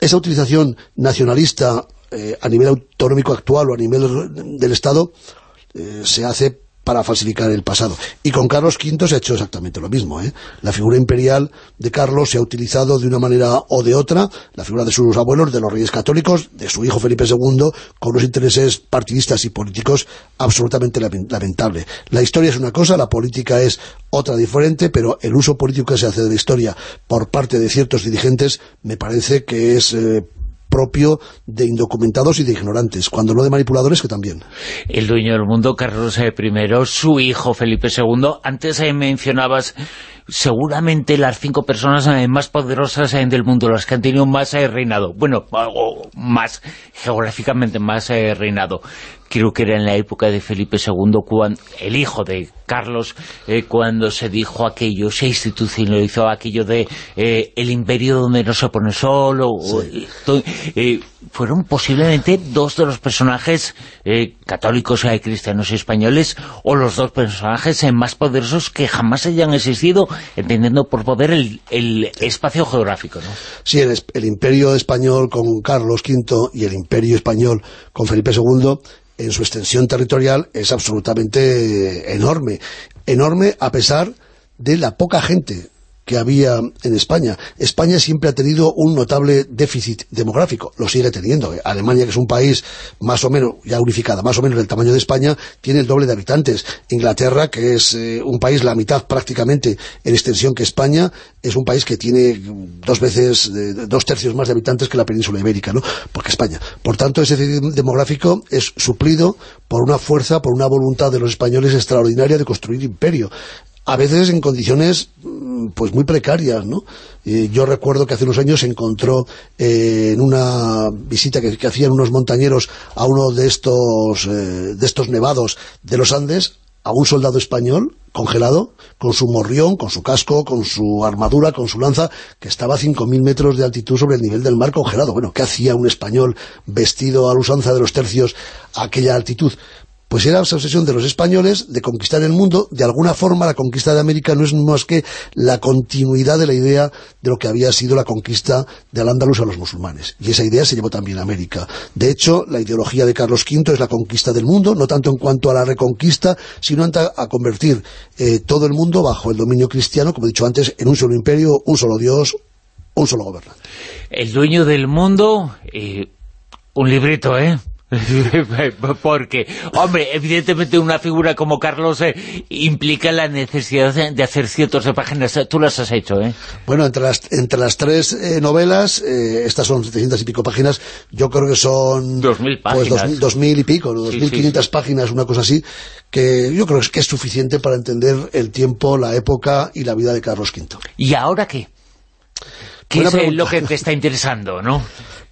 Esa utilización nacionalista eh, a nivel autonómico actual o a nivel del Estado eh, se hace para falsificar el pasado. Y con Carlos V se ha hecho exactamente lo mismo. ¿eh? La figura imperial de Carlos se ha utilizado de una manera o de otra, la figura de sus abuelos, de los reyes católicos, de su hijo Felipe II, con unos intereses partidistas y políticos absolutamente lamentable. La historia es una cosa, la política es otra diferente, pero el uso político que se hace de la historia por parte de ciertos dirigentes me parece que es... Eh, propio de indocumentados y de ignorantes, cuando no de manipuladores que también. El dueño del mundo, Carlos I, su hijo Felipe II, antes mencionabas seguramente las cinco personas eh, más poderosas eh, del mundo, las que han tenido más eh, reinado, bueno, más geográficamente más reinado creo que era en la época de Felipe II, cuando, el hijo de Carlos, eh, cuando se dijo aquello, se institucionalizó aquello de eh, el imperio donde no se pone solo. Eh, fueron posiblemente dos de los personajes católicos y cristianos españoles, o los dos personajes más poderosos que jamás hayan existido, entendiendo por poder el, espacio geográfico. ¿no? Sí, el, el imperio español con Carlos V y el imperio español con Felipe II en su extensión territorial es absolutamente enorme. Enorme a pesar de la poca gente que había en España. España siempre ha tenido un notable déficit demográfico, lo sigue teniendo. Alemania, que es un país más o menos, ya unificada, más o menos del tamaño de España, tiene el doble de habitantes. Inglaterra, que es eh, un país la mitad prácticamente en extensión que España, es un país que tiene dos veces, dos tercios más de habitantes que la península ibérica, ¿no? Porque España. Por tanto, ese déficit demográfico es suplido por una fuerza, por una voluntad de los españoles extraordinaria de construir imperio a veces en condiciones mm, pues muy precarias, ¿no? yo recuerdo que hace unos años se encontró eh, en una visita que, hacían unos montañeros a uno de estos, eh, de estos nevados de los Andes, a un soldado español congelado, con su morrión, con su casco, con su armadura, con su lanza, que estaba a 5.000 metros de altitud sobre el nivel del mar congelado. Bueno, ¿qué hacía un español vestido a la usanza de los tercios a aquella altitud? Pues era esa obsesión de los españoles de conquistar el mundo, de alguna forma la conquista de América no es más que la continuidad de la idea de lo que había sido la conquista de Al-Ándalus a los musulmanes. Y esa idea se llevó también a América. De hecho, la ideología de Carlos V es la conquista del mundo, no tanto en cuanto a la reconquista, sino a convertir eh, todo el mundo bajo el dominio cristiano, como he dicho antes, en un solo imperio, un solo Dios, un solo gobernante. El dueño del mundo, eh, un librito, ¿eh? Porque, hombre, evidentemente una figura como Carlos eh, implica la necesidad de hacer cientos de páginas. Tú las has hecho, ¿eh? Bueno, entre las, entre las tres eh, novelas, eh, estas son 700 y pico páginas, yo creo que son... Dos mil pues, páginas. dos, mil y pico, ¿no? dos mil quinientas páginas, una cosa así, que yo creo que es suficiente para entender el tiempo, la época y la vida de Carlos V. ¿Y ahora qué? ¿Qué es lo que te está interesando, no?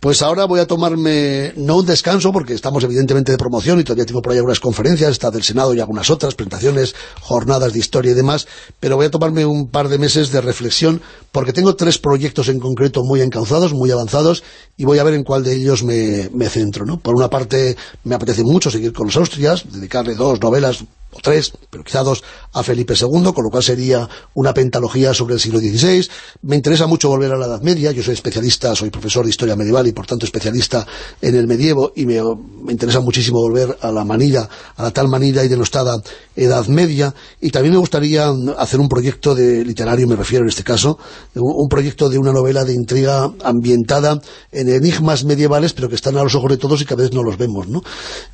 Pues ahora voy a tomarme, no un descanso, porque estamos evidentemente de promoción y todavía tengo por ahí algunas conferencias, está del Senado y algunas otras, presentaciones, jornadas de historia y demás, pero voy a tomarme un par de meses de reflexión, porque tengo tres proyectos en concreto muy encauzados, muy avanzados, y voy a ver en cuál de ellos me, me centro. ¿no? Por una parte, me apetece mucho seguir con los Austrias, dedicarle dos novelas o tres, pero quizá dos, a Felipe II, con lo cual sería una pentalogía sobre el siglo XVI. Me interesa mucho volver a la Edad Media, yo soy especialista, soy profesor de Historia Medieval y por tanto especialista en el medievo, y me, interesa muchísimo volver a la manilla, a la tal manilla y denostada Edad Media, y también me gustaría hacer un proyecto de literario, me refiero en este caso, un, proyecto de una novela de intriga ambientada en enigmas medievales, pero que están a los ojos de todos y que a veces no los vemos, ¿no?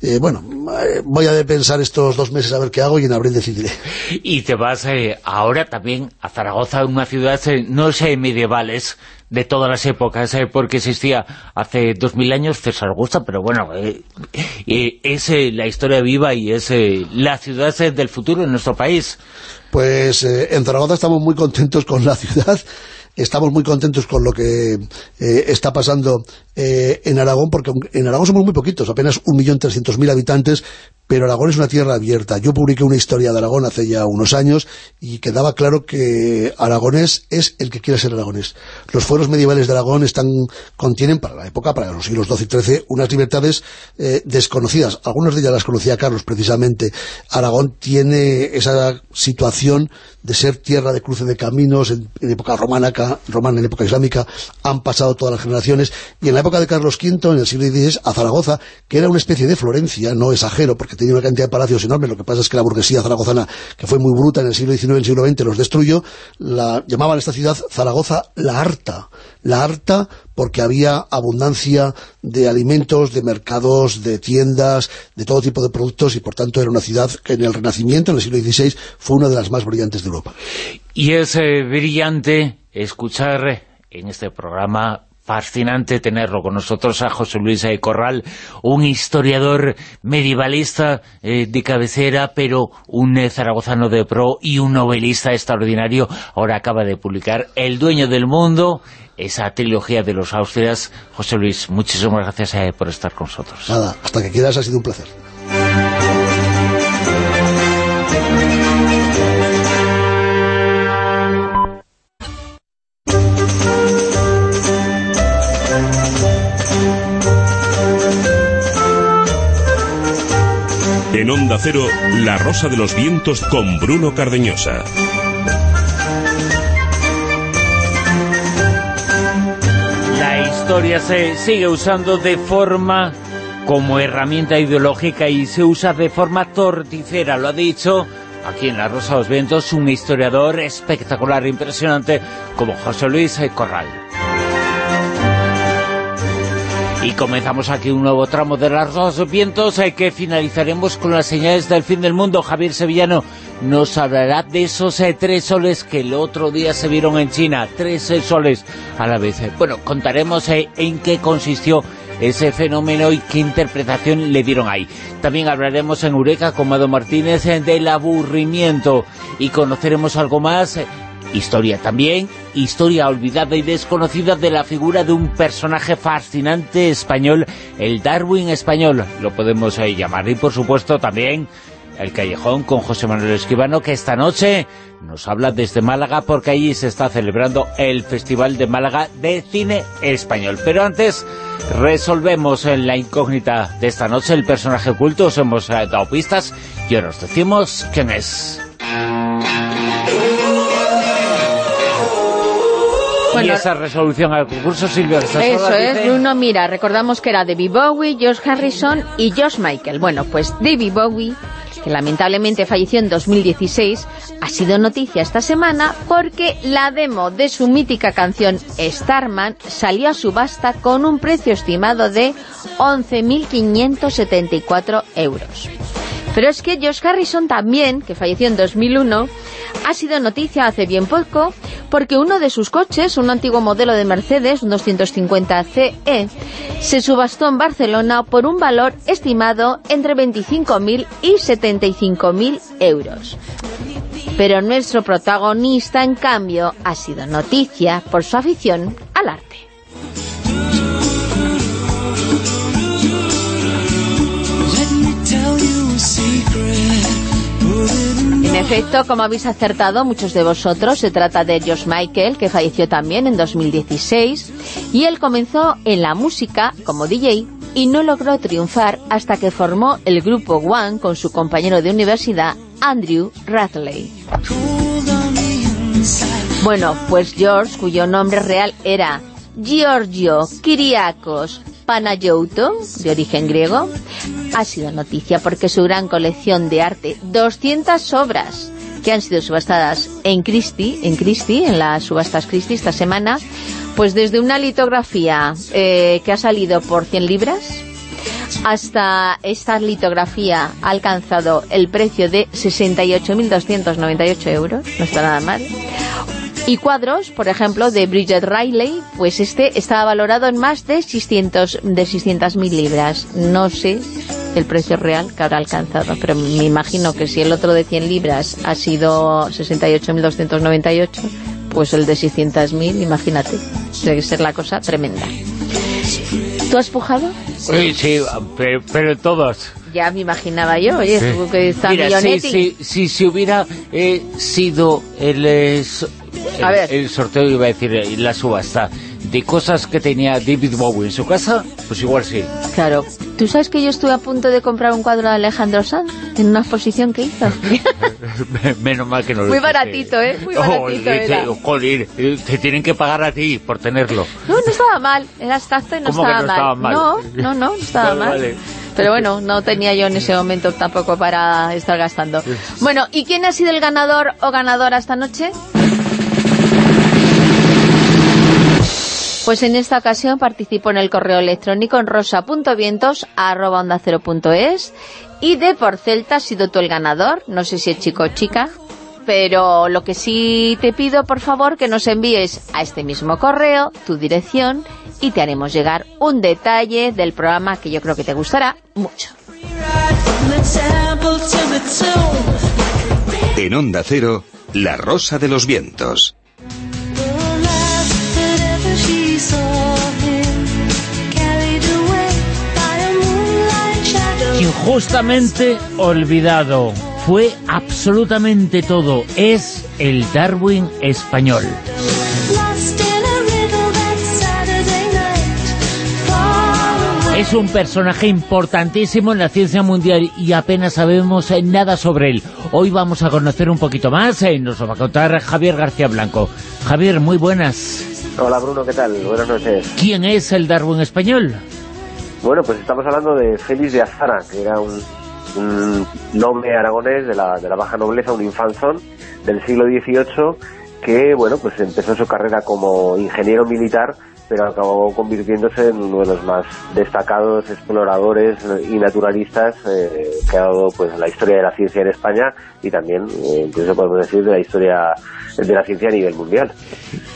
Eh, bueno, eh, voy a pensar estos dos meses a ver qué hago y en abril decidiré. Y te vas eh, ahora también a Zaragoza, una ciudad, eh, no sé, medievales, de todas las épocas, eh, porque existía hace dos mil años César Augusta, pero bueno, es la historia viva y es la ciudad del futuro en nuestro país. Pues en Zaragoza estamos muy contentos con la ciudad, estamos muy contentos con lo que está pasando en Aragón, porque en Aragón somos muy poquitos, apenas 1.300.000 habitantes, pero Aragón es una tierra abierta. Yo publiqué una historia de Aragón hace ya unos años y quedaba claro que aragonés es el que quiere ser aragonés. Los fueros medievales de Aragón están contienen para la época, para los siglos XII y XIII, unas libertades eh, desconocidas. Algunas de ellas las conocía Carlos precisamente. Aragón tiene esa situación de ser tierra de cruce de caminos en, época romana, romana, en época islámica, han pasado todas las generaciones, y en la época de Carlos V, en el siglo XVI, a Zaragoza, que era una especie de Florencia, no exagero, porque tenía una cantidad de palacios enormes, lo que pasa es que la burguesía zaragozana, que fue muy bruta en el siglo XIX y el siglo XX, los destruyó, la, llamaban esta ciudad Zaragoza la Harta, la Harta porque había abundancia de alimentos, de mercados, de tiendas, de todo tipo de productos y por tanto era una ciudad que en el Renacimiento, en el siglo XVI, fue una de las más brillantes de Europa. Y es eh, brillante escuchar en este programa fascinante tenerlo con nosotros a José Luis Corral, un historiador medievalista eh, de cabecera, pero un eh, zaragozano de pro y un novelista extraordinario. Ahora acaba de publicar El dueño del mundo, esa trilogía de los Austrias. José Luis, muchísimas gracias eh, por estar con nosotros. Nada, hasta que quieras ha sido un placer. En Onda Cero, La Rosa de los Vientos con Bruno Cardeñosa. La historia se sigue usando de forma como herramienta ideológica y se usa de forma torticera, lo ha dicho aquí en La Rosa de los Vientos un historiador espectacular, impresionante, como José Luis Corral. Y comenzamos aquí un nuevo tramo de las dos vientos eh, que finalizaremos con las señales del fin del mundo. Javier Sevillano nos hablará de esos eh, tres soles que el otro día se vieron en China, tres eh, soles a la vez. Bueno, contaremos en qué consistió ese fenómeno y qué interpretación le dieron ahí. También hablaremos en Eureka con Mado Martínez del aburrimiento y conoceremos algo más Historia también, historia olvidada y desconocida de la figura de un personaje fascinante español, el Darwin español, lo podemos ahí llamar. Y por supuesto también El Callejón, con José Manuel Esquivano, que esta noche nos habla desde Málaga, porque allí se está celebrando el Festival de Málaga de Cine Español. Pero antes, resolvemos en la incógnita de esta noche el personaje oculto, os hemos dado pistas, y ahora os decimos quién es. Y esa resolución al concurso, Silvia Eso es, Bruno, mira, recordamos que era David Bowie, George Harrison y Josh Michael. Bueno, pues David Bowie, que lamentablemente falleció en 2016, ha sido noticia esta semana porque la demo de su mítica canción Starman salió a subasta con un precio estimado de 11.574 euros. Pero es que Josh Harrison también, que falleció en 2001, ha sido noticia hace bien poco porque uno de sus coches, un antiguo modelo de Mercedes, un 250 CE, se subastó en Barcelona por un valor estimado entre 25.000 y 75.000 euros. Pero nuestro protagonista, en cambio, ha sido noticia por su afición al arte. En efecto, como habéis acertado muchos de vosotros, se trata de Josh Michael, que falleció también en 2016, y él comenzó en la música como DJ y no logró triunfar hasta que formó el grupo One con su compañero de universidad, Andrew Radley. Bueno, pues George, cuyo nombre real era Giorgio Kyriakos Panayouto, de origen griego, ha sido noticia porque su gran colección de arte, 200 obras que han sido subastadas en Christie, en Christie, en las subastas Christie esta semana, pues desde una litografía eh, que ha salido por 100 libras, hasta esta litografía ha alcanzado el precio de 68.298 euros, no está nada mal. Y cuadros, por ejemplo, de Bridget Riley, pues este estaba valorado en más de 600 de 600.000 libras. No sé el precio real que habrá alcanzado, pero me imagino que si el otro de 100 libras ha sido 68.298, pues el de 600.000, imagínate, debe ser la cosa tremenda. ¿Tú has pujado? Sí, sí, pero, todos. Ya me imaginaba yo, oye, que está Mira, si, si, si, hubiera eh, sido el, el, sorteo, iba a decir, eh, la subasta, de cosas que tenía David Bowie en su casa, pues igual sí. Claro. ¿Tú sabes que yo estuve a punto de comprar un cuadro de Alejandro Sanz en una exposición que hizo? Menos mal que no lo Muy baratito, ¿eh? Muy baratito oh, Joder, eh, te tienen que pagar a ti por tenerlo. No, no estaba mal. Era abstracto y no, estaba, no mal. estaba, mal. No, no, no, estaba mal. Pero bueno, no tenía yo en ese momento tampoco para estar gastando. Bueno, ¿y quién ha sido el ganador o ganadora esta noche? Pues en esta ocasión participo en el correo electrónico en rosa.vientos.es y de por Celta has sido tú el ganador, no sé si es chico o chica, pero lo que sí te pido, por favor, que nos envíes a este mismo correo tu dirección y te haremos llegar un detalle del programa que yo creo que te gustará mucho. En Onda Cero, La Rosa de los Vientos. Injustamente olvidado. Fue absolutamente todo. Es el Darwin español. Es un personaje importantísimo en la ciencia mundial y apenas sabemos nada sobre él. Hoy vamos a conocer un poquito más y nos lo va a contar Javier García Blanco. Javier, muy buenas. Hola Bruno, ¿qué tal? Buenas noches. ¿Quién es el Darwin español? Bueno, pues estamos hablando de Félix de Azara, que era un, noble aragonés de la, de la baja nobleza, un infanzón del siglo XVIII, que bueno, pues empezó su carrera como ingeniero militar, pero acabó convirtiéndose en uno de los más destacados exploradores y naturalistas eh, que ha dado pues la historia de la ciencia en España y también, eh, incluso podemos decir, de la historia de la ciencia a nivel mundial.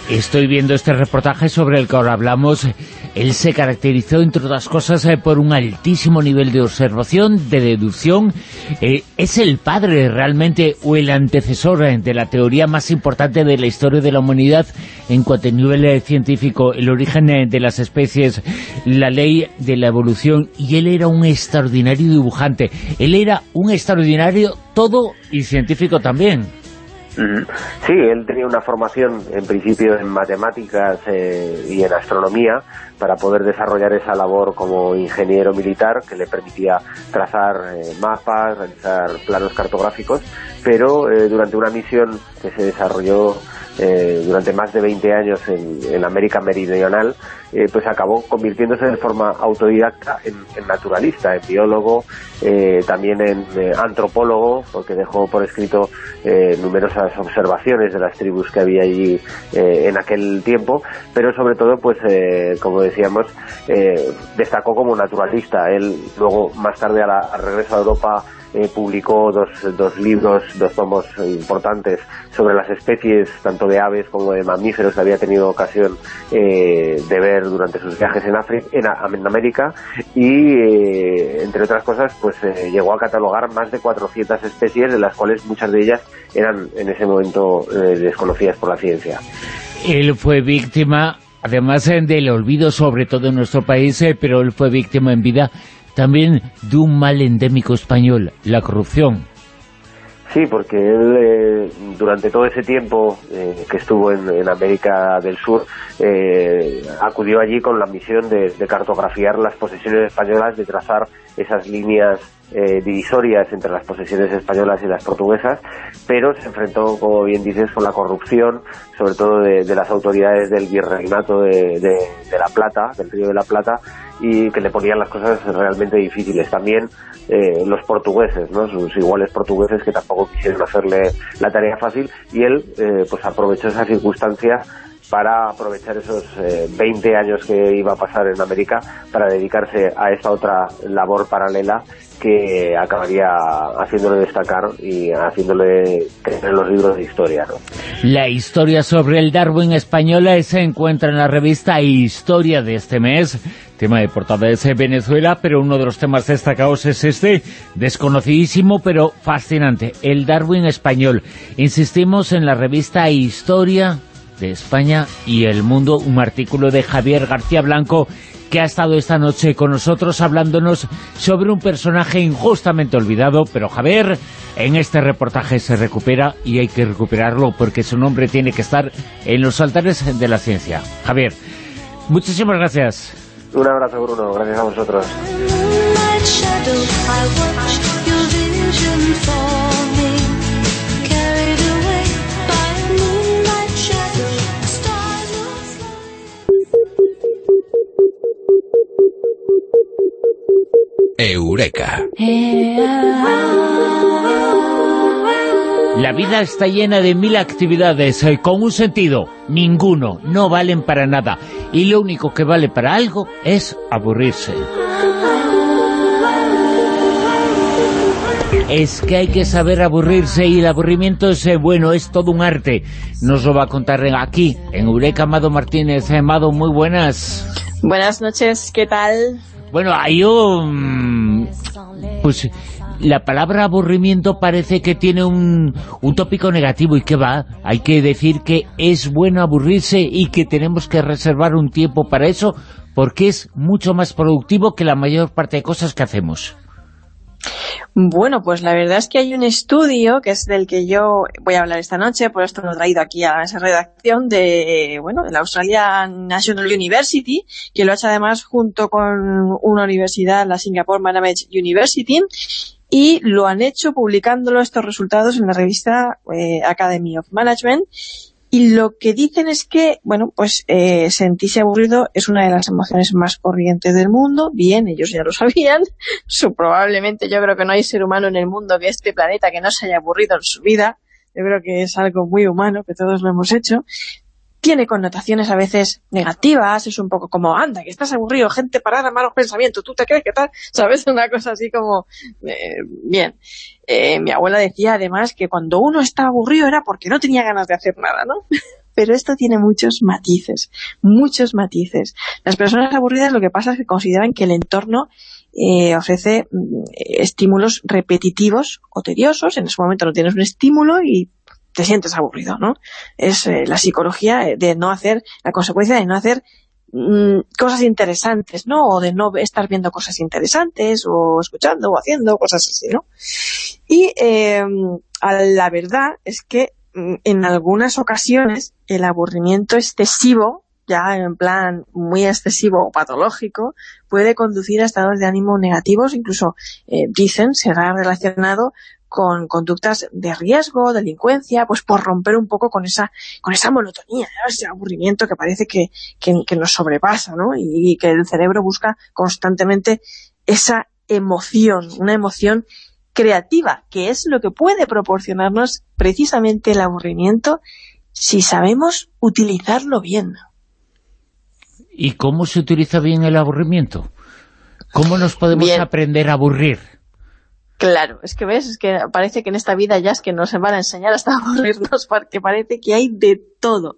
Estoy viendo este reportaje sobre el que ahora hablamos Él se caracterizó, entre otras cosas, eh, por un altísimo nivel de observación, de deducción. Eh, es el padre realmente o el antecesor eh, de la teoría más importante de la historia de la humanidad en cuanto a nivel científico, el origen de las especies, la ley de la evolución, y él era un extraordinario dibujante. Él era un extraordinario todo y científico también. Sí, él tenía una formación en principio en matemáticas eh, y en astronomía para poder desarrollar esa labor como ingeniero militar que le permitía trazar eh, mapas, realizar planos cartográficos, pero eh, durante una misión que se desarrolló eh, durante más de 20 años en, América Meridional, eh, pues acabó convirtiéndose de forma autodidacta en, naturalista, en biólogo, eh, también en antropólogo, porque dejó por escrito numerosas observaciones de las tribus que había allí en aquel tiempo, pero sobre todo, pues como decíamos, destacó como naturalista. Él luego, más tarde, al regreso a Europa, eh, publicó dos, dos libros, dos tomos importantes sobre las especies tanto de aves como de mamíferos que había tenido ocasión eh, de ver durante sus viajes en, África, en, América y, eh, entre otras cosas, pues llegó a catalogar más de 400 especies, de las cuales muchas de ellas eran en ese momento desconocidas por la ciencia. Él fue víctima, además del olvido, sobre todo en nuestro país, pero él fue víctima en vida también de un mal endémico español, la corrupción. Sí, porque él eh, durante todo ese tiempo eh, que estuvo en, América del Sur eh, acudió allí con la misión de, cartografiar las posesiones españolas, de trazar esas líneas divisorias entre las posesiones españolas y las portuguesas, pero se enfrentó, como bien dices, con la corrupción, sobre todo de, las autoridades del virreinato de, de La Plata, del Río de la Plata, y que le ponían las cosas realmente difíciles. También eh, los portugueses, ¿no? sus iguales portugueses que tampoco quisieron hacerle la tarea fácil y él eh, pues aprovechó esa circunstancia para aprovechar esos 20 eh, años que iba a pasar en América para dedicarse a esta otra labor paralela que acabaría haciéndole destacar y haciéndole crecer los libros de historia. La historia sobre el Darwin española se encuentra en la revista Historia de este mes. Tema de portada es Venezuela, pero uno de los temas destacados es este, desconocidísimo pero fascinante, el Darwin español. Insistimos en la revista Historia de España y el Mundo, un artículo de Javier García Blanco que ha estado esta noche con nosotros hablándonos sobre un personaje injustamente olvidado, pero Javier en este reportaje se recupera y hay que recuperarlo porque su nombre tiene que estar en los altares de la ciencia. Javier, muchísimas gracias. Un abrazo Bruno, gracias a vosotros. Eureka. La vida está llena de mil actividades eh, con un sentido. Ninguno, no valen para nada. Y lo único que vale para algo es aburrirse. Es que hay que saber aburrirse y el aburrimiento es eh, bueno, es todo un arte. Nos lo va a contar aquí, en Eureka, Amado Martínez. Amado, muy buenas. Buenas noches, ¿qué tal? Bueno, hay un... Pues la palabra aburrimiento parece que tiene un, un tópico negativo y que va, hay que decir que es bueno aburrirse y que tenemos que reservar un tiempo para eso porque es mucho más productivo que la mayor parte de cosas que hacemos. Bueno, pues la verdad es que hay un estudio, que es del que yo voy a hablar esta noche, por esto lo he traído aquí a esa redacción, de bueno de la Australian National University, que lo ha hecho además junto con una universidad, la Singapore Management University, y lo han hecho publicándolo estos resultados en la revista eh, Academy of Management, y lo que dicen es que, bueno, pues eh, sentirse aburrido es una de las emociones más corrientes del mundo. Bien, ellos ya lo sabían. Su, probablemente yo creo que no hay ser humano en el mundo que este planeta que no se haya aburrido en su vida. Yo creo que es algo muy humano, que todos lo hemos hecho tiene connotaciones a veces negativas, es un poco como, anda, que estás aburrido, gente parada, malos pensamientos, ¿tú te crees que tal? ¿Sabes? Una cosa así como, eh, bien. Eh, mi abuela decía además que cuando uno estaba aburrido era porque no tenía ganas de hacer nada, ¿no? pero esto tiene muchos matices, muchos matices. Las personas aburridas lo que pasa es que consideran que el entorno eh, ofrece mm, estímulos repetitivos o tediosos, en ese momento no tienes un estímulo y te sientes aburrido, ¿no? Es eh, la psicología de no hacer, la consecuencia de no hacer mm, cosas interesantes, ¿no? O de no estar viendo cosas interesantes, o escuchando, o haciendo cosas así, ¿no? Y eh, la verdad es que mm, en algunas ocasiones el aburrimiento excesivo ya en plan muy excesivo o patológico, puede conducir a estados de ánimo negativos, incluso eh, dicen será relacionado con conductas de riesgo, delincuencia, pues por romper un poco con esa con esa monotonía, ese aburrimiento que parece que, que, nos sobrepasa, ¿no? Y, y que el cerebro busca constantemente esa emoción, una emoción creativa, que es lo que puede proporcionarnos precisamente el aburrimiento si sabemos utilizarlo bien. ¿Y cómo se utiliza bien el aburrimiento? ¿Cómo nos podemos aprender a aburrir? Claro, es que ves, es que parece que en esta vida ya es que nos van a enseñar hasta aburrirnos porque parece que hay de todo.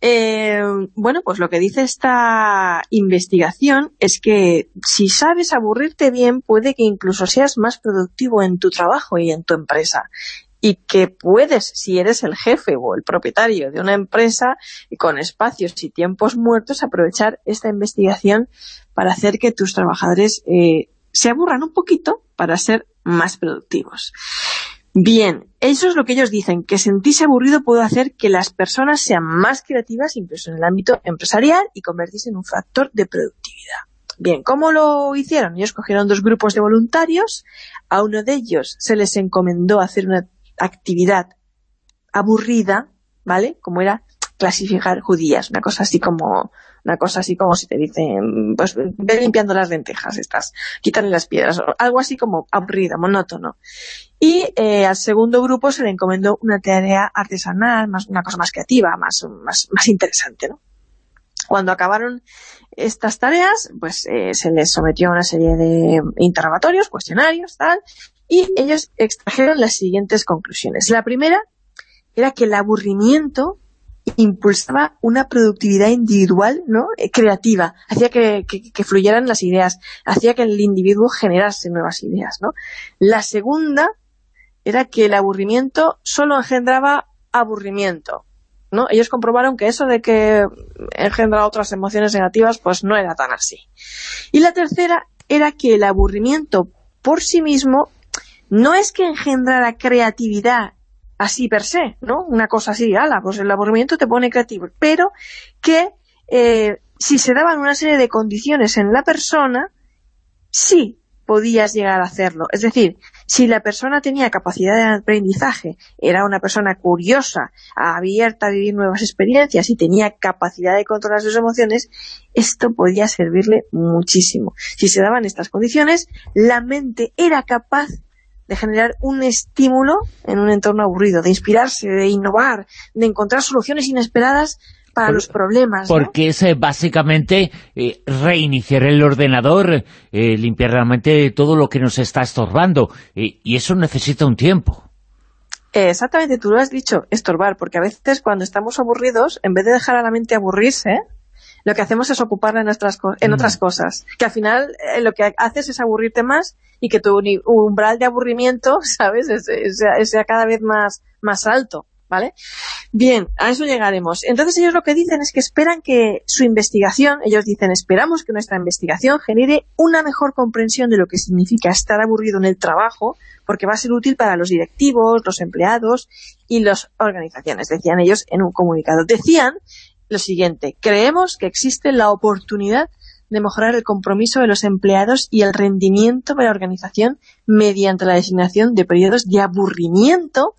Eh, bueno, pues lo que dice esta investigación es que si sabes aburrirte bien, puede que incluso seas más productivo en tu trabajo y en tu empresa y que puedes, si eres el jefe o el propietario de una empresa con espacios y tiempos muertos, aprovechar esta investigación para hacer que tus trabajadores eh, se aburran un poquito para ser más productivos. Bien, eso es lo que ellos dicen, que sentirse aburrido puede hacer que las personas sean más creativas, incluso en el ámbito empresarial, y convertirse en un factor de productividad. Bien, ¿cómo lo hicieron? Ellos cogieron dos grupos de voluntarios, a uno de ellos se les encomendó hacer una actividad aburrida, ¿vale? Como era clasificar judías, una cosa así como una cosa así como si te dicen, pues ve limpiando las lentejas estas, quitarle las piedras, algo así como aburrida, monótono. Y eh, al segundo grupo se le encomendó una tarea artesanal, más una cosa más creativa, más, más, más interesante, ¿no? Cuando acabaron estas tareas, pues eh, se les sometió a una serie de interrogatorios, cuestionarios, tal, y ellos extrajeron las siguientes conclusiones. La primera era que el aburrimiento impulsaba una productividad individual ¿no? Eh, creativa, hacía que, fluyeran las ideas, hacía que el individuo generase nuevas ideas. ¿no? La segunda era que el aburrimiento solo engendraba aburrimiento. ¿no? Ellos comprobaron que eso de que engendra otras emociones negativas pues no era tan así. Y la tercera era que el aburrimiento por sí mismo no es que engendrara creatividad así per se, ¿no? Una cosa así, ala, pues el aburrimiento te pone creativo, pero que eh, si se daban una serie de condiciones en la persona, sí podías llegar a hacerlo. Es decir, si la persona tenía capacidad de aprendizaje, era una persona curiosa, abierta a vivir nuevas experiencias y tenía capacidad de controlar sus emociones, esto podía servirle muchísimo. Si se daban estas condiciones, la mente era capaz de generar un estímulo en un entorno aburrido, de inspirarse, de innovar, de encontrar soluciones inesperadas para los problemas. Porque es eh, básicamente eh, reiniciar el ordenador, eh, limpiar realmente todo lo que nos está estorbando, y eso necesita un tiempo. Exactamente, tú lo has dicho, estorbar, porque a veces cuando estamos aburridos, en vez de dejar a la mente aburrirse, lo que hacemos es ocuparla en, nuestras en otras mm. cosas. Que al final lo que haces es aburrirte más y que tu umbral de aburrimiento, ¿sabes?, sea, cada vez más, más alto. ¿Vale? Bien, a eso llegaremos. Entonces ellos lo que dicen es que esperan que su investigación, ellos dicen, esperamos que nuestra investigación genere una mejor comprensión de lo que significa estar aburrido en el trabajo, porque va a ser útil para los directivos, los empleados y las organizaciones, decían ellos en un comunicado. Decían lo siguiente, creemos que existe la oportunidad de mejorar el compromiso de los empleados y el rendimiento de la organización mediante la designación de periodos de aburrimiento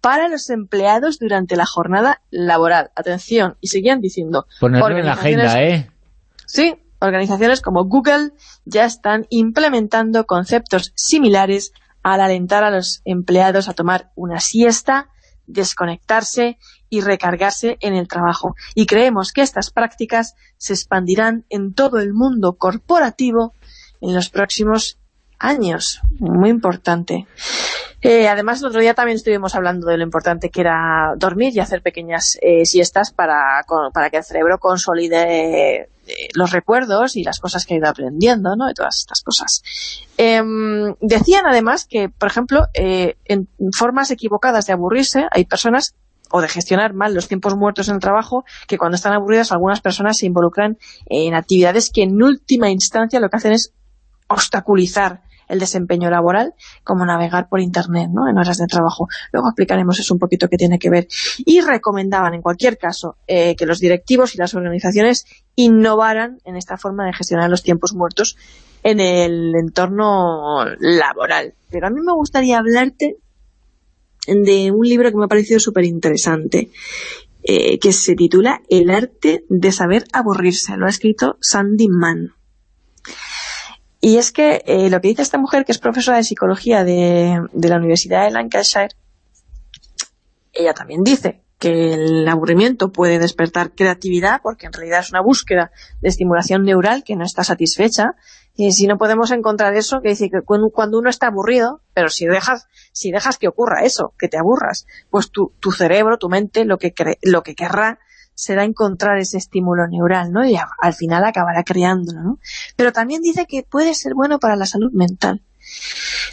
para los empleados durante la jornada laboral. Atención, y seguían diciendo... Ponerlo en la agenda, ¿eh? Sí, organizaciones como Google ya están implementando conceptos similares al alentar a los empleados a tomar una siesta, desconectarse y recargarse en el trabajo. Y creemos que estas prácticas se expandirán en todo el mundo corporativo en los próximos años. Muy importante. Eh, además, el otro día también estuvimos hablando de lo importante que era dormir y hacer pequeñas eh, siestas para, para que el cerebro consolide eh, los recuerdos y las cosas que ha ido aprendiendo, ¿no? De todas estas cosas. Em, decían además que, por ejemplo, en formas equivocadas de aburrirse, hay personas o de gestionar mal los tiempos muertos en el trabajo, que cuando están aburridas algunas personas se involucran en actividades que en última instancia lo que hacen es obstaculizar el desempeño laboral, como navegar por Internet ¿no? en horas de trabajo. Luego explicaremos eso un poquito que tiene que ver. Y recomendaban, en cualquier caso, eh, que los directivos y las organizaciones innovaran en esta forma de gestionar los tiempos muertos en el entorno laboral. Pero a mí me gustaría hablarte de un libro que me ha parecido súper interesante, eh, que se titula El arte de saber aburrirse. Lo ha escrito Sandy Mann. Y es que eh, lo que dice esta mujer, que es profesora de psicología de, la Universidad de Lancashire, ella también dice que el aburrimiento puede despertar creatividad, porque en realidad es una búsqueda de estimulación neural que no está satisfecha, y si no podemos encontrar eso, que dice que cuando uno está aburrido, pero si dejas, si dejas que ocurra eso, que te aburras, pues tu, tu cerebro, tu mente, lo que, lo que querrá será encontrar ese estímulo neural, ¿no? Y al final acabará creándolo, ¿no? Pero también dice que puede ser bueno para la salud mental.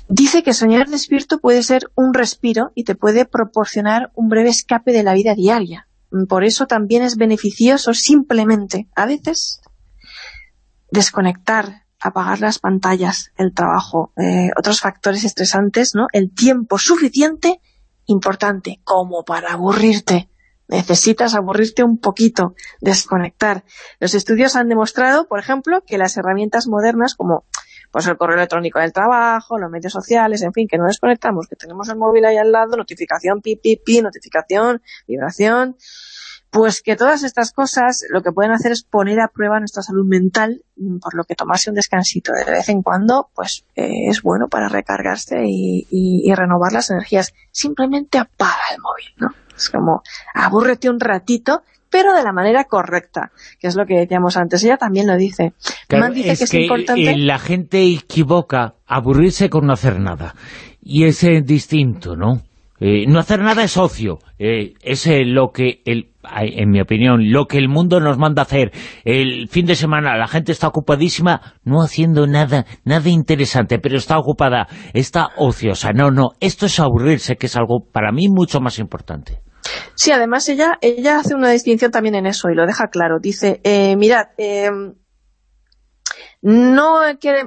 Dice que soñar despierto puede ser un respiro y te puede proporcionar un breve escape de la vida diaria. Por eso también es beneficioso simplemente, a veces, desconectar, apagar las pantallas, el trabajo, eh, otros factores estresantes, ¿no? El tiempo suficiente, importante, como para aburrirte necesitas aburrirte un poquito, desconectar. Los estudios han demostrado, por ejemplo, que las herramientas modernas como pues el correo electrónico del trabajo, los medios sociales, en fin, que no desconectamos, que tenemos el móvil ahí al lado, notificación, pi, pi, pi, notificación, vibración, pues que todas estas cosas lo que pueden hacer es poner a prueba nuestra salud mental, por lo que tomarse un descansito de vez en cuando, pues eh, es bueno para recargarse y, y renovar las energías. Simplemente apaga el móvil, ¿no? Es como, abúrrete un ratito, pero de la manera correcta, que es lo que decíamos antes. Ella también lo dice. dice que, es importante... la gente equivoca aburrirse con no hacer nada. Y es eh, distinto, ¿no? Eh, no hacer nada es ocio. Eh, es lo que, el, en mi opinión, lo que el mundo nos manda hacer. El fin de semana la gente está ocupadísima no haciendo nada, nada interesante, pero está ocupada, está ociosa. No, no, esto es aburrirse, que es algo para mí mucho más importante. Sí, además ella, ella hace una distinción también en eso y lo deja claro. Dice, eh, mirad, no,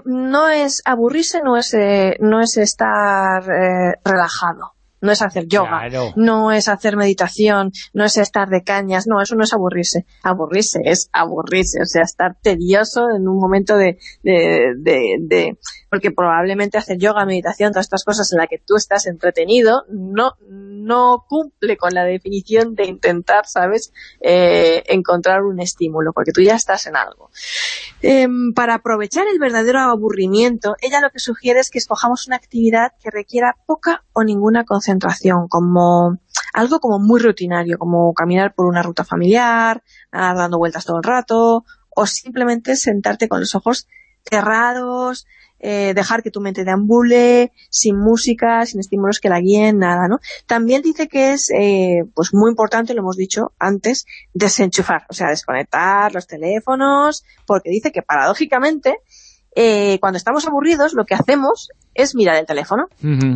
no es aburrirse, no es, eh, no es estar eh, relajado no es hacer yoga, no es hacer meditación, no es estar de cañas, no, eso no es aburrirse. Aburrirse es aburrirse, o sea, estar tedioso en un momento de, de, de, porque probablemente hacer yoga, meditación, todas estas cosas en las que tú estás entretenido, no, no cumple con la definición de intentar, ¿sabes?, eh, encontrar un estímulo, porque tú ya estás en algo. Em, para aprovechar el verdadero aburrimiento, ella lo que sugiere es que escojamos una actividad que requiera poca o ninguna concentración, como algo como muy rutinario, como caminar por una ruta familiar, dando vueltas todo el rato, o simplemente sentarte con los ojos cerrados, eh, dejar que tu mente deambule, sin música, sin estímulos que la guíen, nada, ¿no? También dice que es eh, pues muy importante, lo hemos dicho antes, desenchufar, o sea, desconectar los teléfonos, porque dice que paradójicamente eh, cuando estamos aburridos lo que hacemos es mirar el teléfono,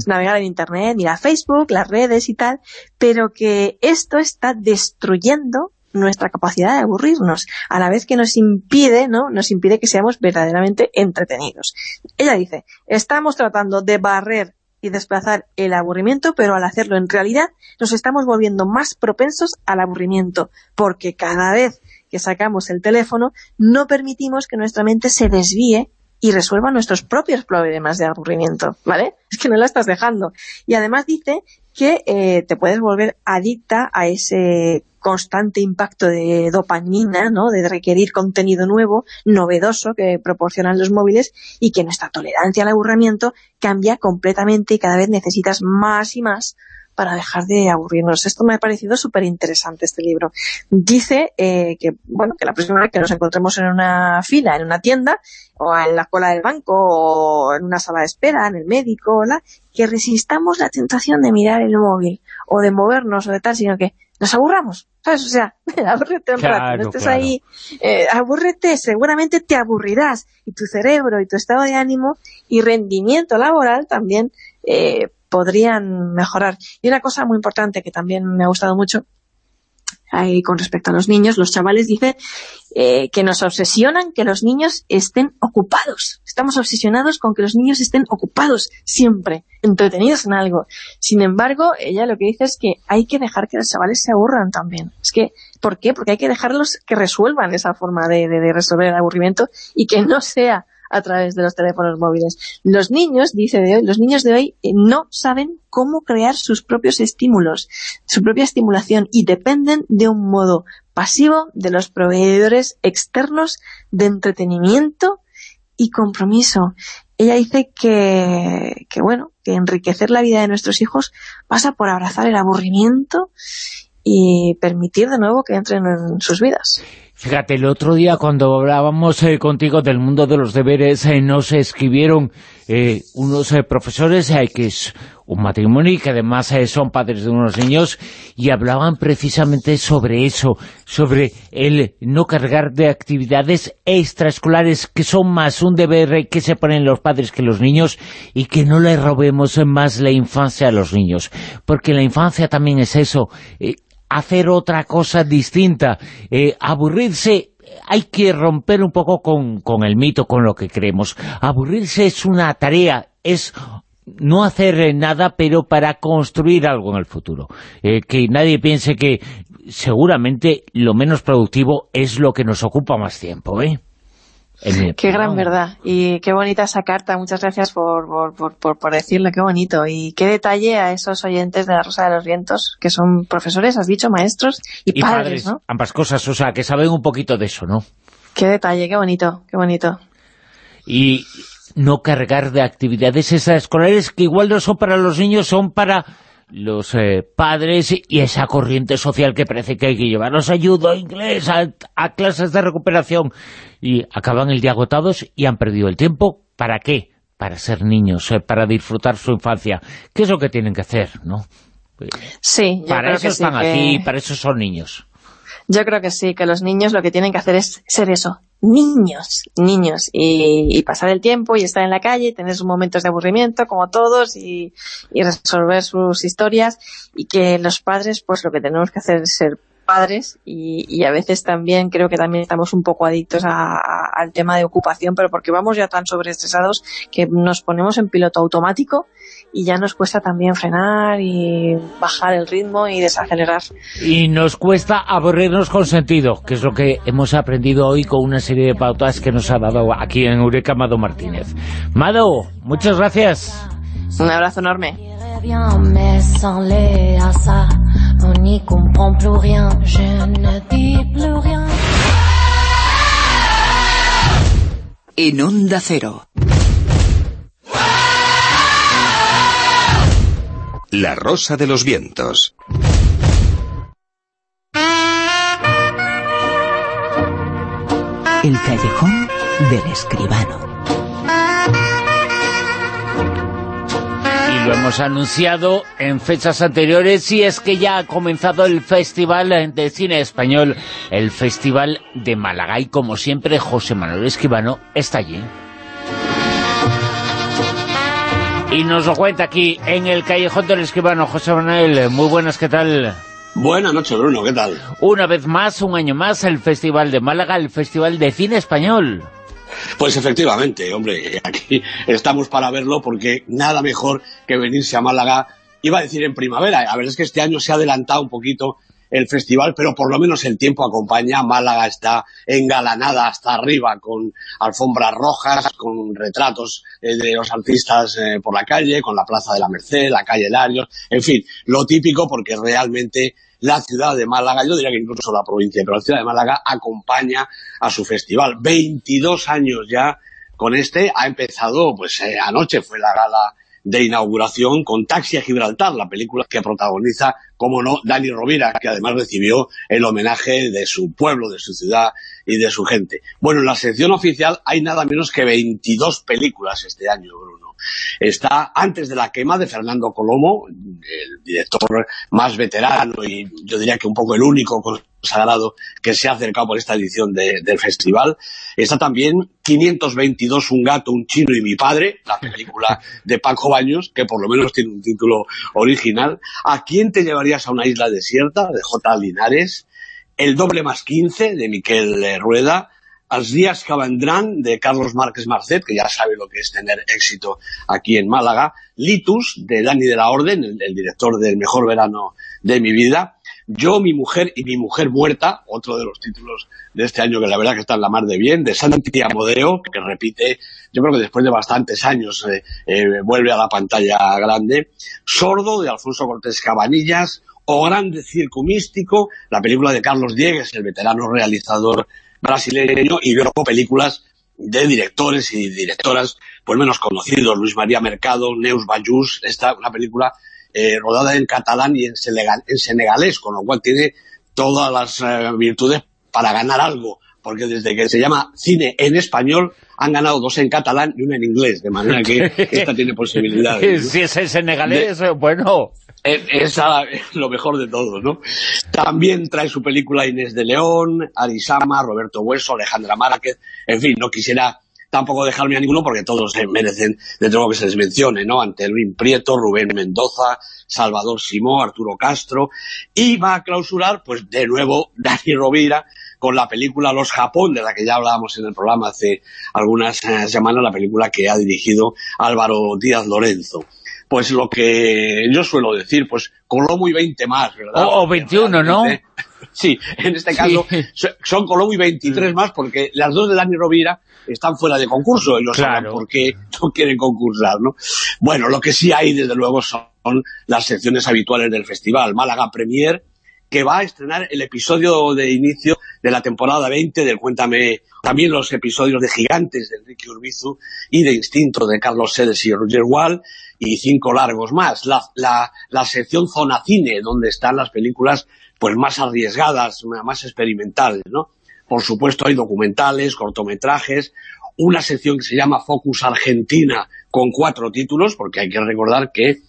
navegar en internet, mirar Facebook, las redes y tal, pero que esto está destruyendo nuestra capacidad de aburrirnos, a la vez que nos impide, ¿no? Nos impide que seamos verdaderamente entretenidos. Ella dice, estamos tratando de barrer y desplazar el aburrimiento, pero al hacerlo en realidad nos estamos volviendo más propensos al aburrimiento, porque cada vez que sacamos el teléfono no permitimos que nuestra mente se desvíe y resuelva nuestros propios problemas de aburrimiento, ¿vale? Es que no la estás dejando. Y además dice que eh, te puedes volver adicta a ese constante impacto de dopamina, ¿no? de requerir contenido nuevo, novedoso que proporcionan los móviles y que nuestra tolerancia al aburrimiento cambia completamente y cada vez necesitas más y más para dejar de aburrirnos. Esto me ha parecido súper interesante este libro. Dice eh, que, bueno, que la próxima vez que nos encontremos en una fila, en una tienda, o en la cola del banco, o en una sala de espera, en el médico, la, que resistamos la tentación de mirar el móvil, o de movernos, o de tal, sino que nos aburramos, ¿sabes? O sea, abúrrete un rato, no estés ahí, eh, abúrrete, seguramente te aburrirás, y tu cerebro, y tu estado de ánimo, y rendimiento laboral también eh, podrían mejorar. Y una cosa muy importante que también me ha gustado mucho, con respecto a los niños, los chavales dicen eh, que nos obsesionan que los niños estén ocupados. Estamos obsesionados con que los niños estén ocupados siempre, entretenidos en algo. Sin embargo, ella lo que dice es que hay que dejar que los chavales se aburran también. Es que, ¿por qué? Porque hay que dejarlos que resuelvan esa forma de resolver el aburrimiento y que no sea a través de los teléfonos móviles. Los niños, dice de hoy, los niños de hoy eh, no saben cómo crear sus propios estímulos, su propia estimulación y dependen de un modo pasivo de los proveedores externos de entretenimiento y compromiso. Ella dice que, que, bueno, que enriquecer la vida de nuestros hijos pasa por abrazar el aburrimiento y permitir de nuevo que entren en sus vidas. Fíjate, el otro día cuando hablábamos eh, contigo del mundo de los deberes, eh, nos escribieron eh, unos profesores que es un matrimonio y que además son padres de unos niños y hablaban precisamente sobre eso, sobre el no cargar de actividades extraescolares que son más un deber que se ponen los padres que los niños y que no le robemos más la infancia a los niños, porque la infancia también es eso, hacer otra cosa distinta, eh, aburrirse hay que romper un poco con, con, el mito, con lo que creemos. Aburrirse es una tarea, es no hacer nada, pero para construir algo en el futuro. Eh, que nadie piense que seguramente lo menos productivo es lo que nos ocupa más tiempo, ¿eh? Qué gran verdad. Y qué bonita esa carta. Muchas gracias por, por, por, por, decirlo. Qué bonito. Y qué detalle a esos oyentes de la Rosa de los Vientos, que son profesores, has dicho, maestros y, padres, ¿no? Ambas cosas. O sea, que saben un poquito de eso, ¿no? Qué detalle. Qué bonito. Qué bonito. Y no cargar de actividades extraescolares que igual no son para los niños, son para los eh, padres y esa corriente social que parece que hay que llevarlos ayuda a inglés, a, clases de recuperación y acaban el día agotados y han perdido el tiempo. ¿Para qué? Para ser niños, eh, para disfrutar su infancia. ¿Qué es lo que tienen que hacer? no? Sí, Para eso están aquí, para eso son niños. Yo creo que sí, que los niños lo que tienen que hacer es ser eso, niños, niños, y, pasar el tiempo y estar en la calle, y tener sus momentos de aburrimiento como todos y, resolver sus historias y que los padres pues lo que tenemos que hacer es ser padres y, a veces también creo que también estamos un poco adictos al tema de ocupación, pero porque vamos ya tan sobreestresados que nos ponemos en piloto automático y ya nos cuesta también frenar y bajar el ritmo y desacelerar. Y nos cuesta aburrirnos con sentido, que es lo que hemos aprendido hoy con una serie de pautas que nos ha dado aquí en Eureka Mado Martínez. Mado, muchas gracias. Un abrazo enorme. En Onda Cero. La Rosa de los Vientos. El callejón del escribano. Y lo hemos anunciado en fechas anteriores y es que ya ha comenzado el Festival de Cine Español, el Festival de Málaga y como siempre José Manuel Escribano está allí. Y nos lo cuenta aquí en el Callejón del Escribano, José Manuel. Muy buenas, ¿qué tal? Buenas noches, Bruno, ¿qué tal? Una vez más, un año más, el Festival de Málaga, el Festival de Cine Español. Pues efectivamente, hombre, aquí estamos para verlo porque nada mejor que venirse a Málaga, iba a decir en primavera, a ver, es que este año se ha adelantado un poquito el festival, pero por lo menos el tiempo acompaña. Málaga está engalanada hasta arriba con alfombras rojas, con retratos eh, de los artistas eh, por la calle, con la Plaza de la Merced, la calle Larios, en fin, lo típico porque realmente la ciudad de Málaga, yo diría que incluso la provincia, pero la ciudad de Málaga acompaña a su festival. 22 años ya con este, ha empezado, pues eh, anoche fue la gala de inauguración con Taxi a Gibraltar, la película que protagoniza, como no, Dani Rovira, que además recibió el homenaje de su pueblo, de su ciudad y de su gente. Bueno, en la sección oficial hay nada menos que 22 películas este año. Está antes de la quema de Fernando Colomo, el director más veterano y yo diría que un poco el único consagrado que se ha acercado por esta edición del festival. Está también 522 Un gato, un chino y mi padre, la película de Paco Baños, que por lo menos tiene un título original. ¿A quién te llevarías a una isla desierta? de J. Linares. El doble más 15 de Miquel Rueda als días que de Carlos Márquez Marcet, que ya sabe lo que es tener éxito aquí en Málaga, Litus, de Dani de la Orden, el, director del mejor verano de mi vida, Yo, mi mujer y mi mujer muerta, otro de los títulos de este año que la verdad que está en la mar de bien, de Santi Amodeo, que repite, yo creo que después de bastantes años eh, eh, vuelve a la pantalla grande, Sordo, de Alfonso Cortés Cabanillas, O Grande Circo Místico, la película de Carlos Diegues, el veterano realizador brasileño y luego películas de directores y directoras pues menos conocidos, Luis María Mercado, Neus Bayús, esta una película eh, rodada en catalán y en, senegalés, con lo cual tiene todas las eh, virtudes para ganar algo, porque desde que se llama cine en español han ganado dos en catalán y una en inglés, de manera que esta tiene posibilidades. Si es en senegalés, bueno... Es, lo mejor de todo, ¿no? También trae su película Inés de León, Arisama, Roberto Hueso, Alejandra Márquez, en fin, no quisiera tampoco dejarme a ninguno porque todos merecen de todo lo que se les mencione, ¿no? Ante Luis Prieto, Rubén Mendoza, Salvador Simó, Arturo Castro, y va a clausurar, pues de nuevo, Dani Rovira, con la película Los Japón, de la que ya hablábamos en el programa hace algunas eh, semanas, la película que ha dirigido Álvaro Díaz Lorenzo pues lo que yo suelo decir, pues Colomo y 20 más, ¿verdad? O, 21, ¿no? Sí, en este caso son Colomo y 23 más porque las dos de Dani Rovira están fuera de concurso y lo saben porque no quieren concursar, ¿no? Bueno, lo que sí hay, desde luego, son las secciones habituales del festival. Málaga Premier, que va a estrenar el episodio de inicio de la temporada 20 del Cuéntame, también los episodios de Gigantes de Enrique Urbizu y de Instinto de Carlos Sedes y Roger Wall y cinco largos más. La, la, la sección Zona Cine, donde están las películas pues más arriesgadas, más experimentales, ¿no? Por supuesto hay documentales, cortometrajes, una sección que se llama Focus Argentina con cuatro títulos, porque hay que recordar que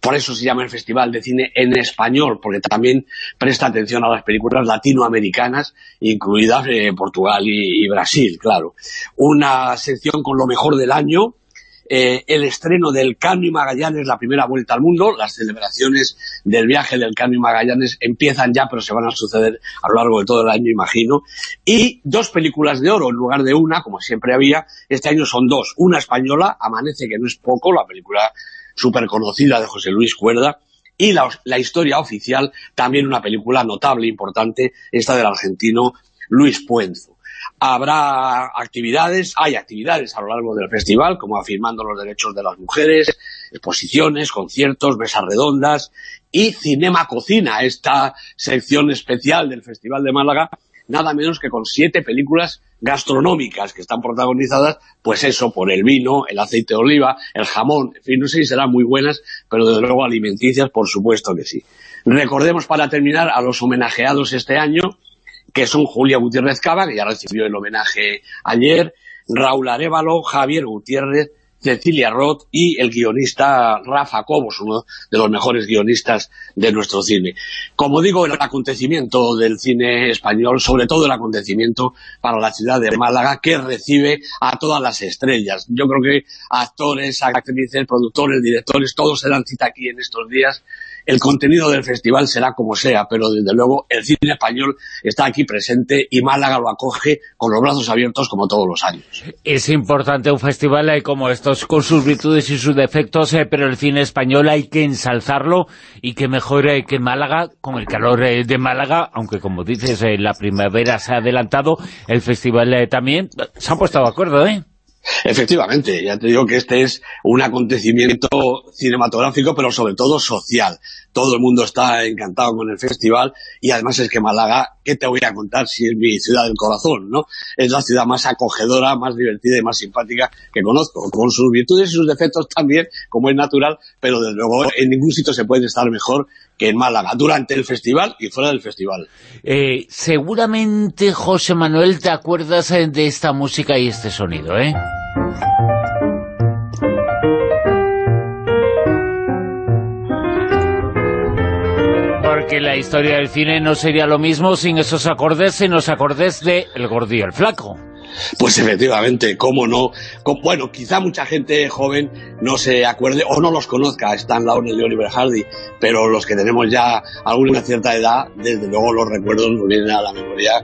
por eso se llama el Festival de Cine en Español, porque también presta atención a las películas latinoamericanas, incluidas eh, Portugal y, Brasil, claro. Una sección con lo mejor del año, eh, el estreno del Cano y Magallanes, la primera vuelta al mundo, las celebraciones del viaje del Cano y Magallanes empiezan ya, pero se van a suceder a lo largo de todo el año, imagino, y dos películas de oro en lugar de una, como siempre había, este año son dos, una española, Amanece, que no es poco, la película súper conocida de José Luis Cuerda, y la, historia oficial, también una película notable, importante, esta del argentino Luis Puenzo. Habrá actividades, hay actividades a lo largo del festival, como afirmando los derechos de las mujeres, exposiciones, conciertos, mesas redondas y Cinema Cocina, esta sección especial del Festival de Málaga, nada menos que con siete películas gastronómicas que están protagonizadas, pues eso, por el vino, el aceite de oliva, el jamón, en fin, no sé si serán muy buenas, pero desde luego alimenticias, por supuesto que sí. Recordemos para terminar a los homenajeados este año, que son Julia Gutiérrez Cava, que ya recibió el homenaje ayer, Raúl Arevalo, Javier Gutiérrez, Cecilia Roth y el guionista Rafa Cobos, uno de los mejores guionistas de nuestro cine. Como digo, el acontecimiento del cine español, sobre todo el acontecimiento para la ciudad de Málaga, que recibe a todas las estrellas. Yo creo que actores, actrices, productores, directores, todos se dan cita aquí en estos días el contenido del festival será como sea, pero desde luego el cine español está aquí presente y Málaga lo acoge con los brazos abiertos como todos los años. Es importante un festival eh, como estos, con sus virtudes y sus defectos, eh, pero el cine español hay que ensalzarlo y que mejore que Málaga, con el calor eh, de Málaga, aunque como dices, la primavera se ha adelantado, el festival también, se han puesto de acuerdo, ¿eh? Efectivamente, ya te digo que este es un acontecimiento cinematográfico, pero sobre todo social. Todo el mundo está encantado con el festival y además es que Málaga ¿qué te voy a contar si es mi ciudad del corazón, no? Es la ciudad más acogedora, más divertida y más simpática que conozco, con sus virtudes y sus defectos también, como es natural, pero desde luego en ningún sitio se puede estar mejor que en Málaga, durante el festival y fuera del festival. Eh, seguramente, José Manuel, te acuerdas eh, de esta música y este sonido, ¿eh? Porque la historia del cine no sería lo mismo sin esos acordes, sin los acordes de El Gordo y el Flaco. Pues efectivamente, cómo no. bueno, quizá mucha gente joven no se acuerde o no los conozca, Stan Laurel y Oliver Hardy, pero los que tenemos ya alguna cierta edad, desde luego los recuerdos nos vienen a la memoria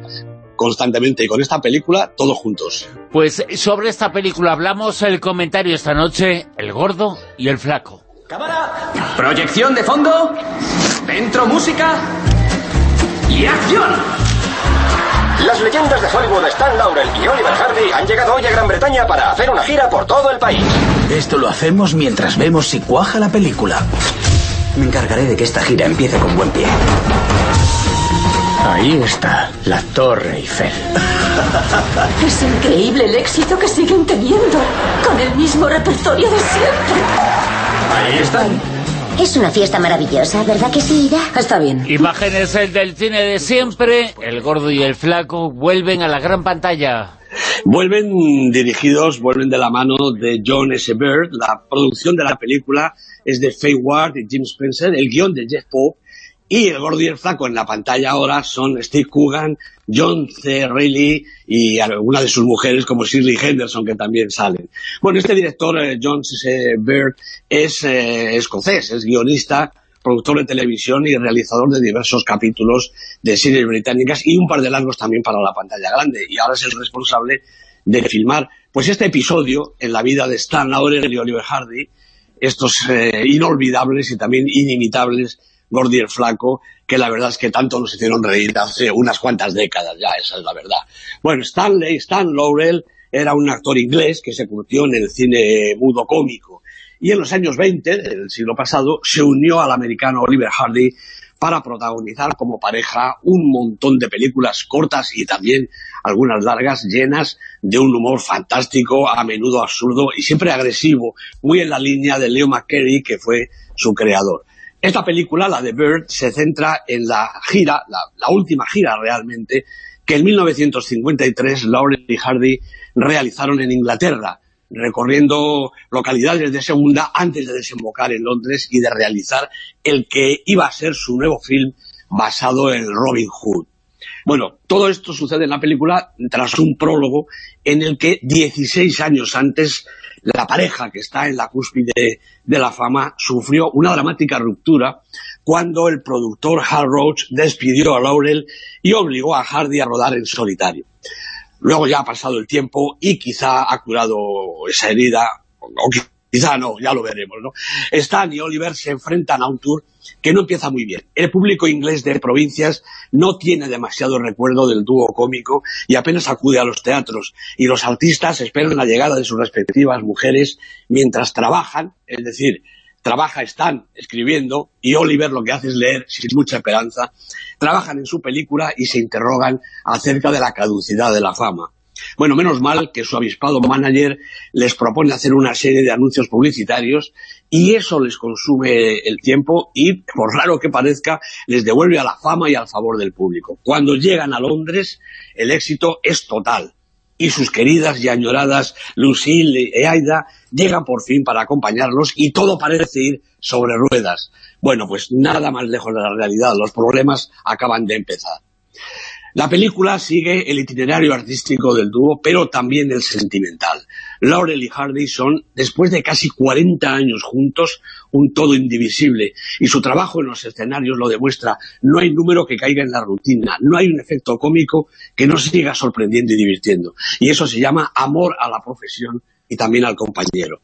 constantemente y con esta película todos juntos. Pues sobre esta película hablamos el comentario esta noche, El Gordo y el Flaco. Cámara, proyección de fondo, dentro música y acción. Las leyendas de Hollywood Stan Laurel y Oliver Hardy han llegado hoy a Gran Bretaña para hacer una gira por todo el país. Esto lo hacemos mientras vemos si cuaja la película. Me encargaré de que esta gira empiece con buen pie. Ahí está, la Torre Eiffel. Es increíble el éxito que siguen teniendo, con el mismo repertorio de siempre. Ahí están. Es una fiesta maravillosa, ¿verdad que sí, Ida? Está bien. Imágenes del cine de siempre, el gordo y el flaco vuelven a la gran pantalla. Vuelven dirigidos, vuelven de la mano de John S. Bird, la producción de la película es de Faye Ward y Jim Spencer, el guion de Jeff Pope, y el gordo y el flaco en la pantalla ahora son Steve Coogan, John C. Reilly y alguna de sus mujeres como Shirley Henderson que también salen. Bueno, este director, eh, John C. Bird, es eh, escocés, es guionista, productor de televisión y realizador de diversos capítulos de series británicas y un par de largos también para la pantalla grande. Y ahora es el responsable de filmar pues este episodio en la vida de Stan Laurel y Oliver Hardy, estos eh, inolvidables y también inimitables Gordy el Flaco, que la verdad es que tanto nos hicieron reír hace unas cuantas décadas ya, esa es la verdad. Bueno, Stanley, Stan Laurel, era un actor inglés que se curtió en el cine mudo cómico y en los años 20 del siglo pasado se unió al americano Oliver Hardy para protagonizar como pareja un montón de películas cortas y también algunas largas llenas de un humor fantástico, a menudo absurdo y siempre agresivo, muy en la línea de Leo McCarey que fue su creador. Esta película, la de Bird, se centra en la gira, la, última gira realmente, que en 1953 Laurel y Hardy realizaron en Inglaterra, recorriendo localidades de segunda antes de desembocar en Londres y de realizar el que iba a ser su nuevo film basado en Robin Hood. Bueno, todo esto sucede en la película tras un prólogo en el que 16 años antes la pareja que está en la cúspide de la fama sufrió una dramática ruptura cuando el productor Hal Roach despidió a Laurel y obligó a Hardy a rodar en solitario. Luego ya ha pasado el tiempo y quizá ha curado esa herida, quizá no, ya lo veremos, ¿no? Stan y Oliver se enfrentan a un tour que no empieza muy bien. El público inglés de provincias no tiene demasiado recuerdo del dúo cómico y apenas acude a los teatros, y los artistas esperan la llegada de sus respectivas mujeres mientras trabajan, es decir, trabaja, están escribiendo, y Oliver lo que hace es leer, sin mucha esperanza, trabajan en su película y se interrogan acerca de la caducidad de la fama. Bueno, menos mal que su avispado manager les propone hacer una serie de anuncios publicitarios y eso les consume el tiempo y, por raro que parezca, les devuelve a la fama y al favor del público. Cuando llegan a Londres, el éxito es total y sus queridas y añoradas Lucille y Aida llegan por fin para acompañarlos y todo parece ir sobre ruedas. Bueno, pues nada más lejos de la realidad, los problemas acaban de empezar. La película sigue el itinerario artístico del dúo, pero también el sentimental. Laurel y Hardy son, después de casi 40 años juntos, un todo indivisible, y su trabajo en los escenarios lo demuestra. No hay número que caiga en la rutina, no hay un efecto cómico que no siga sorprendiendo y divirtiendo. Y eso se llama amor a la profesión y también al compañero.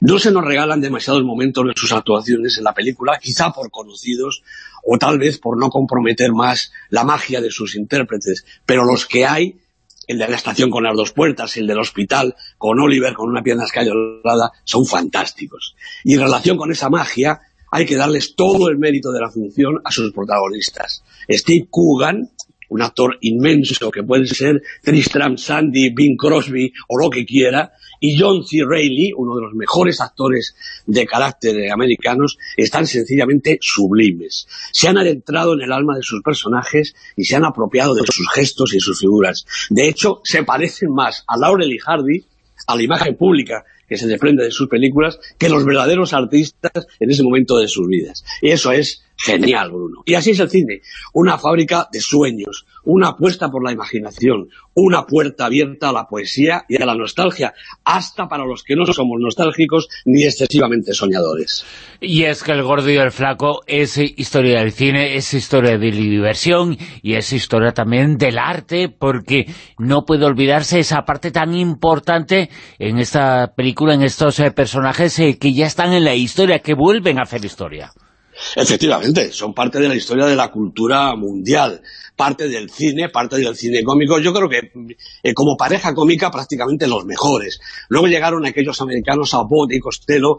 No se nos regalan demasiados momentos de sus actuaciones en la película, quizá por conocidos o tal vez por no comprometer más la magia de sus intérpretes, pero los que hay, el de la estación con las dos puertas, el del hospital con Oliver con una pierna escayolada, son fantásticos. Y en relación con esa magia, hay que darles todo el mérito de la función a sus protagonistas. Steve Coogan, un actor inmenso que puede ser Tristram Sandy, Bing Crosby o lo que quiera, y John C. Reilly, uno de los mejores actores de carácter americanos, están sencillamente sublimes. Se han adentrado en el alma de sus personajes y se han apropiado de sus gestos y sus figuras. De hecho, se parecen más a Laurel y Hardy, a la imagen pública que se desprende de sus películas, que los verdaderos artistas en ese momento de sus vidas. Y eso es genial, Bruno. Y así es el cine, una fábrica de sueños, una apuesta por la imaginación, una puerta abierta a la poesía y a la nostalgia, hasta para los que no somos nostálgicos ni excesivamente soñadores. Y es que El Gordo y el Flaco es historia del cine, es historia de diversión y es historia también del arte, porque no puede olvidarse esa parte tan importante en esta película, en estos eh, personajes eh, que ya están en la historia, que vuelven a hacer historia. Efectivamente, son parte de la historia de la cultura mundial, parte del cine, parte del cine cómico. Yo creo que eh, como pareja cómica prácticamente los mejores. Luego llegaron aquellos americanos a Bot y Costello,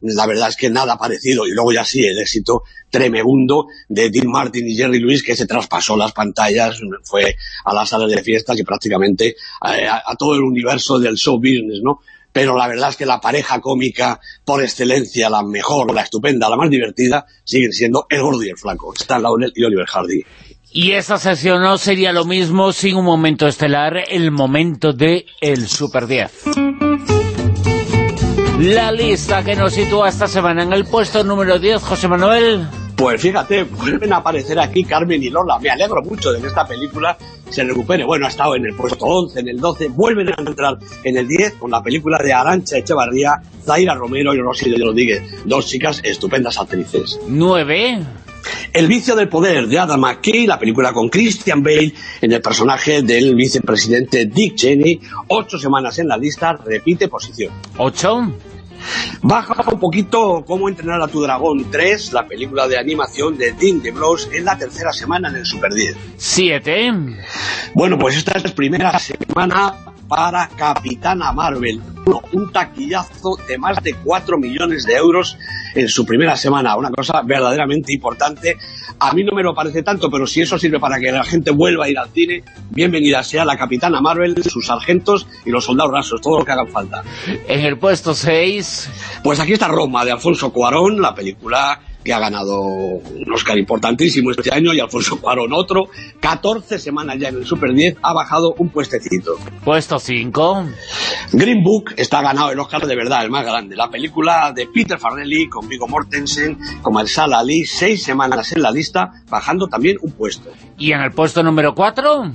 la verdad es que nada parecido. Y luego ya sí, el éxito tremebundo de Dean Martin y Jerry Lewis, que se traspasó las pantallas, fue a las salas de fiestas y prácticamente eh, a, a todo el universo del show business, ¿no? Pero la verdad es que la pareja cómica por excelencia, la mejor, la estupenda, la más divertida, siguen siendo el gordo y el flaco, Stan Laurel y Oliver Hardy. Y esta sesión no sería lo mismo sin un momento estelar, el momento de el Super 10. La lista que nos sitúa esta semana en el puesto número 10, José Manuel... Pues fíjate, vuelven a aparecer aquí Carmen y Lola. Me alegro mucho de que esta película se recupere. Bueno, ha estado en el puesto 11, en el 12, vuelven a entrar en el 10 con la película de Arancha Echevarría, Zaira Romero y Rosy de Rodríguez. Dos chicas estupendas actrices. 9. El vicio del poder de Adam McKay, la película con Christian Bale en el personaje del vicepresidente Dick Cheney. Ocho semanas en la lista, repite posición. 8. Baja un poquito Cómo entrenar a tu dragón 3, la película de animación de Dean DeBlois en la tercera semana en el Super 10. 7. Bueno, pues esta es la primera semana para Capitana Marvel. Un taquillazo de más de 4 millones de euros en su primera semana. Una cosa verdaderamente importante. A mí no me lo parece tanto, pero si eso sirve para que la gente vuelva a ir al cine, bienvenida sea la Capitana Marvel, sus sargentos y los soldados rasos, todo lo que hagan falta. En el puesto 6... Pues aquí está Roma, de Alfonso Cuarón, la película que ha ganado un Oscar importantísimo este año y Alfonso Cuarón otro. 14 semanas ya en el Super 10, ha bajado un puestecito. Puesto 5. Green Book está ganado el Oscar de verdad, el más grande. La película de Peter Farrelly con Viggo Mortensen, como el Sala Ali, seis semanas en la lista, bajando también un puesto. ¿Y en el puesto número 4?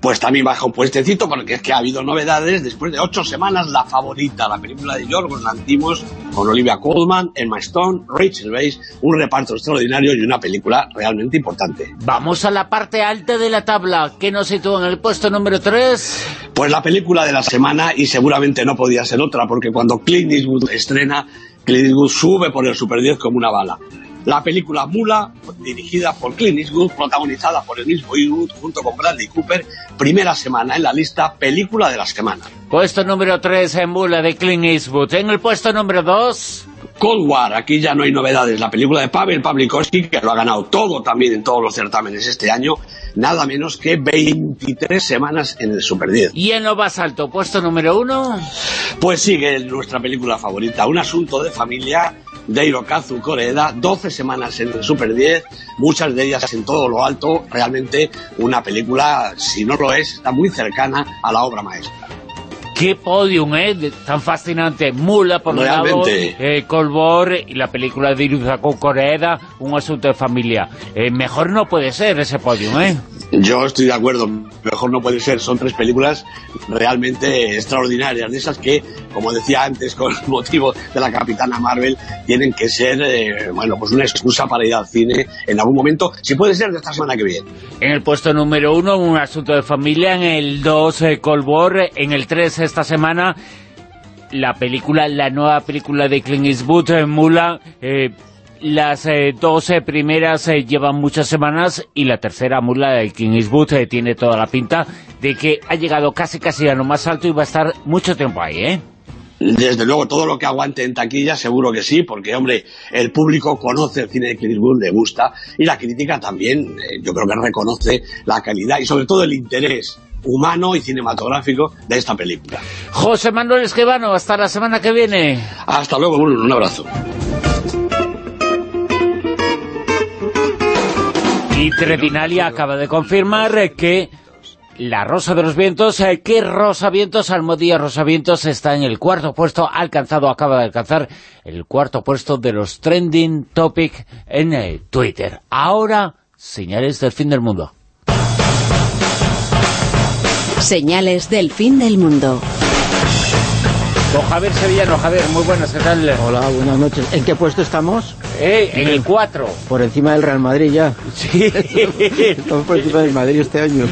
Pues también baja un puestecito porque es que ha habido novedades. Después de ocho semanas, La Favorita, la película de Yorgos Lantimos, con Olivia Colman, Emma Stone, Rachel Weisz, un reparto extraordinario y una película realmente importante. Vamos a la parte alta de la tabla. ¿Qué nos sitúa en el puesto número 3? Pues la película de la semana, y seguramente no podía ser otra, porque cuando Clint Eastwood estrena, Clint Eastwood sube por el Super 10 como una bala. La película Mula, dirigida por Clint Eastwood, protagonizada por el mismo Eastwood junto con Bradley Cooper, primera semana en la lista Película de la Semana. Puesto número 3 en Mula de Clint Eastwood. En el puesto número 2... Cold War, aquí ya no hay novedades. La película de Pavel Pavlikovsky, que lo ha ganado todo también en todos los certámenes este año, nada menos que 23 semanas en el Super 10. ¿Y en lo más alto, puesto número 1? Pues sigue nuestra película favorita, Un asunto de familia, de Hirokazu Koreeda, 12 semanas en el Super 10, muchas de ellas en todo lo alto, realmente una película, si no lo es, está muy cercana a la obra maestra. Qué podium, ¿eh? Tan fascinante. Mula, por un lado, eh, Colbor y la película de Hirokazu Koreeda, Un asunto de familia. Eh, mejor no puede ser ese podium, ¿eh? Yo estoy de acuerdo, mejor no puede ser, son tres películas realmente extraordinarias, de esas que, como decía antes, con motivo de la Capitana Marvel, tienen que ser, eh, bueno, pues una excusa para ir al cine en algún momento, si puede ser de esta semana que viene. En el puesto número uno, un asunto de familia, en el dos, Colbor, en el tres, esta semana, la película, la nueva película de Clint Eastwood, eh, Mula, eh, las eh, dos eh, primeras eh, llevan muchas semanas y la tercera, Mula de King Eastwood, eh, tiene toda la pinta de que ha llegado casi casi a lo más alto y va a estar mucho tiempo ahí, ¿eh? Desde luego, todo lo que aguante en taquilla, seguro que sí, porque, hombre, el público conoce el cine de Clint Eastwood, le gusta, y la crítica también, yo creo que reconoce la calidad y sobre todo el interés humano y cinematográfico de esta película. José Manuel Esquivano, hasta la semana que viene. Hasta luego, Bruno, un abrazo. Y Trevinalia acaba de confirmar que la Rosa de los Vientos, eh, que Rosa Vientos, Almodía Rosa Vientos está en el cuarto puesto, ha alcanzado, acaba de alcanzar el cuarto puesto de los trending topic en eh, Twitter. Ahora, señales del fin del mundo. Señales del fin del mundo. Con Javier Sevillano. Javier, muy buenas, ¿qué tal? Hola, buenas noches. ¿En qué puesto estamos? Eh, en el 4. Por encima del Real Madrid ya. Sí. estamos por encima del Madrid este año.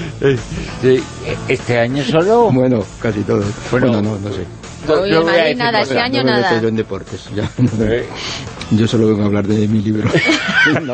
Sí. ¿Este año solo? Bueno, casi todo. Bueno, Bueno, no, no sé. Oye, no voy a decir nada, este año no nada. yo en deportes. Ya. Yo solo vengo a hablar de mi libro. no,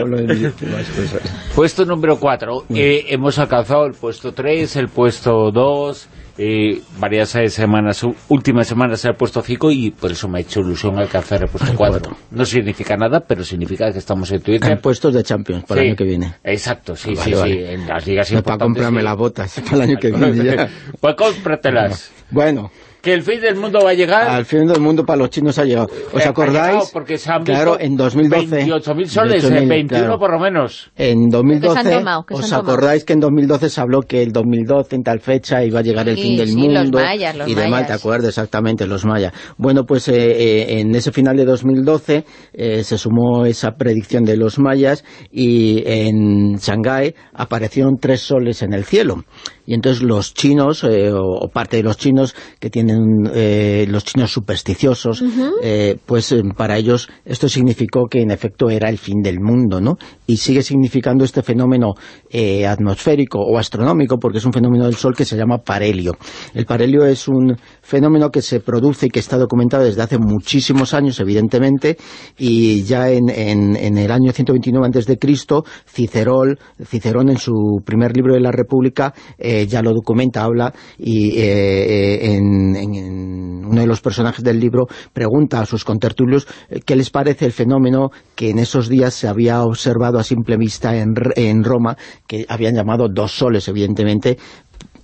hablo de mis más cosas. Puesto número 4. hemos alcanzado el puesto 3, el puesto 2, eh, varias eh, semanas, últimas semanas el puesto 5 y por eso me ha hecho ilusión alcanzar el puesto 4. No significa nada, pero signica que estamos en Twitter. En puestos de Champions para Sí. el año que viene. Exacto, sí, Vale, sí, vale. sí, en las ligas No para importantes. comprarme sí. las botas para el año que viene ya. pues cómpratelas. Bueno, Que el fin del mundo va a llegar. al fin del mundo para los chinos ha llegado. ¿Os Eh, ha acordáis? Porque se han claro, en 2012. 28.000 soles, 28.000, eh, 21 claro. por lo menos. En Que se 2012, han tomado, que se ¿os acordáis que en 2012 se habló que el 2012 en tal fecha iba a llegar el Sí, fin del sí, mundo? los mayas, los y demás, mayas. ¿te acuerdas? Exactamente, los mayas. Bueno, pues eh, eh, en ese final de 2012 eh, se sumó esa predicción de los mayas y en Shanghái aparecieron tres soles en el cielo. Y entonces los chinos, eh, o, o parte de los chinos que tienen, eh, los chinos supersticiosos, eh, pues eh, para ellos esto significó que en efecto era el fin del mundo, ¿no? Y sigue significando este fenómeno eh, atmosférico o astronómico, porque es un fenómeno del Sol que se llama parelio. El parelio es un fenómeno que se produce y que está documentado desde hace muchísimos años, evidentemente, y ya en, en- en el año 129 antes de Cristo, Cicerón, Cicerón en su primer libro de la República eh, ya lo documenta, habla y eh, eh, en, en- uno de los personajes del libro pregunta a sus contertulios eh, qué les parece el fenómeno que en esos días se había observado a simple vista en, en Roma, que habían llamado dos soles, evidentemente,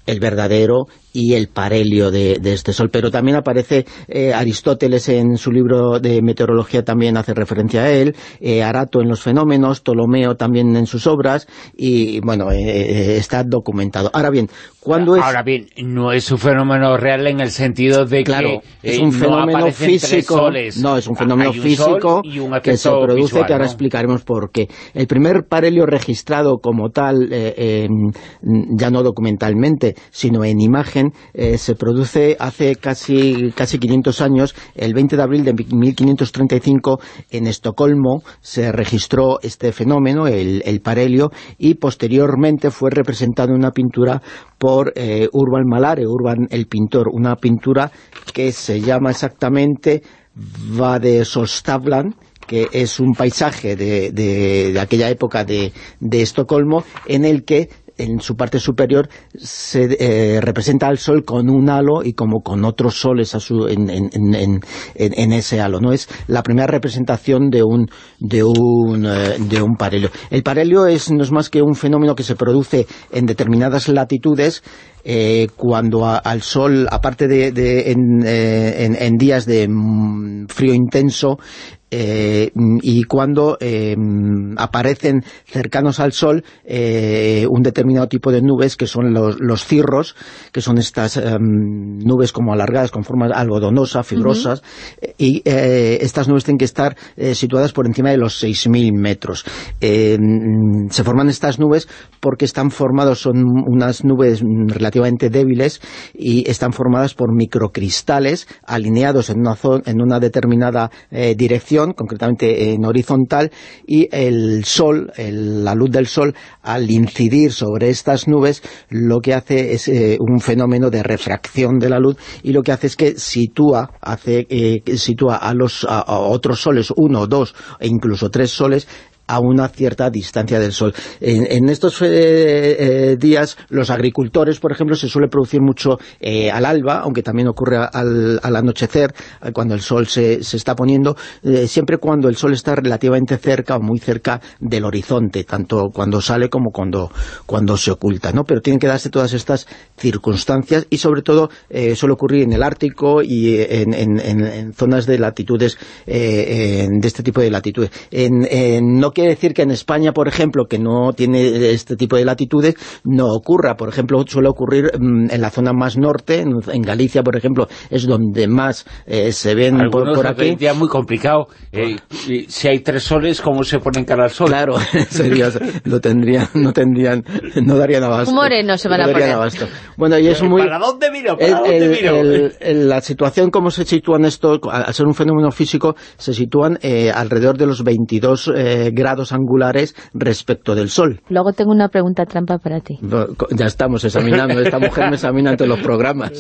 el verdadero y el parelio de, de este sol. Pero también aparece eh, Aristóteles en su libro de meteorología, también hace referencia a él, eh, Arato en los fenómenos, Ptolomeo también en sus obras, y bueno, eh, está documentado. Ahora bien, ¿cuándo es...? Ahora bien, no es un fenómeno real en el sentido de Claro, que es un no fenómeno físico, soles. no, es un Ah, fenómeno un físico y un que se produce, visual, que ahora ¿no? explicaremos por qué. El primer parelio registrado como tal, en- ya no documentalmente, sino en imagen, eh, se produce hace casi, casi 500 años, el 20 de abril de 1535, en Estocolmo se registró este fenómeno, el, el parelio, y posteriormente fue representado en una pintura por eh, Urban Malare, Urban el pintor, una pintura que se llama exactamente Va de Sostavlan, que es un paisaje de, de- de aquella época de, de Estocolmo, en el que en su parte superior se eh, representa al sol con un halo y como con otros soles a su, en, en- en- en- ese halo. no Es la primera representación de un, de un, eh, de un parelio. El parelio es, no es más que un fenómeno que se produce en determinadas latitudes eh, cuando al sol, aparte de, de- en, eh, en- en días de mm, frío intenso, eh, mm, y cuando eh, mm, aparecen cercanos al sol eh, un determinado tipo de nubes que son los, los cirros, que son estas em, nubes como alargadas con forma algodonosa, fibrosas, y estas nubes tienen que estar situadas por encima de los 6.000 metros. Mm, se forman estas nubes porque están formados, son unas nubes mm, relativamente débiles y están formadas por microcristales alineados en una, zo- en una determinada eh, concretamente en horizontal, y el sol, la luz del sol, al incidir sobre estas nubes, lo que hace es eh, un fenómeno de refracción de la luz y lo que hace es que sitúa, hace, eh, sitúa a, los, a otros soles, uno, dos e incluso tres soles, a una cierta distancia del Sol. En, estos eh, eh, días, los agricultores, por ejemplo, se suele producir mucho eh, al alba, aunque también ocurre al, anochecer, cuando el Sol se, se está poniendo, siempre cuando el Sol está relativamente cerca o muy cerca del horizonte, tanto cuando sale como cuando, cuando se oculta, ¿no? Pero tienen que darse todas estas circunstancias y sobre todo suele ocurrir en el Ártico y en, en zonas de latitudes, de este tipo de latitudes. no quiere decir que en España, por ejemplo, que no tiene este tipo de latitudes, no ocurra. Por ejemplo, suele ocurrir mm, en la zona más norte, en, Galicia, por ejemplo, es donde más eh, se ven por, por, aquí. día muy complicado. Eh, si hay tres soles, ¿cómo se ponen cara al sol? Claro, sería, lo tendrían, no tendrían, no darían abasto. Moreno se van a poner. Bueno, y es muy... ¿Para dónde miro? ¿Para dónde miro? la situación, cómo se sitúan esto, al ser un fenómeno físico, se sitúan eh, alrededor de los 22 grados angulares respecto del Sol. Luego tengo una pregunta trampa para ti. Ya estamos examinando, esta mujer me examina en los programas.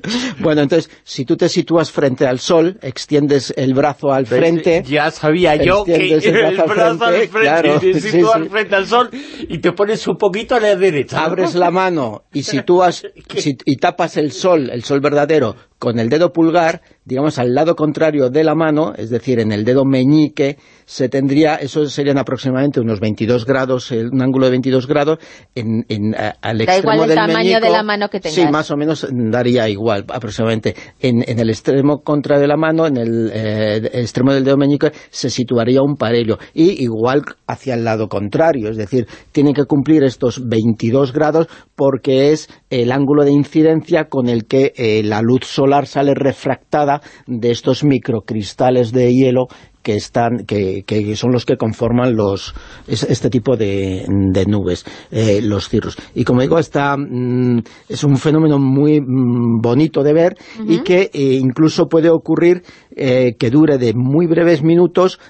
bueno, entonces, si tú te sitúas frente al Sol, extiendes el brazo al frente... Ya sabía yo que el brazo, al frente, y te sitúas frente al Sol y te pones un poquito a la derecha. Abres la mano y sitúas y tapas el Sol, el Sol verdadero, con el dedo pulgar, digamos, al lado contrario de la mano, es decir, en el dedo meñique, se tendría, eso serían aproximadamente unos 22 grados, un ángulo de 22 grados, en, en al extremo igual el tamaño de la mano que tengas. Sí, más o menos daría igual, aproximadamente. En, en el extremo contrario de la mano, en el, eh, extremo del dedo meñique, se situaría un parello. Y igual hacia el lado contrario, es decir, tiene que cumplir estos 22 grados porque es el ángulo de incidencia con el que eh, la luz solar sale refractada de estos microcristales de hielo que están que, son los que conforman los este tipo de, nubes, eh, los cirros. Y como digo, está, mm, es un fenómeno muy mm, bonito de ver y que eh, incluso puede ocurrir que dure de muy breves minutos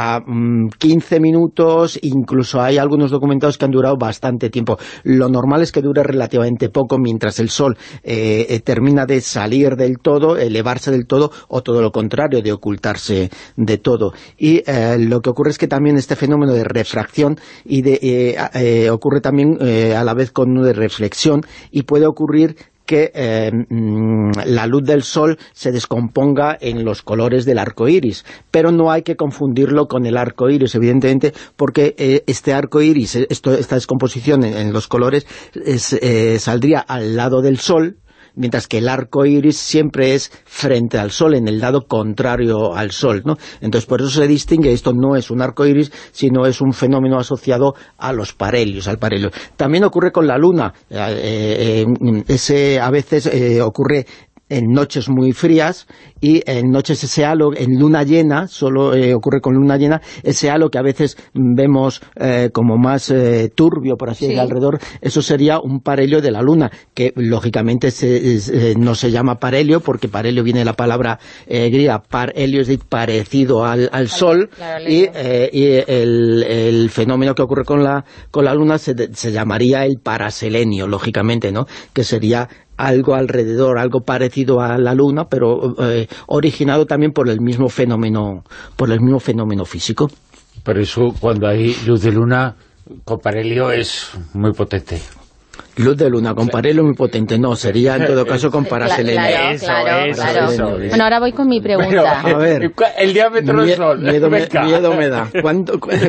a 15 mm, minutos, incluso hay algunos documentados que han durado bastante tiempo. Lo normal es que dure relativamente poco mientras el Sol eh, eh, termina de salir del todo, elevarse del todo, o todo lo contrario, de ocultarse de todo. Y eh, lo que ocurre es que también este fenómeno de refracción ocurre también a la vez con de reflexión y puede ocurrir que eh, mm, la luz del sol se descomponga en los colores del arco iris, pero no hay que confundirlo con el arco iris, evidentemente, porque eh, este arco iris, esta descomposición en, los colores, eh, saldría al lado del sol, mientras que el arco iris siempre es frente al sol, en el lado contrario al sol, ¿no? Entonces por eso se distingue, esto no es un arco iris, sino es un fenómeno asociado a los parelios, al parelio. También ocurre con la luna, eh, eh, ese a veces eh, ocurre en noches muy frías y en noches ese halo, en luna llena, solo eh, ocurre con luna llena, ese halo que a veces vemos eh, como más eh, turbio, por así decirlo, alrededor, eso sería un parelio de la luna, que lógicamente no se llama parelio, porque parelio viene de la palabra griega, parelio es decir, parecido al, sol, y, el, fenómeno que ocurre con la, con la luna se, se llamaría el paraselenio, lógicamente, ¿no? que sería algo alrededor, algo parecido a la Luna, pero eh, originado también por el mismo fenómeno, por el mismo fenómeno físico. Por eso cuando hay luz de luna con parelio es muy potente. Luz de luna con parelio muy potente, no, sería en todo caso con paraselenio. Claro, claro, Bueno, ahora voy con mi pregunta. a ver, el diámetro del Sol. Miedo me, miedo me da.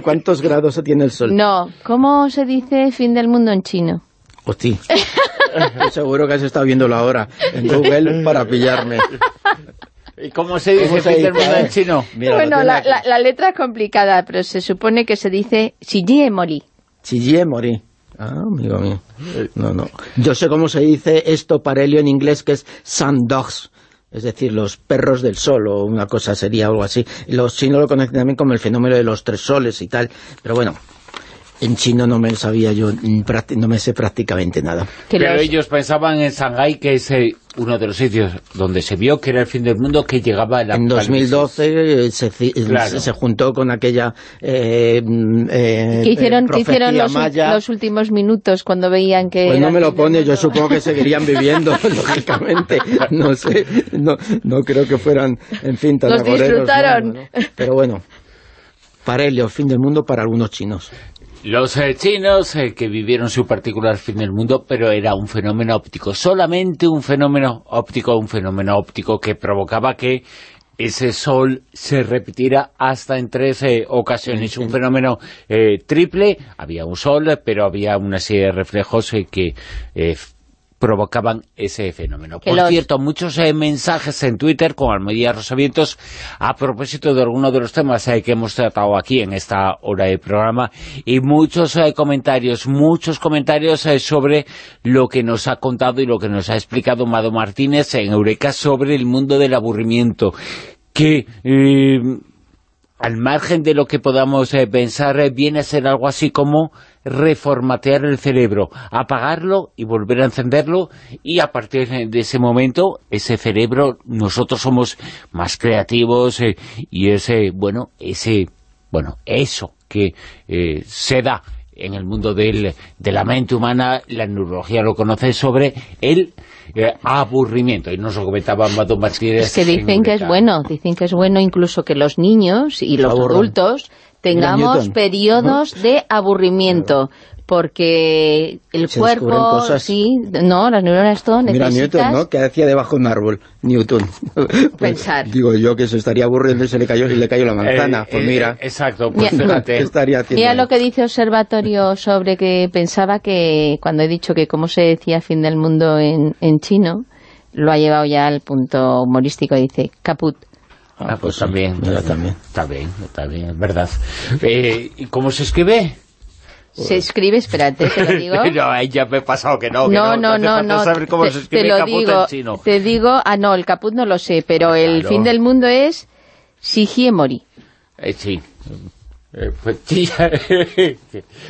¿Cuántos grados tiene el Sol? No, ¿cómo se dice fin del mundo en chino? Hostia. Seguro que has estado viéndolo ahora en Google para pillarme. ¿Y cómo se dice mundo en chino? bueno, la, letra es complicada, pero se supone que se dice Xijie Mori. Xijie Mori. Ah, amigo mío. No, no. Yo sé cómo se dice esto parelio en inglés, que es sun dogs. Es decir, los perros del sol, o una cosa sería algo así. Los chinos lo conocen también como el fenómeno de los tres soles y tal. Pero bueno, en chino no me sabía yo, no me sé prácticamente nada. Pero ellos pensaban en Shanghái, que es eh, uno de los sitios donde se vio que era el fin del mundo, que llegaba la En 2012 eh, se, se, juntó con aquella eh, eh ¿Qué hicieron, hicieron los, últimos minutos cuando veían que... Pues no me lo pone, yo supongo que seguirían viviendo, lógicamente. No sé, no, no creo que fueran, en fin, tan Los disfrutaron. Pero bueno... Parelio, fin del mundo para algunos chinos. Los eh, chinos eh, que vivieron su particular fin del mundo, pero era un fenómeno óptico, solamente un fenómeno óptico, un fenómeno óptico que provocaba que ese sol se repitiera hasta en tres ocasiones. Un fenómeno triple, había un sol, pero había una serie de reflejos que provocaban ese fenómeno. Por cierto, muchos eh, mensajes en Twitter con Almería Rosavientos a propósito de algunos de los temas eh, que hemos tratado aquí en esta hora de programa y muchos eh, comentarios, muchos comentarios sobre lo que nos ha contado y lo que nos ha explicado Mado Martínez en Eureka sobre el mundo del aburrimiento que al margen de lo que podamos pensar, viene a ser algo así como reformatear el cerebro, apagarlo y volver a encenderlo y a partir de ese momento, ese cerebro, nosotros somos más creativos eh, y ese, bueno, ese, bueno, eso que eh, se da en el mundo del, de la mente humana, la neurología lo conoce sobre el eh, aburrimiento. Y nos lo comentaba Mato Es que dicen que es bueno, dicen que es bueno incluso que los niños y los adultos tengamos periodos de aburrimiento porque el cuerpo, sí, no, las neuronas todo necesitas... Mira Newton, ¿no? Que hacía debajo de un árbol, Newton. Pensar. Digo yo que se estaría aburriendo y se le cayó, y le cayó la manzana, eh, pues mira. Eh, exacto, pues fíjate. estaría haciendo mira lo que dice Observatorio sobre que pensaba que, cuando he dicho que cómo se decía fin del mundo en, en chino, lo ha llevado ya al punto humorístico, dice, caput Ah, pues, también, también. Está bien, está bien, es verdad. Eh, ¿Y cómo se escribe? Se escribe, espérate, te lo digo. no, ya me he pasado que no. No, no, no, no. Saber cómo te, se escribe te lo digo, Te digo, ah, no, el caput no lo sé, pero el fin del mundo es Shihiemori. Eh, sí. Eh, pues,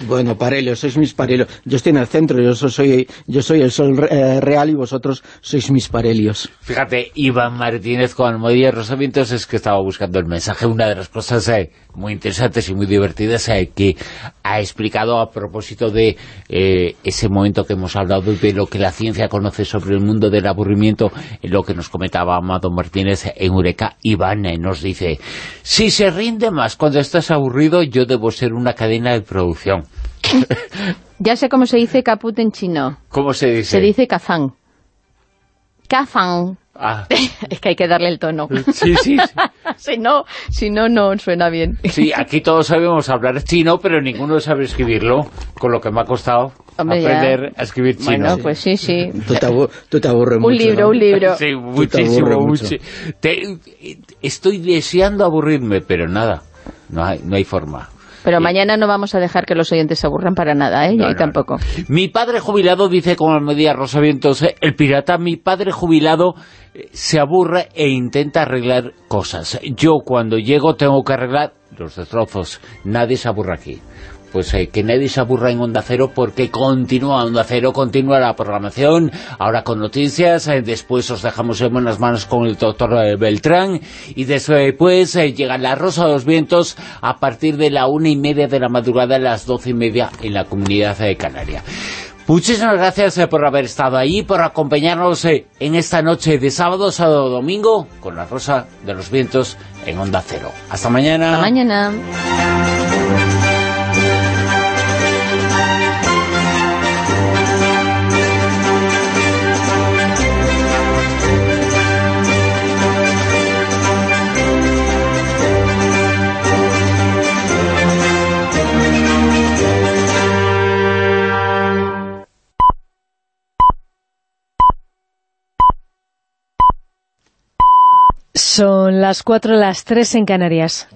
bueno, Parelio, sois mis parelios. Yo estoy en el centro, yo soy, yo soy el sol eh, real y vosotros sois mis parelios. Fíjate, Iván Martínez con Almodía Rosamientos es que estaba buscando el mensaje. Una de las cosas eh, muy interesantes y muy divertidas que ha explicado a propósito de ese momento que hemos hablado de lo que la ciencia conoce sobre el mundo del aburrimiento, en lo que nos comentaba Amado Martínez en Eureka. Iván nos dice, si se rinde más cuando estás aburrido yo debo ser una cadena de producción. ya sé cómo se dice caput en chino. ¿Cómo se dice? Se dice kafang. Kafang. Ah. es que hay que darle el tono. Sí, sí. si, no, si no, no suena bien. sí, aquí todos sabemos hablar chino, pero ninguno sabe escribirlo, con lo que me ha costado aprender a escribir chino. Bueno, pues sí, sí. Tú te, aburres mucho. Un libro, un libro. Sí, muchísimo. estoy deseando aburrirme, pero nada. No hay, no hay forma. Pero mañana no vamos a dejar que los oyentes se aburran para nada, ¿eh? No, tampoco. Mi padre jubilado, dice con Almodía Rosavientos, eh, el pirata, mi padre jubilado eh, se aburre e intenta arreglar cosas. Yo cuando llego tengo que arreglar los destrozos. Nadie se aburra aquí pues eh, que nadie se aburra en Onda Cero porque continúa Onda Cero, continúa la programación, ahora con noticias, eh, después os dejamos en buenas manos con el doctor eh, Beltrán y después llega la Rosa de los Vientos a partir de la una y media de la madrugada a las doce y media en la Comunidad de Canaria. Muchísimas gracias por haber estado ahí, por acompañarnos en esta noche de sábado, sábado domingo, con la Rosa de los Vientos en Onda Cero. Hasta mañana. Hasta mañana. Son las cuatro, las tres en Canarias.